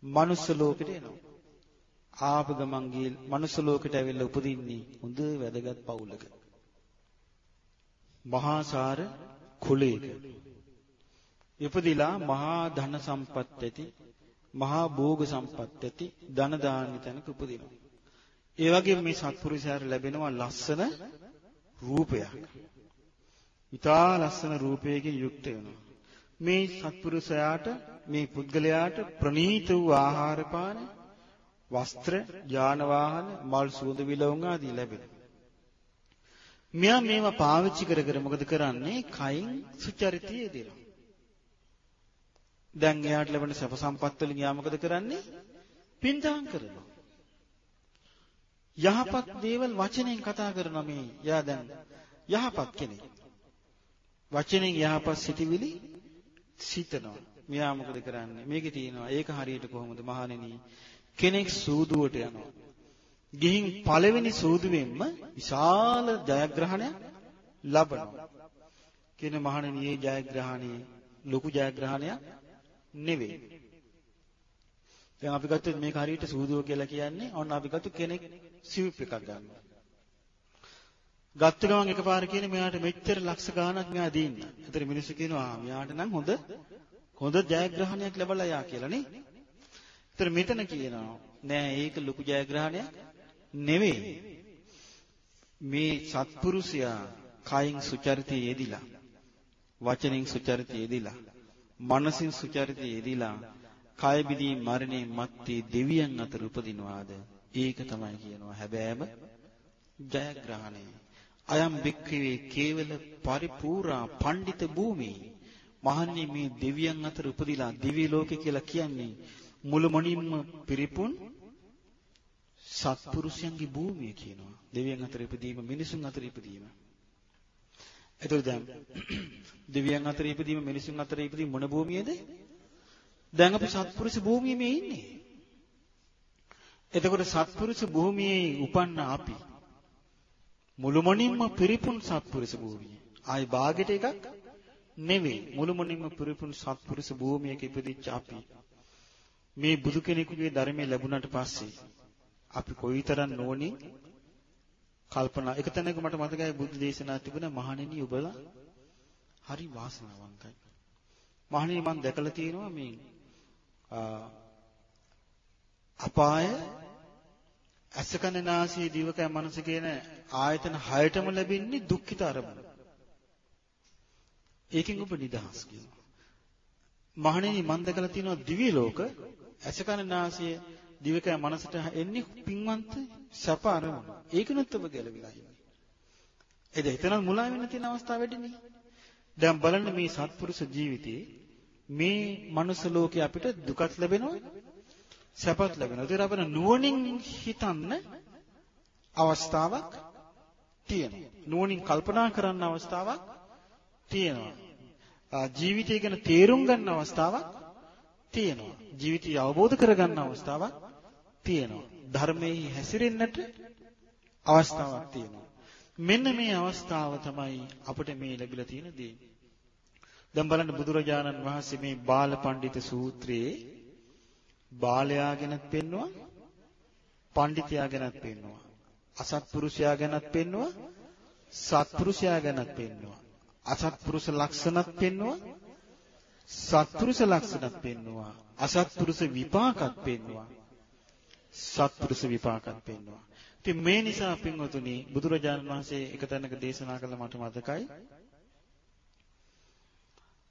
මනුස්ස ලෝකෙට එනවා. ආපු ගමන් ගිහින් මනුස්ස ලෝකෙට ඇවිල්ලා උපදින්නේ හොඳ වැදගත් පවුලක. මහා සාර කුලයක. ඉපදිලා මහා ධන සම්පත් ඇති මහා භෝග සම්පත් ඇති ධන දාන්න තැනක උපදිනවා. ඒ වගේම මේ සත්පුරුෂයාට ලැබෙනවා ලස්සන රූපයක්. ඊටා ලස්සන රූපයකින් යුක්ත වෙනවා. මේ සත්පුරුෂයාට මේ පුද්ගලයාට ප්‍රණීත වූ ආහාර පාන, වස්ත්‍ර, යාන වාහන, මල් සුවඳ විලවුන් ආදී ලැබෙනවා. මෙයා මේවා පාවිච්චි කර කර මොකද කරන්නේ? කයින් සුචරිතය දෙනවා. දැන් එයාට ලැබෙන සැප සම්පත් වලින් යා මොකද කරන්නේ? පින්දාම් කරනවා. යහපත් දේවල් වචනෙන් කතා කරනවා මේ. යා දැන් යහපත් කෙනෙක්. වචනෙන් යහපත් සිටිවිලි සිතනවා. මෙයා මොකද කරන්නේ? මේකේ තියෙනවා ඒක හරියට කොහොමද මහණෙනි? කෙනෙක් සූදුවට යනවා. ගිහින් පළවෙනි සූදුවෙන්ම විශාල ජයග්‍රහණයක් ලබනවා. කියන මහණෙනි මේ ජයග්‍රහණය ලොකු ජයග්‍රහණයක් නෙවෙයි. දැන් අපි ගත්තොත් මේක හරියට සූදුව කියලා කියන්නේ ඔන්න අපි ගත්ත කෙනෙක් සිවිප් එකක් ගන්නවා. ගත්ත ගමන් එකපාර කියන්නේ මෙයාට මෙච්චර ලක්ෂ ගාණක් මෙයා දීන්න. ඒතර මිනිස්සු කියනවා මෙයාට නම් හොඳ හොඳ ජයග්‍රහණයක් ලැබලා යා කියලා නේ. ඒතර මෙතන කියනවා නෑ ඒක ලොකු ජයග්‍රහණයක් නෙවෙයි. මේ සත්පුරුෂයා කයින් සුචරිතයේ යෙදිලා වචනෙන් සුචරිතයේ යෙදිලා මනසින් සුචරිතයේ යෙදිලා කය බිදී මරණේ මත්තේ දෙවියන් අතර උපදිනවාද ඒක තමයි කියනවා හැබෑම ජයග්‍රහණය අයම් බික්කවේ කේවල පරිපූර්ණා පඬිත භූමි මහන්නේ මේ දෙවියන් අතර උපදිලා දිව්‍ය ලෝකේ කියලා කියන්නේ මුළුමනින්ම පිරිපුන් සත්පුරුෂයන්ගේ භූමිය කියනවා. දෙවියන් අතර ඉපදීම මිනිසුන් අතර ඉපදීම. එතකොට දැන් දෙවියන් අතර ඉපදීම මිනිසුන් අතර ඉපදීම මොන භූමියේද? දැන් අපි සත්පුරුෂ භූමියේ ඉන්නේ. එතකොට සත්පුරුෂ භූමියේ උපන්න අපි මුළුමනින්ම පිරිපුන් සත්පුරුෂ භූමිය. ආයි භාගෙට එකක් නෙවෙයි. මුළුමනින්ම පිරිපුන් සත්පුරුෂ භූමියක ඉපදිච්ච අපි මේ බුදු කෙනෙකුගේ ධර්මයේ ලැබුණාට පස්සේ අපි කොයිතරම් නොවනින් කල්පනා එක තැනක මට මතකයි බුද්ධ දේශනා තිබුණා මහණෙනි ඔබලා හරි වාසනාවන්තයි. මහණෙනි මම දැකලා තියෙනවා මේ අපාය අසකනාසී දිවකය මනස කියන ආයතන හයටම ලැබෙන්නේ දුක්ඛිත අරමුණ. ඒකෙන් ඔබ නිදහස් කියනවා. මහණෙනි මම දැකලා තියෙනවා දිව්‍ය ලෝක අසකනාසී දිවකය මනසට එන්නේ පින්වන්ත සැප අරමුණ. ඒකනොත් ඔබ ගැලවිලා ඉන්නේ. එද එතන මුලා වෙන්න තියෙන අවස්ථාව වැඩිනේ. දැන් බලන්න මේ සත්පුරුෂ ජීවිතේ මේ මනුස්ස ලෝකේ අපිට දුකක් ලැබෙනවා සැපත් ලැබෙනවා. ඒතර අපිට නුවණින් හිතන්න අවස්ථාවක් තියෙනවා. නුවණින් කල්පනා කරන්න අවස්ථාවක් තියෙනවා. ජීවිතය ගැන තේරුම් ගන්න අවස්ථාවක් තියෙනවා. ජීවිතය අවබෝධ කරගන්න අවස්ථාවක් තියෙනවා. ධර්මයේ හැසිරෙන්නට අවස්ථාවක් තියෙනවා. මෙන්න මේ අවස්ථාව තමයි අපිට මේ ලැබිලා තියෙන දේ. දැන් බලන්න බුදුරජාණන් වහන්සේ මේ බාල පඬිත සූත්‍රයේ බාලයා ගැනත් පෙන්නවා පඬිතයා ගැනත් පෙන්නවා අසත්පුරුෂයා ගැනත් පෙන්නවා සත්පුරුෂයා ගැනත් පෙන්නවා. අසත්පුරුෂ ලක්ෂණත් පෙන්නවා සත්පුරුෂ ලක්ෂණත් පෙන්නවා. අසත්පුරුෂ විපාකත් පෙන්නවා. සත්පුරුෂ විපාකත් පෙන්නවා. ඉතින් මේ නිසා පින්වතුනි බුදුරජාණන් වහන්සේ එක තැනක දේශනා කළ මට මතකයි.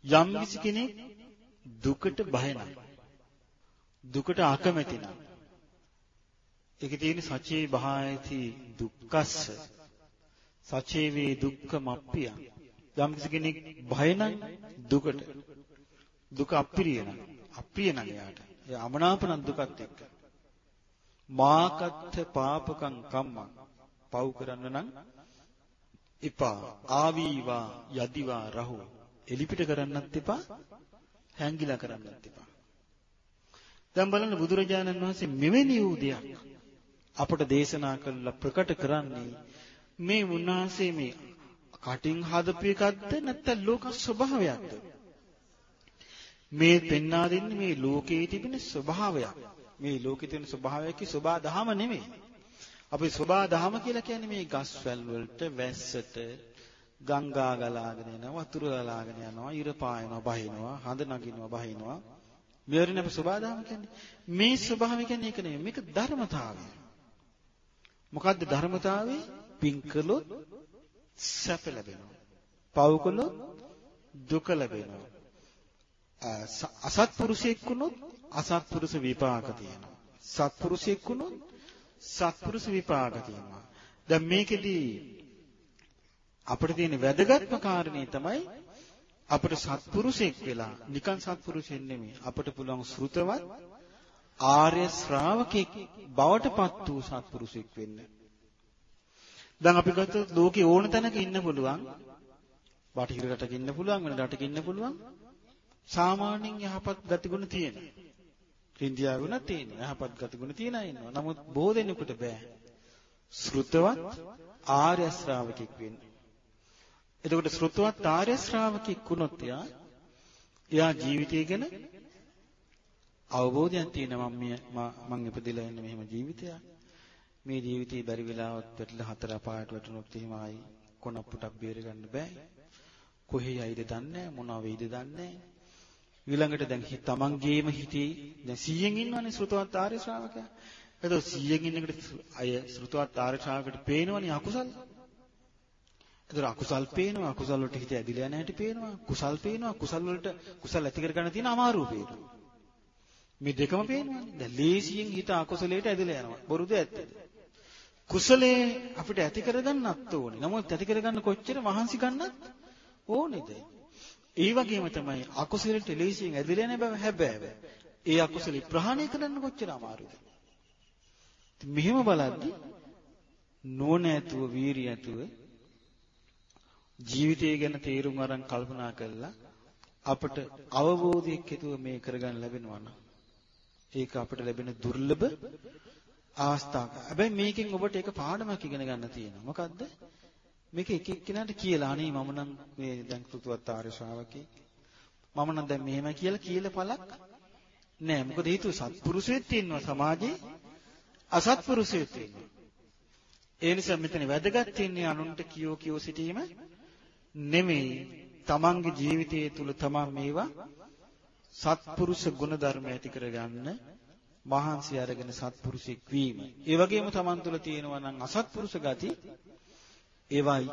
යම් කිසි කෙනෙක් දුකට බය නැහැ දුකට අකමැති නම්. ඒකේ තියෙන සචේ බහායති දුක්ඛස්ස. සචේ වේ දුක්ඛ මප්පිය යම් කෙනෙක් බය නම් දුකට. දුක අප්‍රිය නම්. අප්‍රිය නම් එයාට. ඒ අමනාප නම් දුකත් එක්ක. මාකත්ථ පාපකං කම්මං. පව් කරන්න නම් එපා. ආවීවා යදිවා රහු එලිපිට කරන්නත් එපා. හැංගිලා කරන්නත් එපා. දැන් බලන්න බුදුරජාණන් වහන්සේ මෙවැනි වූ දෙයක් අපට දේශනා කළා ප්‍රකට කරන්නේ මේ උන්වහන්සේ මේ කටින් හදපු එකක්ද නැත්නම් ලෝක ස්වභාවයක්ද? මේ පෙන්වා දෙන්නේ මේ ලෝකයේ තිබෙන ස්වභාවයක්. මේ ලෝකේ තියෙන ස්වභාවයක සබා දහම නෙමෙයි. අපි සබා දහම කියලා කියන්නේ මේ ගස් වැල් වලට වැස්සට ගංගා ගලාගෙන යනවා වතුර ගලාගෙන යනවා ඉර පායනවා බහිනවා හඳ නගිනවා බහිනවා. මෙවරින් අපි ස්වභාවය කියන්නේ මේ ස්වභාවය කියන්නේ ඒක නෙමෙයි මේක ධර්මතාවය. මොකද්ද ධර්මතාවය? පින් කළොත් සැප ලැබෙනවා. පව් කළොත් දුක ලැබෙනවා. අසත්පුරුෂයෙක් වුණොත් අසත්පුරුෂ විපාක තියෙනවා. සත්පුරුෂයෙක් වුණොත් සත්පුරුෂ විපාක තියෙනවා. දැන් මේකෙදී අපිට තියෙන වැදගත්ම කාරණේ තමයි අපට සත්පුරුෂෙක් වෙලා නිකන් සත්පුරුෂෙන් නෙමෙයි අපට පුළුවන් ශ්‍රුතවත් ආර්ය ශ්‍රාවකෙක් බවට පත් වූ සත්පුරුෂෙක් වෙන්න. දැන් අපි ගත්තොත් ලෝකේ ඕන තැනක ඉන්න පුළුවන්. බටහිර රටක ඉන්න පුළුවන් වෙන රටක ඉන්න පුළුවන්. සාමාන්‍යයෙන් යහපත් ගතිගුණ තියෙන. ඉන්දියාවේ උනත් තියෙන යහපත් ගතිගුණ තියෙන අය ඉන්නවා. නමුත් බොහෝ දෙනෙකුට බෑ. ශ්‍රුතවත් ආර්ය ශ්‍රාවකෙක් වෙන්න. එතකොට ශ්‍රුතවත් ආර්ය ශ්‍රාවකෙක් වුණොත් එයා එයා ජීවිතය ගැන අවබෝධයක් තියෙනවා මම මම ඉපදිලා ඉන්න මෙහෙම ජීවිතයක්. මේ ජීවිතේ බැරි වෙලාවත් පැටලලා හතර පාට වැටුනොත් එහෙම ආයි කොනප්පුටක් බේර ගන්න බෑ. කොහේ යයිද දන්නේ මොනවා වෙයිද දන්නේ ඊළඟට දැන් තමන්ගේම හිතේ දැන් 100න් ඉන්නවනේ ශ්‍රුතවත් ආර්ය ශ්‍රාවකයා. එතකොට 100න් ඉන්නකට අය ශ්‍රුතවත් ආර්ය ශ්‍රාවකයට පේනවනේ අකුසල්. එතකොට අකුසල් පේනවා අකුසල් වලට හිත ඇදිලා යන හැටි පේනවා කුසල් පේනවා කුසල් වලට කුසල් ඇති කර ගන්න තියෙන අමාරුව පේනවා. මේ දෙකම පේනවනේ. දැන් ලේසියෙන් හිත අකුසලයට ඇදලා යනවා. බොරුද ඇත්තද? කුසලයේ අපිට ඇති කරගන්නත් ඕනේ. නමුත් ඇති කරගන්න කොච්චර මහන්සි ගන්නත් ඕනේද? ඒ වගේම තමයි අකුසලයට ලේසියෙන් ඇදලා යන බව හැබැයි. ඒ අකුසල ප්‍රහාණය කරන්න කොච්චර අමාරුද? මෙහෙම බලද්දි නෝන ඇතුව වීරිය ඇතුව ජීවිතය ගැන තේරුම් අරන් කල්පනා කළා අපට අවබෝධයක් හේතුව මේ කරගන්න ලැබෙනවා නම් ඒක අපිට ලැබෙන දුර්ලභ අවස්ථාවක්. හැබැයි මේකෙන් ඔබට ඒක පාඩමක් ඉගෙන ගන්න තියෙනවා. මොකද්ද? මේක එක එක්කෙනාට කියලා අනේ මම නම් මේ දැන් කෘතුවත් ආර්ය ශ්‍රාවකෙක්. මම නම් දැන් මෙහෙම කියලා කියලා පළක් නෑ. මොකද හේතුව සත්පුරුෂයෙක් ඉන්නවා සමාජයේ අසත්පුරුෂයෙක් ඉන්නවා. ඒ නිසා මෙතන වැදගත් වෙන්නේ අනුන්ට කියෝ කියෝ සිටීම නෙමෙයි. තමන්ගේ ජීවිතය තුළ තමන් මේවා සත්පුරුෂ ගුණ ධර්ම ඇති කරගන්න මහන්සි අරගෙන සත්පුරුෂෙක් වීම. ඒ වගේම Taman තුල තියෙනවා නම් අසත්පුරුෂ ගති ඒවයි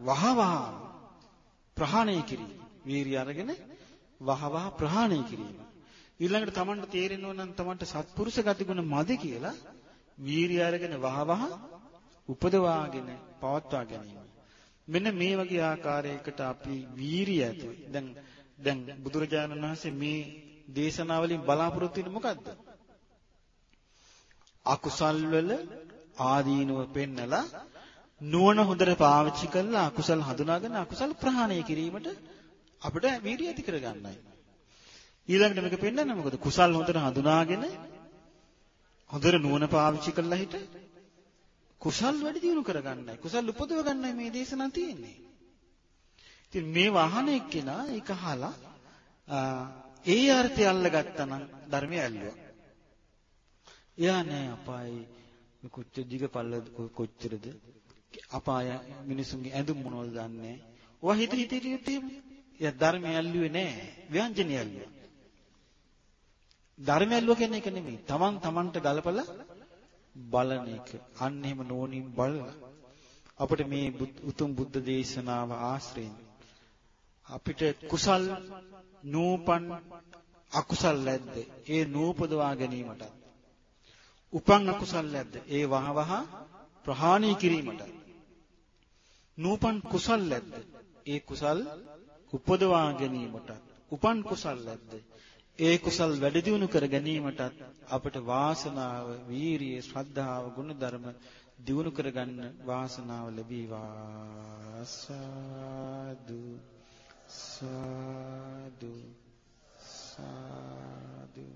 වහවහ ප්‍රහාණය කිරීම. වීරිය අරගෙන වහවහ ප්‍රහාණය කිරීම. ඊළඟට Tamanට තේරෙනවා නම් Tamanට සත්පුරුෂ ගති ගුණ මදි කියලා වීරිය අරගෙන වහවහ උපදවාගෙන පවත්වා ගැනීම. මෙන්න මේ වගේ ආකාරයකට අපි වීරිය ඇති. දැන් දැන් බුදුරජාණන් වහන්සේ මේ දේශනාවලින් බලාපොරොත්තු වෙන්නේ මොකද්ද? අකුසල් වල ආදීනව පෙන්නලා නුවණ හොඳට පාවිච්චි කරලා අකුසල් හඳුනාගෙන අකුසල් ප්‍රහාණය කිරීමට අපිට වීර්යය ඇති කරගන්නයි. ඊළඟට මේක පෙන්නන්නේ මොකද? කුසල් හොඳට හඳුනාගෙන හොඳට නුවණ පාවිච්චි කරලා හිට කුසල් වැඩි දියුණු කරගන්නයි. කුසල් උපදව ගන්නයි මේ දේශනාව තියෙන්නේ. ඉතින් මේ වහන එක්කෙනා ඒක අහලා ඒ අර්ථය අල්ලගත්තා නම් ධර්මය ඇල්ලුවා. එයා නෑ අපායි. කොච්චර දිග පල්ල කොච්චරද? අපාය මිනිසුන්ගේ ඇඳුම් මොනවද දන්නේ? ඔයා හිත හිත හිටියොත් එහෙම. එයා ධර්මය ඇල්ලුවේ නෑ. ව්‍යංජනය ඇල්ලුවා. ධර්මය ඇල්ලුවා කියන්නේ ඒක නෙමෙයි. තමන් තමන්ට ගලපලා බලන එක අන්න එහෙම නෝනින් බලලා අපිට මේ උතුම් බුද්ධ දේශනාව ආශ්‍රයෙන් අපිට කුසල් නූපන් අකුසල් නැද්ද? ඒ නූපදවා ගැනීමට. උපන් අකුසල් නැද්ද? ඒ වහවහ ප්‍රහාණය කිරීමට. නූපන් කුසල් නැද්ද? ඒ කුසල් උපදවා ගැනීමට. උපන් කුසල් නැද්ද? ඒ කුසල් වැඩි දියුණු කර ගැනීමටත් අපට වාසනාව, වීරිය, ශ්‍රද්ධාව, ගුණධර්ම දියුණු කරගන්න වාසනාව ලැබීවා. සාදු සාදු සාදු